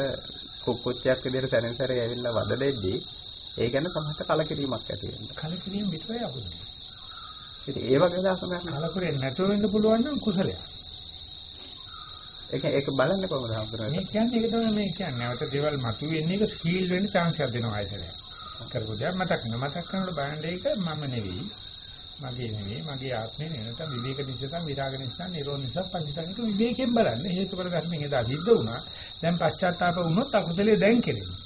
කුක්කුච්චයක් විදිහට සැරෙන් සැරේ ඇවිල්ලා වද දෙද්දී ඒ ගැන සමහරට කලකිරීමක් ඇති වෙනවා. කලකිරීම විතරයි අකුසල. ඉතින් ඒ වගේ දවසක් කලකිරෙන්නේ නැතුව වෙන්න පුළුවන් නම් කුසලයක්. ඒක ඒක බලන්න කොහොමද හම්බුනේ? මේ කියන්නේ ඒක තමයි මේ කියන්නේ. නැවත දේවල් මතුවෙන්නේ ඒක ස්කීල් වෙන්න chance එකක් දෙනවා ආයතනය. කරපු දෙයක් මතක් වෙනවා. මතක් කරනකොට බලන්න ඒක මම නෙවෙයි. මගේ නෙවෙයි. මගේ ආත්මේ නෙවෙයි. නැත්නම් විවේක නිසා, විරාග නිසා, නිරෝධ නිසා පංචතනික විවේකයෙන් බලන්න. හේතුඵල ධර්මයෙන් එදා සිද්ධ වුණා. දැන් පශ්චාත්තාප වුණොත් අකුසලයේ දැන් කෙරෙන්නේ.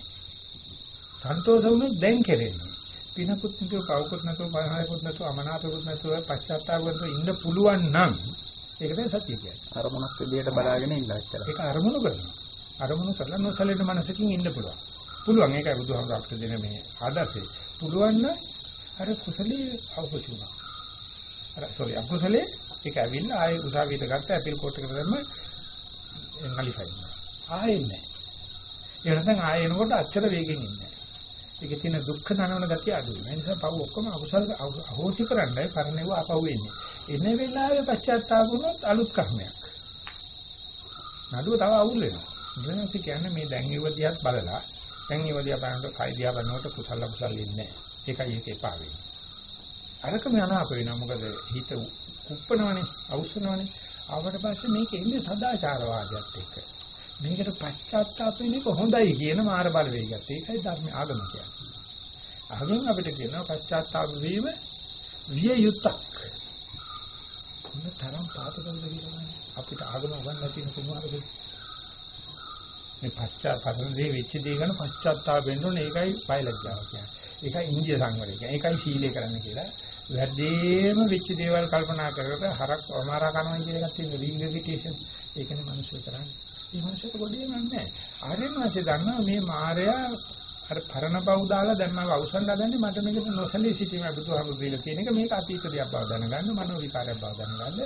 සන්තෝෂ වුණොත් දැන් කෙරෙන්නේ. පිනකුත් නැතුව, පවකුත් නැතුව, පහරකුත් නැතුව, අමනාපකුත් නැතුව පශ්චාත්තාප කරලා ඉන්න පුළුවන් නම් ඒක තමයි සතිය කියන්නේ. අරමුණක් විදියට බලාගෙන ඉන්න ඇත්තට. ඒක අරමුණු කරනවා. අරමුණු කරලා නොසලෙන මනසකින් ඉන්න පුළුවන්. පුළුවන් ඒකයි බුදුහාමුදුරුවෝ අපිට දෙන මේ ආදර්ශය. පුළුවන් නම් අර කුසලයේ අවශ්‍යුණා. අර sorry අකුසලයේ ඒක ඇවිල්ලා ආයේ උසාවියට ගත්ත ඇපිල් කෝට් එකට දැම්ම නලිෆයි. ආයෙ නැහැ. ඒ නැත්නම් ආයෙ එනකොට අච්චර වේගෙන් ඉන්නේ ඒකේ තියෙන දුක්ඛ දනවන ගතිය අඩුයි. ඒ නිසා පව් ඔක්කොම අකුසල අහෝසි කරන්නයි පරණේව ආපහු එන්නේ. එන වෙලාවේ පශ්චාත්තාප වුණොත් අලුත් කර්මයක්. නඩුව තව අවුල් වෙනවා. ඊළඟට කියන්නේ මේ දැන් ඉව දිහාත් බලලා දැන් ඉව දිහා බලනකොට කයි දිහා බලනකොට කුසල කුසල ඉන්නේ නැහැ. ඒකයි ඒක එපා වෙන්නේ. අරකම අනාප වෙනවා. මොකද හිත කුප්පනවනේ, අවුස්සනවනේ. ආවට පස්සේ මේක එන්නේ සදාචාරවාදයත් එක්ක. මේකට පශ්චාත්තාප වෙන එක හොඳයි කියන මාර බලවේගයත්. ඒකයි ධර්ම ආගම කියන්නේ. ආගම අපිට කියනවා පශ්චාත්තාප වීම විය යුත්තක්. මොන තරම් පාපකල්ද කියලා අපිට ආගම උගන්ලා තියෙන කුමාරකද මේ පශ්චාත්තාපන දේ වෙච්ච දේ ගැන පශ්චාත්තාප වෙන්න ඕනේ ඒකයි බයලජ්ජාව කියන්නේ. ඒකයි ඉන්දිය සංවරය කියන්නේ. ඒකයි සීලය කරන්න කියලා. වැඩිම වෙච්ච දේවල් කල්පනා කරකට හරක් අමාරා කරනවා කියන එකත් තියෙන ලිංගිකේෂන්. ඒකනේ මිනිස්සු කරන්නේ. මේ මිනිස්සුන්ට ගොඩේ නෑ. ආර්යයන් වහන්සේ දන්නවා මේ මායя අර පරණ බව දාලා දැන් මම අවසන් හදන්නේ මට මේක නොසලී සිටීම බුදුහාමුදුරු දීලා තියෙන එක. මේක අතීත දෙයක් බව දැනගන්න මනෝ විකාරයක් බව දැනගන්න.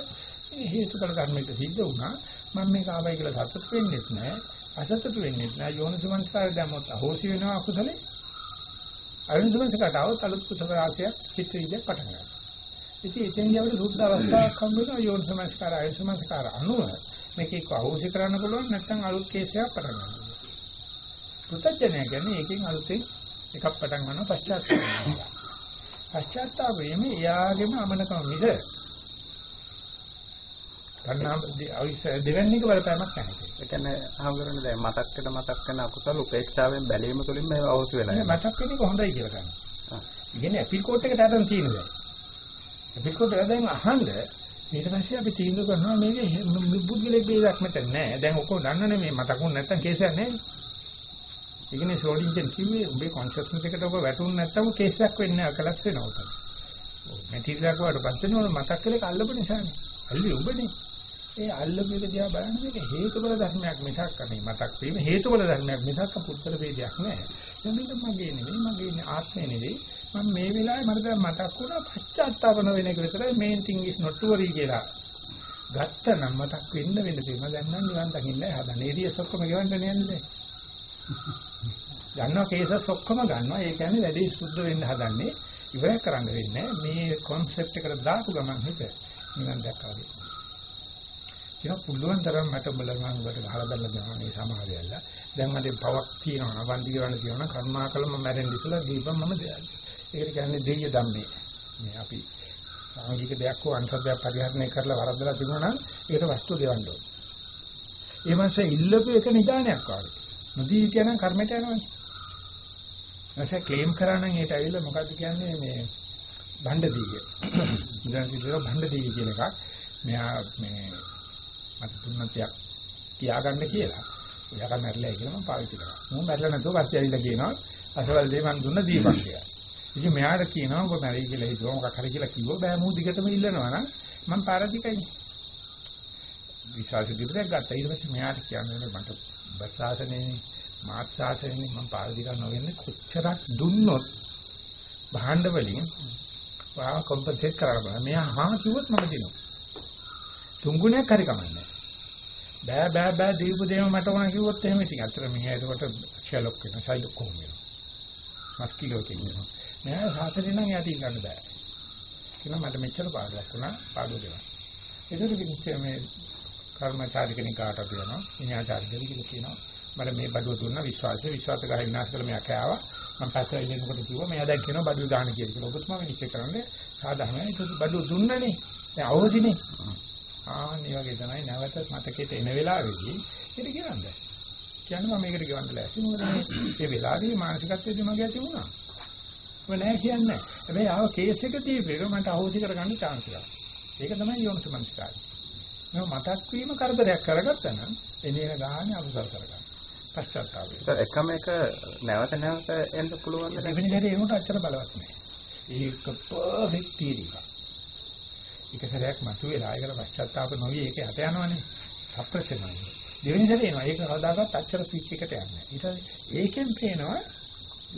මේ හේතුඵල ධර්මයක සිද්ධ වුණා. මම මේක ආවයි කියලා සතුට වෙන්නේ නැහැ අසතුට වෙන්නේ නැහැ යෝනිසමංස්කාරය දැම්මොත් අහෝසි වෙනවා අකුසලේ අයෝනිසමංස්කාරට આવත් අලුත් කුසල රාශියක් චිත්ත විද්‍යාවක් පටන් ගන්නවා. ඉතින් එතෙන්දී අපිට සුද්ධ අවස්ථාවක් හම්බ වෙනවා යෝනිසමංස්කාර අයෝනිසමංස්කාර අනුව මේක එක්ක අහෝසි කරන්න පුළුවන් නැත්නම් අලුත් කේසයක් පටන් ගන්නවා. පුතඥය කියන්නේ ඒකෙන් අලුතෙන් එකක් පටන් ගන්නවා පශ්චාත්තාපය. පශ්චාත්තාපයේම එයාගේම අමනකම මිස කන්නාම දෙවන්නේක බලපෑමක් නැහැ. ඒ කියන්නේ අහවරනේ දැන් මතක් වෙන මතක් වෙන අකුසල උපේක්ෂාවෙන් බැලීම තුළින් මේ අවශ්‍ය වෙලා නෑ මතක් වෙන එක හොඳයි කියලා ගන්නවා. ඉන්නේ ඇපිල් කෝට් එකට අරන් තියෙන දැන්. ඇපිල් කෝට් එක දැන් අහන්න ඊට පස්සේ අපි තීන්දුව කරනවා මේකේ බුද්ධිලෙක් බේදක් මෙතන නෑ. දැන් ඔක්කොම දන්නනේ මේ මතකුන් නැත්තම් කේසයක් නෑ. ඒකනේ ෂෝඩින්ජන් කිව්වේ උඹේ කොන්ෂස්නස් එකට ඔබ වැටුනේ නැත්තම් කේසයක් වෙන්නේ නැහැ කලස් වෙනවා උතන. මැටීරියල් එකක් වඩපත් වෙනවනේ මතක් කරේ අල්ලපු නිසානේ. අල්ලේ උඹනේ. ඒ අල්ලපු එක දිහා බලන මේක හේතුඵල ධර්මයක් මිසක් නෙවෙයි මතක් වීම හේතුඵල ධර්මයක් මිසක් පුත්තල වේදයක් නෑ. දැන් මේක මගේ නෙවෙයි මගේ ආත්මය නෙවෙයි මම මේ වෙලාවේ මට දැන් මතක් වුණා පශ්චාත්තාපන වෙන එක විතරයි main thing is not to worry කියලා. ගත්ත නම් මතක් වෙන්න වෙන්න තියෙනවා දැන් නම් නිවන් දකින්න හදන. ඒරියස් ඔක්කොම ගෙවන්න නෑනේ. ගන්නවා කේසස් ඔක්කොම ගන්නවා. ඒ කියන්නේ වැඩි සුද්ධ වෙන්න හදන්නේ. ඉවර කරන්න වෙන්නේ මේ concept එකට දාපු ගමන් හිත නිවන් දැක්කා වගේ. ඒක පුළුවන් තරම් මට බලන්න උඹට ගහලා බැලලා දෙනවා මේ සමාධියල්ල. දැන් මට පවක් තියෙනවා වන්දි කරන්න තියෙනවා කරුණාකරම මැරෙන්න ඉස්සලා දීපම් මම ඒකට කියන්නේ දෙය ධම්මේ. මේ අපි සාංගික දෙයක් හෝ අන්තර්දයක් පරිහරණය කරලා වරද්දලා තිබුණා නම් ඒකට වස්තු දෙවන්න ඕනේ. ඒ මාසේ ඉල්ලපු එක නිදානයක් වගේ. නොදී කියන කර්මයට යනවනේ. නැසෙ ක්ලේම් කරා නම් ඒට ඇවිල්ලා මොකද්ද කියන්නේ මේ භණ්ඩ දීගය. ඉඳන් කිව්වා භණ්ඩ දීගය කියන එකක්. මෙයා මේ මට තුන්නතියක් තියාගන්න කියලා. ඔයා කම මැරලා කියලා මම පාවිච්චි කරා. මම මැරලා නැතුව පස්සේ ඇවිල්ලා කියනවා අසවල් දේ මම දුන්න දීපන් කියලා. ඉතින් මෙයාට කියනවා ඔබ මැරෙයි කියලා හිතුවා මොකක් හරි කියලා කිව්වෝ බෑ මූ දිගටම ඉල්ලනවා නම් මම පාරදිකයි. විශ්වාස දිබ්‍රයක් ගත්තා. ඊට පස්සේ මෙයාට කියන්නේ මට බස්සාසනේ මාත් සාසනේ මම පාරදික නොවෙන්නේ කොච්චරක් දුන්නොත් භාණ්ඩ වලින් වා කොම්පන්සේට් කරලා මෙයා හා කිව්වොත් මම දෙනවා. තුන් ගුණයක් හරි කමන්නේ. බෑ බෑ බෑ දීපු දේම මට ඕන කිව්වොත් එහෙම ඉතින් අතර මිනිහා ඒකට ෂෙලොක් වෙනවා ෂයිලොක් කොහොම වෙනවා. මස්කිලෝ කියනවා. නෑ සාසනේ නම් යාදී ගන්න බෑ. කියනවා මට මෙච්චර පාඩුවක් වුණා පාඩුව දෙනවා. ඒකට කිව්වේ මේ කර්මචාරි කෙනෙක් කාට අපි යනවා. විඤ්ඤාචාරි කෙනෙක් කියනවා. මට මේ බඩුව දුන්නා විශ්වාසය විශ්වාස ගහ විනාශ කළ මෙයා කෑවා. මම පස්සේ ඉන්නකොට කිව්වා මෙයා දැන් කියනවා බඩුව දාන්න කියලා. ඔබතුමා විනිශ්චය කරන්නේ සාධාරණයි. ඒක බඩුව දුන්නනේ. දැන් අවදිනේ. ආන්නේ වගේ තමයි නැවත මතකෙට එන වෙලාවේදී ඒක කියන්නේ. කියන්නේ මම මේකට ගෙවන්න ලෑස්ති. මොකද මේ වෙලාවේ මානසිකත්වයේදී මගේ ඇති වුණා. මම නෑ කියන්නේ. හැබැයි ආව කේස් එක දීපේක මට අහෝසි කරගන්න chance එකක්. ඒක තමයි යෝනිසමනස්කාරය. මම මතක් වීම කරදරයක් කරගත්තා නම් එනේන ගානේ අකුසල් කරගන්න. පශ්චාත්තාපය. ඒක එකම එක නැවත නැවත එන්න පුළුවන් නේද? දෙවෙනි හැරේ ඒකට අච්චර බලවත් නෑ. ඒක පර්ෆෙක්ට් එකක්. එක සැරයක් මතුවෙලා ඒකට පශ්චාත්තාප නොවි ඒක යට යනවනේ. සප්‍රෙස් වෙනවා. දෙවෙනි සැරේ එනවා. ඒක කවදාකවත් අච්චර ස්විච් එකට යන්නේ. ඊට ඒකෙන් පේනවා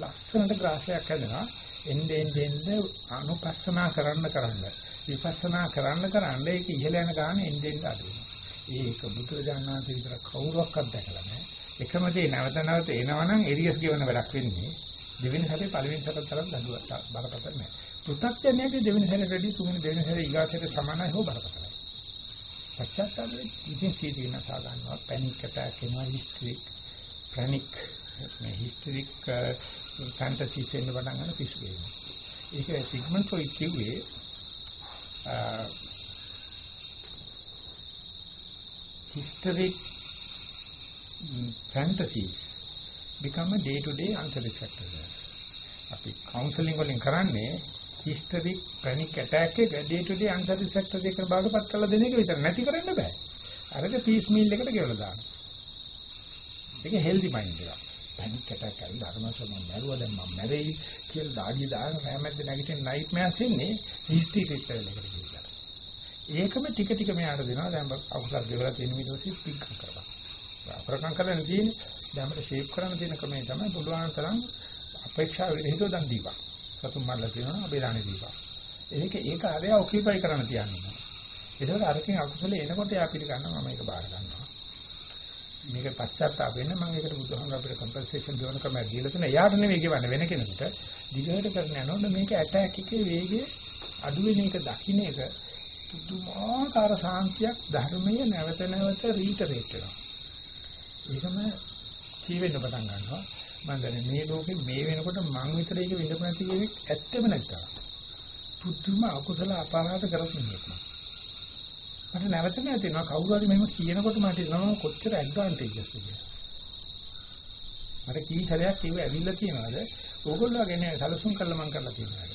ලස්සනට ග්‍රාෆයක් හදනවා. එන්නේ එන්නේ අනුපස්සනා කරන්න කරන්න. විපස්සනා කරන්න කරන්න ඒක ඉහළ යන ගාන එන්නේ එන්නේ අඩු වෙනවා. ඒක බුදුරජාණන් වහන්සේ විතර කවුරක්වත් දැකලා නැහැ. එකම දේ නැවත නැවත එනවනම් එරියස් ගෙවන වැඩක් වෙන්නේ. දෙවෙනි සැරේ පළවෙනි සැරේ තරම් දඬුවට බරපතල නැහැ. පෘථග්ජනයේ දෙවෙනි සැරේ වැඩි තුන්වෙනි දෙවෙනි සැරේ ඊගාසයට සමානයි හෝ බරපතලයි. පශ්චාත්තාපයේ ඉතින් සීදී නසා ගන්නවා පැනික් ඇටැක් එනවා හිස්ටරික් පැනික් මේ හිස්ටරික් ෆැන්ටසි සෙන්න පටන් ගන්න පිස්සු වෙනවා. ඒක සිග්මන්ඩ් ෆ්‍රොයිඩ් කිව්වේ Uh, historic mm, fantasies become a day to day antheric factors. අපි කවුන්සලින් වලින් කරන්නේ හිස්ටරික් පැනික් ඇටැක් එක day to day uncertainty sector දෙක බාගපත් කරලා දෙන එක විතර නැති කරන්න බෑ. අරක පීස් මීල් එකට ගෙවලා දාන්න. ඒක හෙල්දි මයින්ඩ් එක. පැනික් ඇටැක් කරලා ධර්මසම මම මැරුවා දැන් මම මැරෙයි කියලා දාඩිය දාන රැමැද්ද නැගිටින නයිට් මෑස් ඉන්නේ හිස්ටි ක්‍රිස්ටල් එකට කියලා. ඒකම ටික ටික මෙයාට දෙනවා දැන් අකුසල් දෙවලා තියෙන විදිහට පික්කම් කරපන්. අපරකම් කරන්න තියෙන්නේ දැන් අපිට ෂේප් කරන්න තියෙන ක්‍රමය තමයි පුළුවන් තරම් අපේක්ෂා විරහිතව දන් දීපන්. සතුන් මරලා තියෙනවා බේරානේ දීපන්. ඒක ඒක අරය ඔකියුපයි කරන්න තියන්නේ. ඒකෝට අරකින් අකුසල එනකොට යා පිළිගන්නවා මම ඒක බාර ගන්නවා. මේක පශ්චාත්තාප වෙන්න මම ඒකට බුදුහාමුදුර අපිට කම්පෙන්සේෂන් දෙවන ක්‍රමයක් දීලා තියෙනවා. එයාට නෙවෙයි කියවන්නේ වෙන කෙනෙකුට. දිගට කරන යනකොට මේක ඇටැක් එකේ වේගය අඩු වෙන එක දකින්න එක පුදුමාකාර සාන්තියක් ධර්මයේ නැවත නැවත රීටරේට් වෙනවා. ඒකම ජීවෙන්න පටන් ගන්නවා. මම දන්නේ මේ ලෝකේ මේ වෙනකොට මං විතර ඒක විඳපු නැති කෙනෙක් ඇත්තෙම නැත්තා. පුදුම අකුසල අපරාධ කරපු මිනිහෙක් මම. මට නැවත නැතිනවා කවුරු හරි මෙහෙම කියනකොට මට හිතෙනවා කොච්චර ඇඩ්වාන්ටේජස් කියලා. මට කී සැරයක් කිව්ව ඇවිල්ලා තියනවාද? ඕගොල්ලෝ වගේ සැලසුම් කළා මං කරලා තියෙනවා.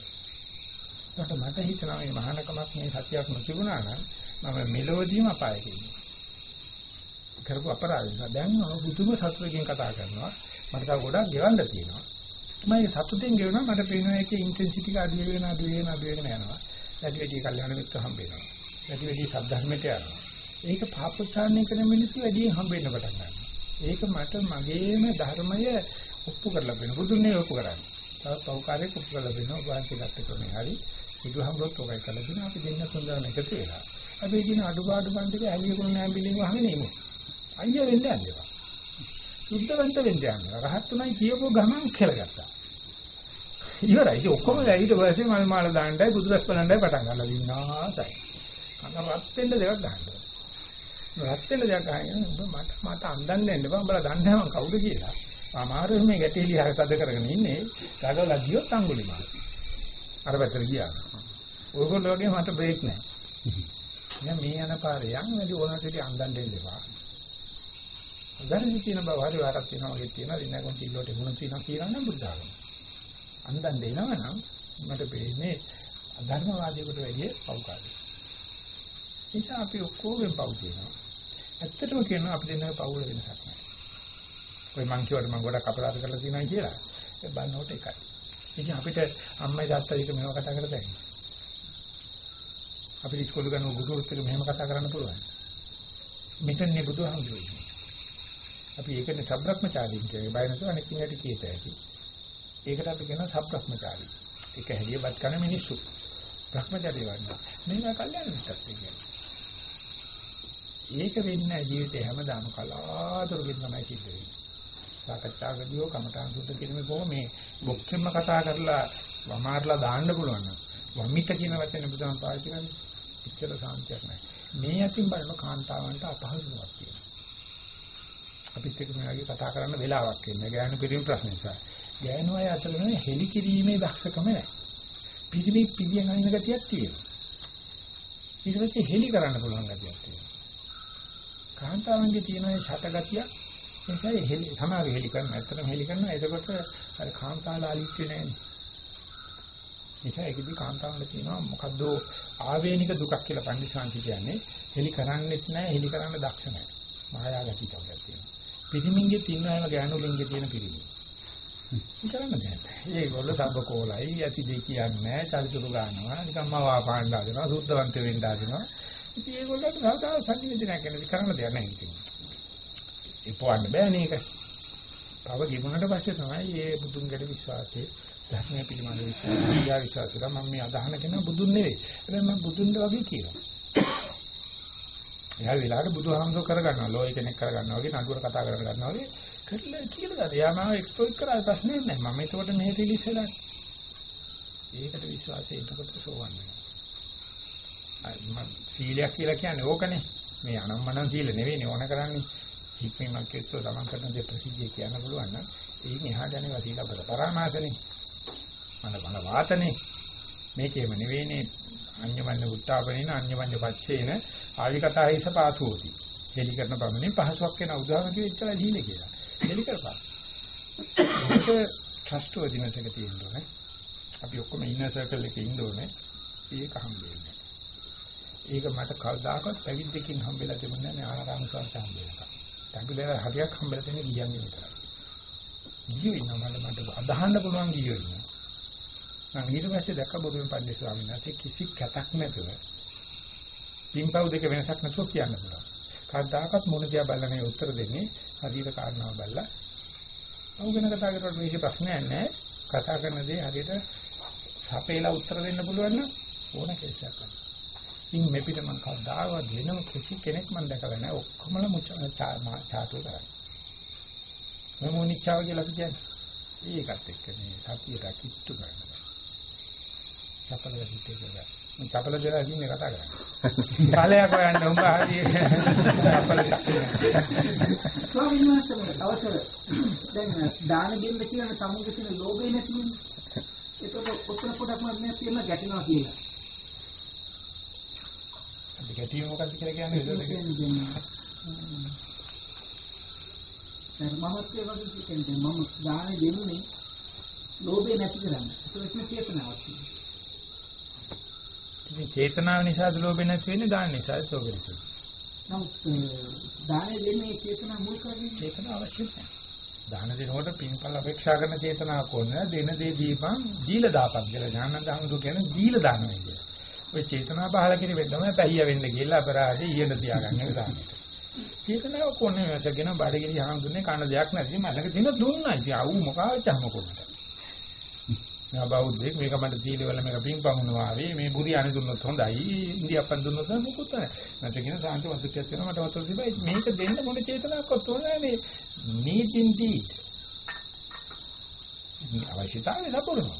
ඒකට මට හිතෙනවා මේ මහානකමක් මේ සත්‍යයක් නොතිබුණා නම් මම මෙලොවදීම අපායට ඉන්නේ. කරපු අපරාධය නිසා දැන් මම පුදුම සතුටකින් කතා කරනවා. මට තව ගොඩක් ගෙවන්න තියෙනවා. මම සතුටෙන් ගෙවනවා මට පේනවා ඒකේ ඉන්ටෙන්සිටි එක අඩු වෙන අඩු වෙන අඩු වෙන යනවා. වැඩි වැඩි කල්යනා මිත්‍ර හම්බ වෙනවා. වැඩි වැඩි සද්ධර්මයට යනවා. ඒක පාපොච්චාරණය කරන මිනිස්සු වැඩියෙන් හම්බ වෙන්න පටන් ගන්නවා. ඒක මට මගේම ධර්මය ඔප්පු කරලා දෙන්න. බුදුන්නේ ඔප්පු කරන්නේ. තවත් පෞකාරයක් ඔප්පු කරලා දෙනවා. වාන්ති ගත්ත ක්‍රමේ හරි. බුදුහමරොත් ඔකයි කරලා දෙනවා. අපි දෙන්න සුන්දරම එකතු වෙලා. අපි කියන අඩුපාඩු බන්දික ඇලියකුණ නැඹිලින් වහගෙන ඉමු. අයියා වෙන්න යන්නේ. සුද්ධවන්ත වෙන්න යනවා. රහත් තුනයි කියපුව ගමන් කෙලගත්තා. ඉවරයි. ඒක ඔක්කොම ඊට පස්සේ මල් මාල දාන්නයි බුදුරස් බලන්නයි පටන් ගන්නවා. විනාසයි. කන රත් වෙන්න දෙයක් ගන්නවා. රත් වෙන්න දෙයක් ගහගෙන මට මට අන්දන්න දෙන්න බෑ. උඹලා දන්නේ නැහැ මං කවුද කියලා. අමාරුයි මේ ගැටේලි හරසද කරගෙන ඉන්නේ. ගලවලා ගියොත් අඟුලි මාල. අර පැත්තට ගියා. ඔයගොල්ලෝ වගේ මට බ්‍රේක් නැහැ. දැන් මේ යන පාරේ යන් වැඩි ඕනට ඉතින් අන්දන්න දෙන්න එපා. වැරදි කියන බව හරි වාරක් තියෙනවා වගේ තියෙනවා. ඉන්න කොන් කිල්ලෝට ගුණ තියෙනවා කියලා නම් බුද්ධාගම. අන්දන් දෙනවා නම් මට පේන්නේ අධර්මවාදීකට වැඩිය පෞකාරයි. ඒක අපි ඔක්කොගෙන් පව් තියෙනවා. ඇත්තටම කියනවා අපි දෙන්නගේ පවුල වෙනසක් නැහැ. කොයි මං කියවට මං ගොඩක් අපරාධ කරලා තියෙනවා කියලා. ඒ බන්නකොට එකයි. ඉතින් අපිට අම්මයි තාත්තයි එක මෙහෙම කතා කරලා දැන්. අපිට ඉස්කෝලේ ගන්න ගුරුවරුත් එක්ක මෙහෙම කතා කරන්න පුළුවන්. මෙතනනේ බුදුහාමුදුරුවෝ. අපි ඒකනේ සබ්‍රක්‍මචාරීන් කියන්නේ බය නැතුව අනෙක් කෙනාට කීත හැකි. ඒකට අපි කියනවා සබ්‍රක්‍මචාරී. ඒක හැදියපත් කරන මිනිස්සු. භ්‍රමචාරී වන්නා. මේවා කල්යනා මිත්‍රත් කියන්නේ. ඒක වෙන්නේ ජීවිතේ හැමදාම කලාතුරකින් තමයි සිද්ධ වෙන්නේ. සාකච්ඡාකදීව කමඨාන් සුද්ධ කිරීමේ කොහොම මේ බොක්කෙම කතා කරලා වමාරලා දාන්න පුළුවන් නම් වමිත කියන වචනේ බුදුන් පාවිච්චි කරන්නේ ඉච්ඡල සාන්තියක් නැහැ. මේ අතින් බලන කාන්තාවන්ට අපහසුතාවක් තියෙනවා. අපිත් එක්ක මේ වගේ කතා කරන්න වෙලාවක් එන්නේ. ගෑනු පිරිමි ප්‍රශ්න නිසා. ගෑනු අය අතර නේ හෙලි කිරීමේ දක්ෂකම නැහැ. පිරිමි පිළියන් අයින ගතියක් තියෙනවා. ඊට පස්සේ හෙලි කරන්න පුළුවන් ගතියක් තියෙනවා. කාන්තාවන්ගේ තියෙන ඒ ෂටගතිය ඒකයි හෙලි සමාග හෙලි කරන ඇත්තටම හෙලි කරනවා එතකොට අර කාන්තාලාලිත්වේ නැහැ. නිසා ඒකදී කාන්තාවන්ට තියෙනවා මොකද්ද ආවේනික දුකක් කියලා පඬිසාන්ති කියන්නේ හෙලි කරන්නෙත් නැහැ හෙලි කරන්න දක්ෂ නැහැ. මායාගති තවයක් තියෙනවා. පිරිමින්ගේ තියෙනවම ගෑනුලින්ගේ තියෙන පිරිමි. කරන්න දෙයක්. ඒගොල්ලෝ සබ්බකෝලයි යටි දෙක කියන්නේ චරිචුරු ගන්නවා නිකම්ම වාපාණ්ඩ හදනවා සුද්ධවන්ත වෙන්න හදනවා. ඉතින් ඒගොල්ලන්ට සාදා සංනිවේදනයක් කරන්න කරන්න දෙයක් නැහැ ඉතින්. ඒ පොවන්න බෑනේ ඒක. තව ගිමුණට පස්සේ තමයි මේ බුදුන්ගේ විශ්වාසයේ ධර්මයේ පිළිබඳ විශ්වාසය විශ්වාසය මම මේ අදහන කෙනා බුදුන් නෙවෙයි. හැබැයි මම බුදුන්ද වගේ කියනවා. එයා වෙලාවට බුදුහාමුදුර කරගන්නවා. ලෝය කෙනෙක් කරගන්නවා වගේ නඩුවර කතා කර ගන්නවා වගේ කරලා කියලා දාලා. එයා මාව එක්ස්පෝස් කරා ප්‍රශ්නේ නැහැ. මම ඒකට මෙහෙ පිළිස්සලා. ඒකට විශ්වාසය එතකොට සෝවන් වෙනවා. සීලයක් කියලා කියන්නේ ඕකනේ. මේ අනම්මනම් සීල නෙවෙයි ඕන කරන්නේ. හික්මීමක් එක්කෝ තමන් කරන දේ ප්‍රසිද්ධිය කියන්න පුළුවන් නම් එයින් එහාට යනවා සීලබ්බත පරාමාසනේ. මන මන වාතනේ. මේකේම නෙවෙයිනේ අඤ්ඤමඤ්ඤ උත්තාපනේන අඤ්ඤමඤ්ඤ පච්චේන ආවිකතා හිස පාසුෝති. හෙලි කරන බමුණේ පහසුවක් වෙන උදාහරණ කිව්වෙච්චලා දීලා කියලා. හෙලි කරපන්. ඒක ට්‍රස්ට් වදිනසක තියෙනවා. අපි ඔක්කොම ඉන්න සර්කල් එකේ ඉන්න ඕනේ. ඒක හම්බෙන්නේ. ඒක මට කවදාකවත් පැවිද්දකින් හම්බෙලා තිබුණේ නැහැ ආරාම සංසය හම්බෙලා. ටැම්පිලේ හරියක් හම්බෙලා තියෙන ගියන්නේ විතරයි. ගියෝ ඉන්නවා මට මට අදහන්න පුළුවන් ගියෝ ඉන්නවා. මම ඊට පස්සේ දැක්ක බොරුවෙන් පල්ලේ ස්වාමීන් වහන්සේ කිසි කැතක් නැතුව පින්පව් දෙක වෙනසක් නැතුව කියන්න පුළුවන්. කවදාකවත් මොන දිහා බලලා මේ උත්තර දෙන්නේ හරියට කාරණාව බලලා. අවුගෙන කතා කරනකොට මේක ප්‍රශ්නයක් නැහැ. කතා කරන දේ හරියට සපේලා උත්තර දෙන්න පුළුවන් නම් ඕන කෙලෙසක් ගන්න. ඉතින් මේ පිට මම කවදාවත් වෙනම කිසි කෙනෙක් මම දැකලා නැහැ. ඔක්කොමල චාතු කරන්නේ. මම මොනිච්චාව කියලා කියන්නේ. ඒකත් එක්ක මේ සතියට කිට්ටු කරනවා. සපල වෙන්නේ මම චපල දෙලා ඉන්නේ කතා කරන්නේ. ඵලයක් හොයන්න උඹ හරි චපල ස්වාමීන් වහන්සේ අවසර දැන් දාන දෙන්න කියන සමුග තියෙන ලෝභය නැති වෙන්නේ. ඒකට ඔතන පොඩක් මම තියෙන ගැටෙනවා කියලා. ගැටීම මොකක්ද කියලා කියන්නේ ඒ වගේ කියන්නේ මම දාන දෙන්නේ ලෝභය නැති කරන්න. ඒක චේතනාවක්. ඉතින් චේතනාව නිසාද ලෝභය නැති වෙන්නේ දාන නිසාද ලෝභය නැති වෙන්නේ. නමුත් දාන දෙන්නේ චේතනා මුල් කරගෙන චේතනාව අවශ්‍ය නැහැ. දාන දෙනකොට පින්පල් අපේක්ෂා කරන චේතනාවක් ඕන දෙන දේ දීපන් දීලා දාපන් කියලා ඥානන්ද අමුතු කියන්නේ දීලා දානවා කියලා. ඔය චේතනා පහල කිරීමෙන් තමයි පැහිය වෙන්න කියලා අපරාධේ ඊට තියාගන්න දාන්නේ. චේතනාව කොන්නේ නැසගෙන බඩගිනි හාමුදුරනේ කන දෙයක් නැති මලක දින දුන්නා. ඉතින් ආවු මොකාවචම කොන්නට. මම බෞද්ධෙක් මේක මට දීලවල මේක පින්පමුනවා ආවේ මේ බුරි අනේ දුන්නොත් හොඳයි. ඉන්දියාප්පන් දුන්නොත් මොකුත් නැහැ. නැත්නම් කියන සාන්ති වතුට්ටියක් වෙනවා මට වතුර තිබයි. මේක දෙන්න මොන චේතනාවක්වත් ඕනේ මේ නීතින් දී. අවශ්‍යතාවය ලබනවා.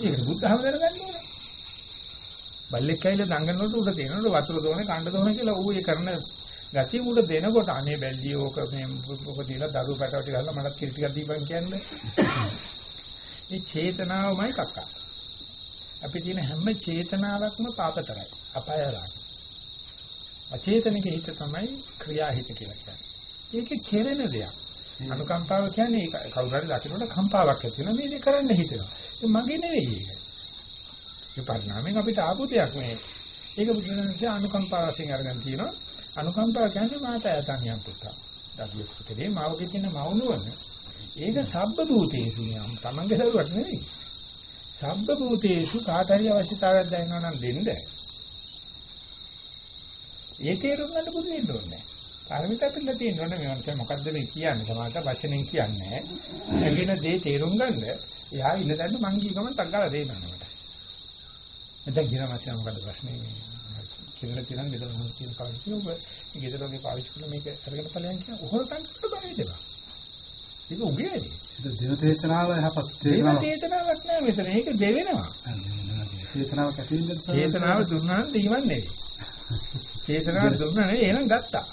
ඒකට බුද්ධ ධර්ම දැනගන්න ඕනේ. බල්ලෙක් ඇවිල්ලා දඟනනකොට උඩ තියෙනකොට වතුර දෝනේ කණ්ඩ දෝනේ කියලා ඌ ඒ කරන ගතිය උඩ දෙනකොට අනේ බැල්ලිය ඕක මේ ඕක දීලා දරුව පැටවට ගහලා මටත් කිරි ටිකක් දීපන් කියන්නේ. මේ චේතනාවමයි කක්කා. අපි තියෙන හැම චේතනාවක්ම පාපතරයි. අපායලයි. අචේතනික හිත තමයි ක්‍රියාහිත කියලා කියන්නේ. ඒකේ කෙරෙන දෙයක්. අනුකම්පාව කියන්නේ ඒක කවුරු හරි දකින්නට කම්පාවක් ඇති වෙනවා. මේ දේ කරන්න හිතෙනවා. ඒක මගේ නෙවෙයි ඒක. ඒ පරිණාමයෙන් අපිට ආපු දෙයක් මේ. ඒක බුදුරජාණන්සේ අනුකම්පාව වශයෙන් අරගෙන තියෙනවා. අනුකම්පාව කියන්නේ මාතයතනියම් පුතා. දඩියෙකුටේ මාවගේ තියෙන මවුනුවන ඒක සබ්බ භූතේසු නියම්. Tamange දරුවක් නෙවෙයි. සබ්බ භූතේසු කාටරි අවශ්‍යතාවයක් දැනනවා නම් දෙන්න. ඒ තේරුම් ගන්න පුදු වෙන්න ඕනේ. පාරමිතා පිළිලා තියෙන්න ඕනේ මේ වන්ට මොකද්ද මේ කියන්නේ සමාජ වචනෙන් කියන්නේ. ඇඟෙන දේ තේරුම් ගන්න. එයා ඉන්න දැන්න මං කී ගමන් ටක් ගාලා දෙන්නවා මට. එතන කියන මාසේ මොකද්ද ප්‍රශ්නේ කියලා තියෙනවා ගෙදර මොකද කියන කාර්යය ඔබ මේ ගෙදරගේ පාවිච්චි කරන මේක අරගෙන ඵලයන් කියන ඔහොරටන් කරලා බලන්න දෙපා. ඒක උගේ? ඒක දේව චේතනාව යහපත් දේව චේතනාව. චේතනාවක් නෑ මෙතන. ඒක දෙවෙනවා. චේතනාවක් ඇති වෙනද? චේතනාව දුන්නා නම් දීවන් නෙවෙයි. චේතනාව දුන්නා නෙවෙයි එහෙනම් ගත්තා.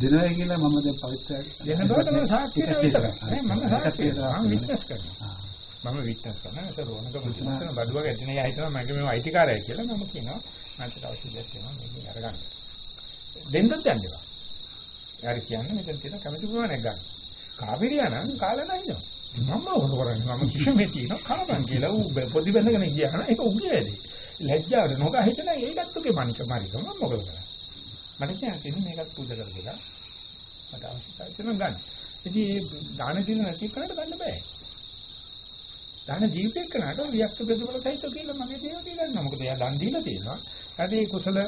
දෙනවා කියලා මම දැන් පවිත්‍ර දෙන බවට මම සාක්ෂි වෙනවා. නෑ මම සාක්ෂි වෙනවා. මම විශ්වාස කරනවා. මම විශ්වාස කරනවා. ඒක රෝණක මුතුමතන බඩුවක ඇදින යා හිතනවා මගේ මේ අයිතිකාරයයි කියලා මම කියනවා. මට අවශ්‍ය දෙයක් තියෙනවා මේක අරගන්න. දෙන්නත් යන්නවා. යාර කියන්නේ මෙතන තියෙන කැමති ප්‍රමාණයක් ගන්න. කාපිරියා නම් කාලා නැහිනවා. මම ඕන කරන්නේ මම කිසිම තියෙනවා කාපන් කියලා ඌ පොඩි බඳගෙන ගියා නම් ඒක උගේ වැඩි. ලැජ්ජාවට නොක හිතන ඒකත් උගේ මනික මරික මම මොකද කරන්නේ. මට කියන්නේ මේකත් පූජා කරලා මට අවශ්‍යතාවය තියෙනවා ගන්න. ඉතින් දාන දින නැති කරලා ගන්න බෑ. දාන ජීවිතේ කරාට වික්ත ප්‍රතිඵල සහිත කියලා මගේ දේව කියලා මොකද එයා දන් දීලා තියෙනවා. ඊට ඒ කුසල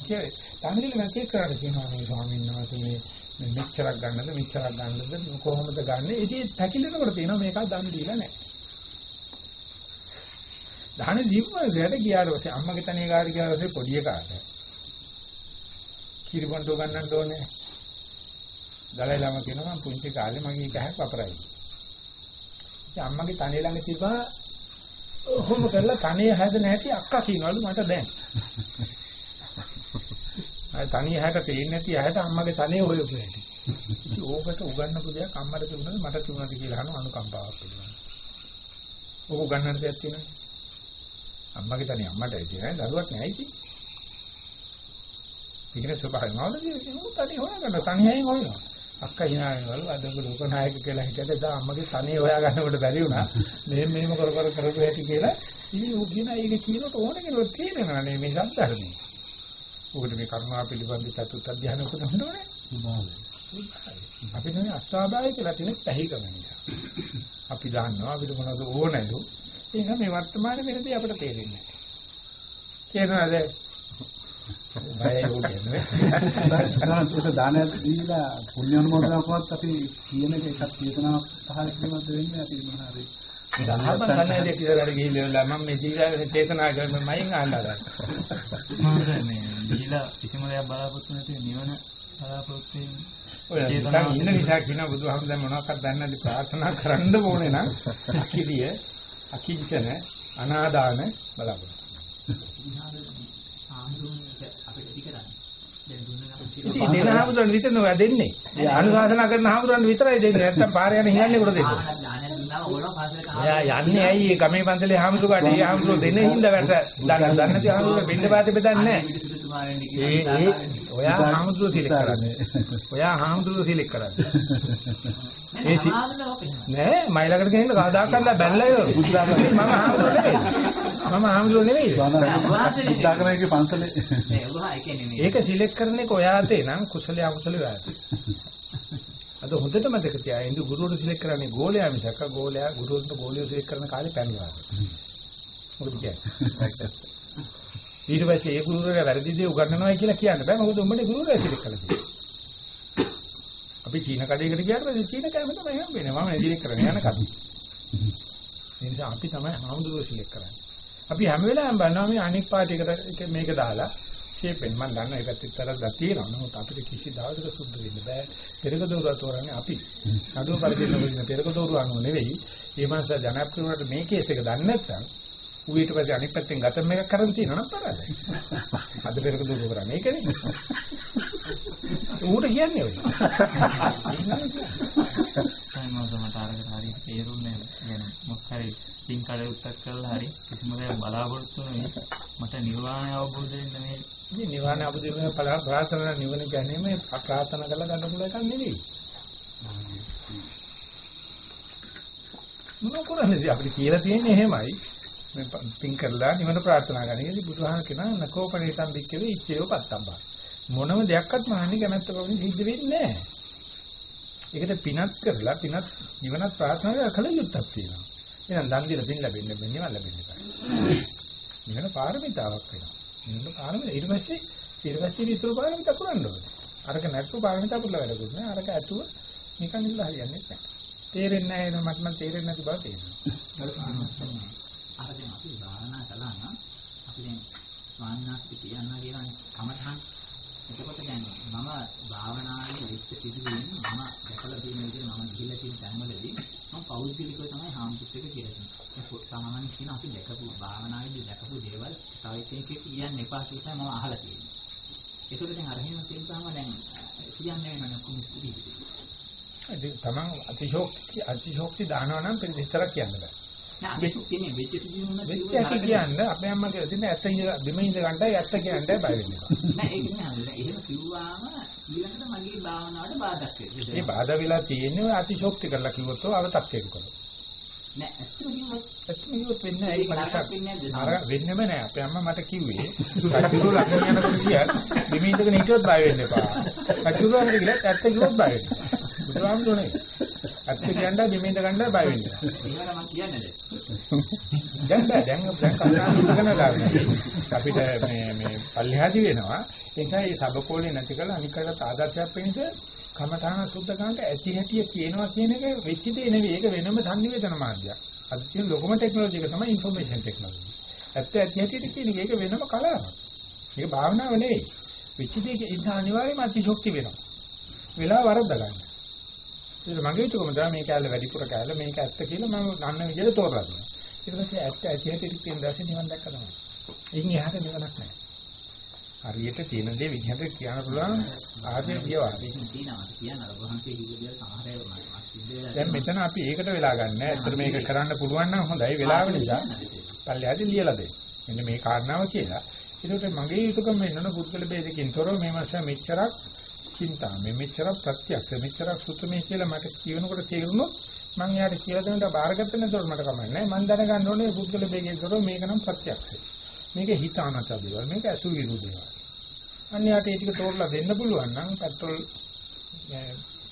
කියේ දාන දීලා නැති කරාට කියනවා මේ ස්වාමීන් වහන්සේ මේ මේ මෙච්චරක් ගන්නද මෙච්චරක් ගන්නද කොහොමද ගන්නෙ? ඉතින් පැකිලෙනකොට තියෙනවා මේක දන් දීලා නැහැ. දාන දීපුවාට ගියාට පස්සේ අම්මගේ තනිය කාට ගියාට පස්සේ පොඩි එකාට කිරිබොන්ඩෝ ගන්නන්න ඕනේ. දලයි ළම කියනවා මම පුංචි කාලේ මගේ ගහක් වපරයි. ඉතින් අම්මගේ තනිය ළඟ තිබා ඔහොම කරලා තනිය හැදෙන හැටි අක්කා කියනවලු මට දැන්. අය තනිය හැට පේන්නේ නැති ඇහැට අම්මගේ තනිය හොයපු හැටි. ඉතින් ඕකට උගන්නපු දෙයක් අම්මට තිබුණාද මට තිබුණාද කියලා අහන අනුකම්පාවක් තිබුණා. ඕක උගන්නන්න දෙයක් තියෙනවද? අම්මගේ තනිය අම්මට ඇයි කියන්නේ දරුවක් නෑ ඉතින්. ඒකේ ස්වභාවය නෝලදී ඒක තනිය හොයාගන්න තනියෙන් හොයනවා. අක්කා hina වෙනවලු අද ඔබ ලෝකනායක කියලා හිතට එදා අම්මගේ තනිය හොයා ගන්නකොට බැරි වුණා. මෙහෙම මෙහෙම කර කර කරපු හැටි කියලා. ඉතින් ඌ කියන ඒක කියනකොට ඕන කෙනෙක් තේරෙනවා නේ මේ සත්‍යර්මී. උකට මේ කරුණා පිළිබඳ චතුත් අධ්‍යයන කරනකොට ඕනේ. අපි නේ අස්වාභාවික කියලා තියෙන පැහිකම නිසා. අපි දන්නවා අපිට මොනවද ඕනෑලු. ඒක මේ වර්තමාන වෙනදී අපිට තේරෙන්නේ නැහැ. තේරෙනවද? බයයි ඕකන්නේ. ඒක දානයක් දීලා පුණ්‍ය අනුමෝදනාවක්වත් අපි කියන එක එකක් චේතනාවක් පහළ කිරීමක් වෙන්නේ අපි මොන හරි දහම කන්නේ ඉස්සරහට ගිහිල්ලා මම මේ දීලා චේතනා කරන මයින් ආන්නලා. මම මේ දීලා කිසිම දෙයක් බලාපොරොත්තු නැති නිවන බලාපොරොත්තු වෙන්නේ. ඔය නිකන් ඉන්න නිසා කියන බුදුහාමුදුරන් දැන් මොනවක්වත් දන්නේ නැති ප්‍රාර්ථනා කරන්න ඕනේ නම් අකිරිය අකිංචන අනාදාන බලාපොරොත්තු. ඉතින් දෙන හාමුදුරන් විතර නෝ දෙන්නේ. අනුශාසනා කරන හාමුදුරන් විතරයි දෙන්නේ. නැත්තම් පාරේ යන හිඟන්නේ කොට දෙන්නේ. එයා යන්නේ ඇයි ගමේ පන්සලේ හාමුදුරුවෝ ඒ හාමුදුරුවෝ දෙන හින්දා වැට දන්න දන්නේ නැති හාමුදුරුවෝ බින්ද පාතේ බෙදන්නේ නැහැ. ඒ ඒ ඔයා හාමුදුරුවෝ සිලෙක්ට් කරන්නේ. ඔයා හාමුදුරුවෝ සිලෙක්ට් කරන්නේ. ඒ සි නෑ මයිලකට ගෙනින්න කවදාකවත් බැලලා යෝ. මම හාමුදුරුවෝ නෙවෙයි. මම හාමුදුරුවෝ නෙවෙයි. බුද්ධාගමයේ පන්සලේ ඒක සිලෙක්ට් කරන එක ඔයා අතේ නම් කුසලයේ අකුසලයේ ඔයාට. අද හොඳට මතක තියාගන්න ගුරුවරු සිලෙක්ට් කරන්නේ ගෝලයා මිසක ගෝලයා ගුරුවරුන්ට ගෝලියෝ සිලෙක්ට් කරන කාලේ පැනලා. මොකද කියන්නේ? ඊට පස්සේ ඒ ගුරුවරයා වැරදි දේ උගන්වනවා කියලා කියන්න බෑ. මොකද උඹනේ ගුරුවරයා සිලෙක්ට් කළා තියෙන්නේ. අපි චීන කඩේකට ගියාට පස්සේ චීන කෑම තමයි හම්බෙන්නේ. මම සිලෙක්ට් කරන්නේ යන කඩේ. ඒ නිසා අපි තමයි හාමුදුරුවෝ සිලෙක්ට් කරන්නේ. අපි හැම වෙලාවෙම බලනවා මේ අනික් පාටියකට මේක දාලා ෂේපෙන් මම දන්නවා ඒකත් එක්තරා තියෙනවා. නමුත් අපිට කිසි දවසක සුද්ධ වෙන්න බෑ. පෙරක දෝරුව තෝරන්නේ අපි. නඩුව පරිදින්න වලින් පෙරක දෝරුව අනුව නෙවෙයි. මේ මාස ජනප්‍රිය වුණාට මේ කේස් එක දන්නේ නැත්නම් ඌ ඊට පස්සේ අනිත් පැත්තෙන් ගතම එකක් කරන් තියෙනවා නම් පරාදයි. අද පෙරක දෝරුව කරන්නේ ඒකනේ. ඌට කියන්නේ ඔය. සයිමෝසමට අරගෙන හරියට තේරුන්නේ නැහැ. මොකක් හරි පින් කඩයුත්තක් කරලා හරි කිසිම දෙයක් බලාපොරොත්තු වෙන්නේ මට නිර්වාණය අවබෝධ වෙන්න මේ මේ නිවන අපදින ප්‍රාර්ථනා නිවන කියන්නේ මේ ප්‍රාර්ථනා කරලා ගන්න පුළුවන් එකක් නෙවෙයි. මොන කරන්නේ අපිට කියලා තියෙන්නේ එහෙමයි. මේ පින් කරලා නිවන ප්‍රාර්ථනා කරන එකදී බුදුහාම කියනවා නකෝපණේතම් වික්කවේ ඉච්ඡේව පත්තම්බා. මොනම දෙයක්වත් මහන්නේ කැමැත්ත පවුනේ සිද්ධ වෙන්නේ නැහැ. ඒකට පිනත් කරලා පිනත් නිවනත් ප්‍රාර්ථනා කරලා කල යුත්තක් තියෙනවා. එහෙනම් දන් දීලා පින් ලැබෙන්නේ නිවන ලැබෙන්නේ නැහැ. නිවන පාරමිතාවක් වෙනවා. නිවන පාරමිතා ඊට පස්සේ ඊට පස්සේ ඉතුරු පාරමිතා පුරන්න ඕනේ. අරක නැත්නම් පාරමිතා පුරලා වැඩකුත් නෑ. අරක ඇතුව නිකන් ඉල්ල හරියන්නේ නැහැ. තේරෙන්නේ නැහැ නේද මට නම් තේරෙන්නේ නැති බව තේරෙනවා. අර දැන් අපි භාවනා කළා නම් අපි දැන් ස්වාමීනාස්ති කියනවා කියන කමඨහන් එතකොට දැන් මම භාවනාවේ විස්ත සිදුවීම් මම දැකලා තියෙන විදිහට මම ගිහිල්ලා තියෙන තැන්වලදී මම පෞද්ගලිකව තමයි හාමුදුරුවෝ එක කියලා තියෙනවා. සාමාන්‍යයෙන් කියන අපි දැකපු භාවනාවේදී දැකපු දේවල් තව එකෙක් කියන්න එපා කියලා මම අහලා තියෙනවා. ඒකට දැන් අර එහෙම තේරුම් දැන් කියන්නේ වෙනවනේ කොහොමද ඉතින් තමන් අතිශෝක්ති අතිශෝක්ති දානවා නම් පිළිවිස්තර කියන්න බෑ. නෑ වෙච්ච කියන්නේ අපේ අම්මා කියලා තියෙන ඇත්ත ඉඳ බිම ඉඳ ගන්නයි ඇත්ත කියන්නේ බය එපා. නෑ ඒක නෑ එහෙම කිව්වාම ඊළඟට මගේ භාවනාවට බාධාක් වෙනවා. මේ බාධා වෙලා තියෙන්නේ ඔය අතිශෝක්ති කරලා කිව්වොත් අවතක් එක්කන. නෑ ඇත්තම කිව්වොත් ඇත්තම කිව්වොත් වෙන්නේ නැහැ. ඒක නරකක් වෙන්නේ? අර වෙන්නෙම නැහැ. අපේ අම්මා මට කිව්වේ කටුරු ලක්ෂණ යනකොට කියත් බිම ඉඳගෙන හිටියොත් බය වෙන්න එපා. කටුරු අපිට ගිලත් ඇත්ත කිව්වොත් බය වෙන්න. සලාම් දුනේ. අත්ති කියන්න දෙමින්ද ගන්න බය වෙන්න. ඒකට මම කියන්නේ දැන්. දැන් දැන් දැන් කතා කරන ගාන. අපිට මේ මේ පල්ලිහාදි වෙනවා. ඒ නිසා මේ සබකෝලේ නැති කරලා අනිකට ආදර්ශයක් වෙන්න කමඨාන සුද්ධ ගන්නට ඇති හැටි කියනවා කියන එක වෙච්ච දේ නෙවෙයි. ඒක වෙනම සංනිවේදන මාධ්‍යයක්. අද තියෙන ලොකුම ටෙක්නොලොජි එක තමයි ইনফෝමේෂන් ටෙක්නොලොජි. ඇත්ත ඇති හැටි කියන එක වෙනම කලාවක්. මේක භාවනාව නෙවෙයි. විචිතයේ ඉන්න අනිවාර්යයෙන්ම අතිශෝක්ති වෙනවා. වෙලා වරද්ද ගන්න. ඒක මගේ යුතුකම තමයි මේ කැලේ වැඩිපුර කැලේ මේක ඇත්ත කියලා මම දන්න විදිහට තෝරලා දෙනවා. ඊට පස්සේ ඇත්ත ඇති හැටියට කියන දැසේ නිවන් දැක්ක තමයි. එයින් එහාට නිවනක් නැහැ. හරියට තියෙන දේ විදිහට කියන්න පුළුවන් ආදී විවාදී. තියෙනවා කියන අර වහන්සේ කිව්ව දේ සමහර ඒවා මම දැන් මෙතන අපි ඒකට වෙලා ගන්න. ඇත්තට මේක කරන්න පුළුවන් නම් හොඳයි. වෙලාව නිසා පල්ලෙහාදී ලියලා දෙන්න. මෙන්න මේ කාරණාව කියලා. ඒකට මගේ යුතුයකම වෙන්නන පුද්ගල ભેදකින් තොරව මේ මාස මෙච්චරක් චින්තා මේ මෙච්චරක් ප්‍රත්‍යක්ෂ මෙච්චරක් සුතමේ කියලා මට කියනකොට තේරුණොත් මම යාට කියලා දෙන්නට බාරගත්ත නැතොත් මට කමන්නේ මම දැනගන්න ඕනේ පුද්ගල ભેදකින් තොරව මේක නම් ප්‍රත්‍යක්ෂයි. මේක හිතානත දේවල් මේක අසු විරු දේවල්. අන්‍යයට ඒ ටික තෝරලා දෙන්න පුළුවන් නම් පෙට්‍රල්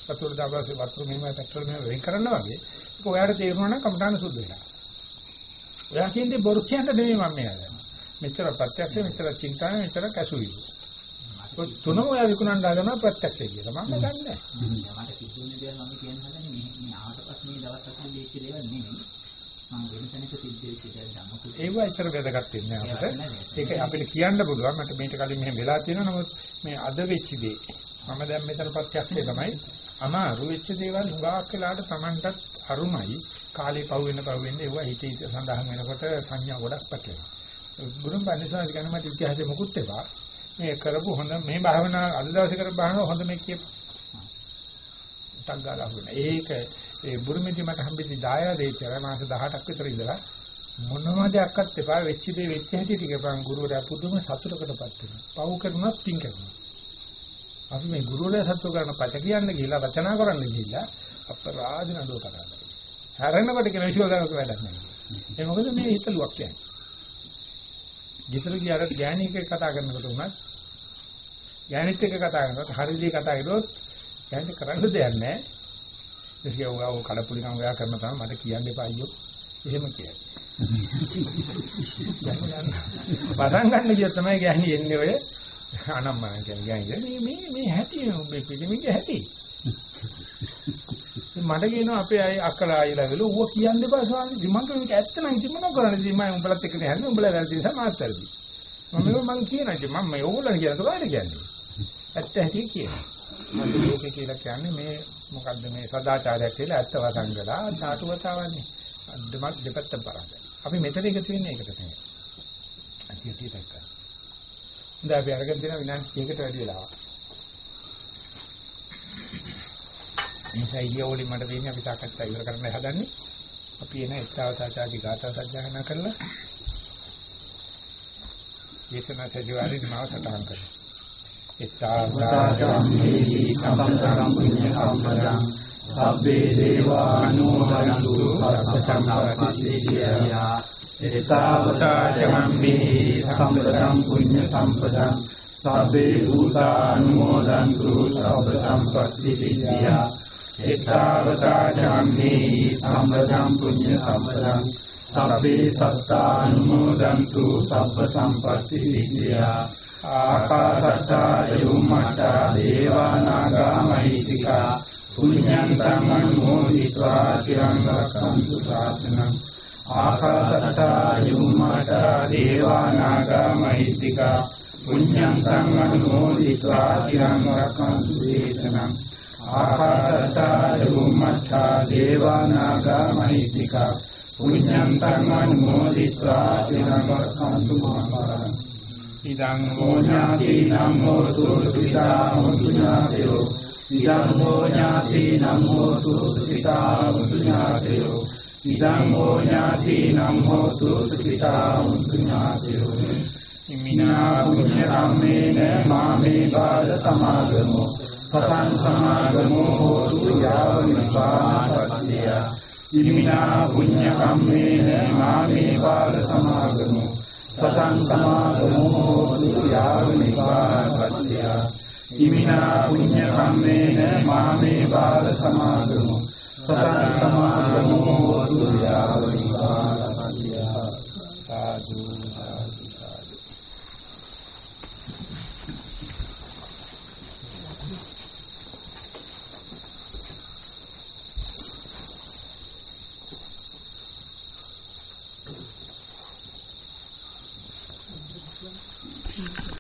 පතොල් දාපස්සේ වතුර මෙහෙම පෙට්‍රල් මෙහෙම වෙන් කරනවා වගේ ඒක ඔයාලට තේරුණා නම් කමඨාන සුද්ධ වෙලා. ඔයා කියන්නේ බොරු කියන්න නෙමෙයි මම මේ හදන්නේ. මෙච්චර ප්‍රත්‍යක්ෂ මෙච්චර චින්තාන මෙච්චර කැසුවිලු. තුනම ඔයා විකුණන්න හදනවා ප්‍රත්‍යක්ෂය කියලා. මම ගන්නෑ. මට සිද්ධ වෙන දේවල් මම කියන්න හදන්නේ මේ ආවට පස්සේ මේ දවස් අතර වෙච්ච දේවල් නෙමෙයි. මම වෙන තැනක වෙච්ච දේවල් ධම්මකුත් ඒව ඇත්තට වැදගත් වෙන්නේ අපිට. ඒක අපිට කියන්න පුළුවන් මට මේට කලින් මෙහෙම වෙලා තියෙනවා නමුත් මේ අද වෙච්ච දේ මම දැන් මෙතන ප්‍රත්‍යක්ෂය තමයි අමාරු වෙච්ච දේවල් හුඟක් වෙලාට Tamanටත් අරුමයි කාලේ පහු වෙන පහු වෙන්නේ ඒව හිතේ සඳහන් වෙනකොට සංඥා ගොඩක් පැටලෙනවා. ගුරුන් පන්සල් කියන මට ඉතිහාසෙ මොකුත් එපා. මේ කරපු හොඳ මේ භාවනා අද දවසේ කරපු භාවනාව හොඳ මේ කියප. ටක් ගාලා හුන. ඒක ඒ බුරුමෙදි මට හම්බෙච්ච දායාදේ ඉතර මාස 18ක් විතර ඉඳලා මොනම දෙයක්වත් එපා වෙච්ච දේ වෙච්ච හැටි ටික බං ගුරුවරයා පුදුම සතුටකටපත් වෙනවා. පව් කරනවත් පිං කරනවා. අපි මේ ගුරුවරයා සතුට කරන පච කියන්න ගිහිල්ලා වචනා කරන්න ගිහිල්ලා අපරාධ නඩුව කරා. හැරෙනකොට කියන විශ්වාසයක් වැඩක් නැහැ. ඒ මොකද මේ හිතලුවක් කියන්නේ. ගෙදර ගියාට ගෑණියෙක් එක්ක කතා කරනකොට උනත් ගෑණිත් එක්ක කතා කරනකොට හරිදී කතා කළොත් ගෑණි කරන්න දෙයක් නැහැ. ඒක උගාව කඩපුලිකම් ඔයා කරන තමයි මට කියන්න එපා අයියෝ. එහෙම කියයි. පටන් ගන්න කිය තමයි ගෑණි එන්නේ ඔය අනම්මන කියන ගෑණි. මේ මේ මේ හැටි මේ පිළිමිගේ හැටි. මට කියනවා අපේ අය අක්කලා අයලා වෙල ඌව කියන්න එපා ස්වාමීනි. මම කියනවා මේක ඇත්ත නම් ඉතින් මොනව කරන්නද ඉතින් මම උඹලත් එක්ක යන්නේ උඹලා වැරදි නිසා මාත් වැරදි. මම මේක මං කියනවා. ඉතින් මම මේ ඕගොල්ලන් කියන තුරාට කියන්නේ. ඇත්ත ඇති කියනවා මම ලෝකේ කියලා කියන්නේ මේ මොකද්ද මේ සදාචාරයක් කියලා ඇත්ත වසංගලා ධාතු වතාවන්නේ අද්දමත් දෙපැත්ත පරාද අපි මෙතන එකතු වෙන්නේ ඒකට තමයි. අතිය තියටක් කරා හොඳයි අපි අරගෙන තියෙන විනාඩි 1කට වැඩි වෙලාවක්. නිසා ඉරියව්වලින් මට දෙන්නේ අපි සාකච්ඡා ඉවර කරන්න හදන්නේ. අපි එන එක්තාවතාචාදී ගාථා සජ්ජායනා කරලා චේතනා සජිවාරින් මාව සටහන් කරනවා. එක්තාවතාචාදී සම්පතං පුඤ්ඤ සම්පතං සබ්බේ දේවානුමෝදන්තු සබ්බ සම්පත්තිය එක්තාවතාචාදී සම්පතං පුඤ්ඤ සම්පතං සබ්බේ භූතානුමෝදන්තු සබ්බ සම්පත්ති සිද්ධියා එතාවතා ධම්මේ සම්බදම් පුඤ්ඤ සම්පදං සබ්බේ සත්තානුමෝදන්තු සබ්බ සම්පත්ති විද්‍යා ආකාසට්ටා යුම්මට්ටා දේවානාගා මහිත්‍තිකා පුඤ්ඤං සම්මෝදිत्वा තිරංගක්ඛන්තු ශාසනං ආකාසට්ටා යුම්මට්ටා දේවානාගා මහිත්‍තිකා පුඤ්ඤං සම්මෝදිत्वा තිරංගක්ඛන්තු දේශනං ආකාශත්තා චුම්මත්තා දේවානාගා මහිත්‍තිකා පුඤ්ඤං තං අනුමෝදිत्वा චිරංගක්ඛන්තු මහපාරං ඉදං හෝඥාතිනම් හෝතු සුඛිතා හොන්තු ඥාතයෝ ඉදං හෝඥාතිනම් හෝතු සුඛිතා හොන්තු ඥාතයෝ ඉදං හෝඥාතිනම් හෝතු සුඛිතා හොන්තු ඥාතයෝ ඉමිනා පුඤ්ඤ කම්මේන මාමේ බාල සමාගමෝ සතං සමාගමෝ හෝතු යාව නිපාතත්තිය ඉමිනා පුඤ්ඤ කම්මේන මාමේ බාල සමාගමෝ. සතං සමාගමෝ හෝතු යාව නිපාතත්තිය ඉමිනා පුඤ්ඤ කම්මේන මාමේ බාල සමාගමෝ. සතං සමාගමෝ හෝතු යාව නිපාතත්තිය